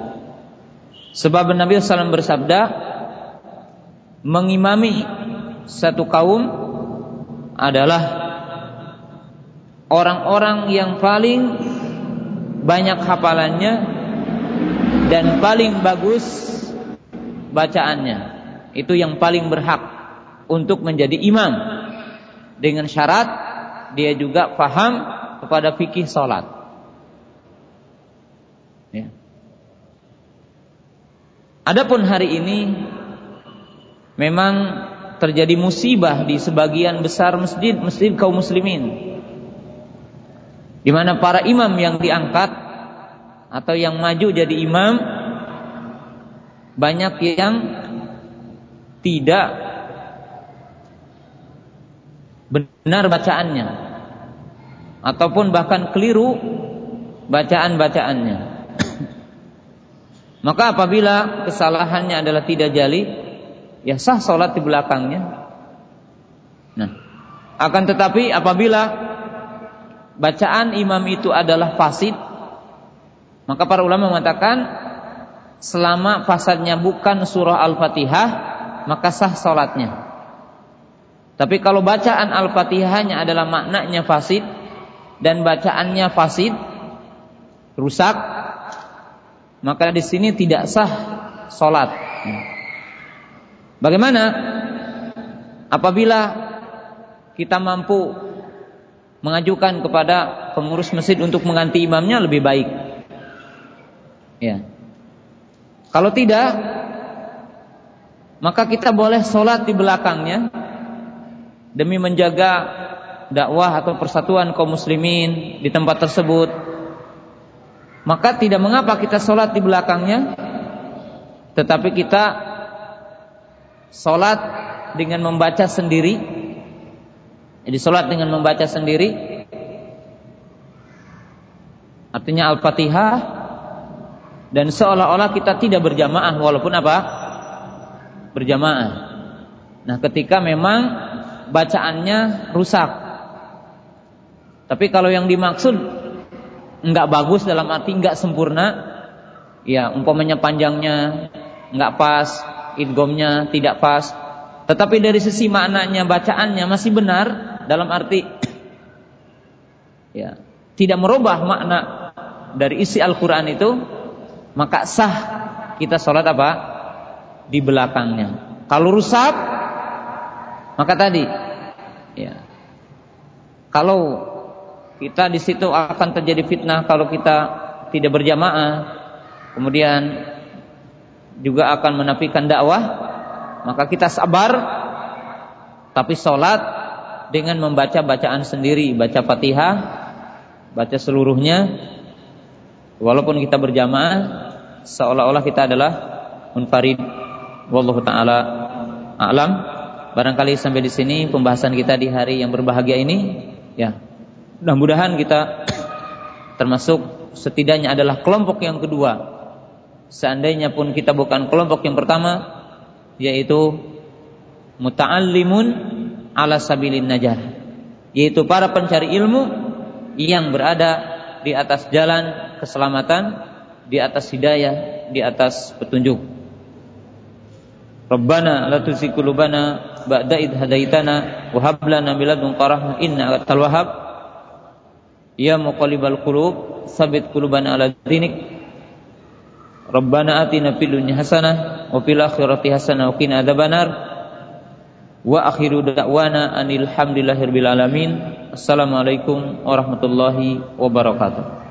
Speaker 2: Sebab Nabi SAW bersabda, mengimami satu kaum adalah orang-orang yang paling banyak hafalannya dan paling bagus bacaannya. Itu yang paling berhak untuk menjadi imam dengan syarat dia juga paham kepada fikih salat. Ya. Adapun hari ini memang terjadi musibah di sebagian besar masjid masjid kaum muslimin di mana para imam yang diangkat atau yang maju jadi imam banyak yang tidak benar bacaannya ataupun bahkan keliru bacaan-bacaannya. Maka apabila kesalahannya adalah tidak jali, ya sah sholat di belakangnya. Nah, akan tetapi apabila bacaan imam itu adalah fasid, maka para ulama mengatakan selama fasadnya bukan surah Al-Fatihah, maka sah sholatnya. Tapi kalau bacaan Al-Fatihahnya adalah maknanya fasid dan bacaannya fasid rusak, maka di sini tidak sah salat. Bagaimana apabila kita mampu mengajukan kepada pengurus masjid untuk mengganti imamnya lebih baik? Ya. Kalau tidak, maka kita boleh sholat di belakangnya demi menjaga dakwah atau persatuan kaum muslimin di tempat tersebut maka tidak mengapa kita sholat di belakangnya tetapi kita sholat dengan membaca sendiri. Jadi sholat dengan membaca sendiri artinya al-fatihah dan seolah-olah kita tidak berjamaah walaupun apa? Berjamaah. Nah ketika memang bacaannya rusak. Tapi kalau yang dimaksud nggak bagus dalam arti nggak sempurna, ya umpamanya panjangnya nggak pas, idgomnya tidak pas. Tetapi dari sisi maknanya bacaannya masih benar dalam arti ya tidak merubah makna dari isi Al-Quran itu, maka sah kita sholat apa? Di belakangnya. Kalau rusak, maka tadi, ya, kalau kita di situ akan terjadi fitnah kalau kita tidak berjamaah, kemudian juga akan menafikan dakwah, maka kita sabar, tapi sholat dengan membaca bacaan sendiri, baca fatihah, baca seluruhnya, walaupun kita berjamaah, seolah-olah kita adalah munfarid. Wallahu taala a'lam. Barangkali sampai di sini pembahasan kita di hari yang berbahagia ini, ya. Mudah-mudahan kita termasuk setidaknya adalah kelompok yang kedua. Seandainya pun kita bukan kelompok yang pertama, yaitu muta'allimun ala sabilin najar, yaitu para pencari ilmu yang berada di atas jalan keselamatan, di atas hidayah, di atas petunjuk. Rabbana la tuzigh qulubana ba'da id hadaitana wa hab lana min ladunka rahmah innaka wahhab ya muqallibal qulub sabit qulubana ala dinik. Rabbana atina fid dunya hasanah wa fil akhirati hasanah wa qina adzabannar. Wa akhiru da'wana anil hamdulillahirabbil alamin. Assalamualaikum warahmatullahi wabarakatuh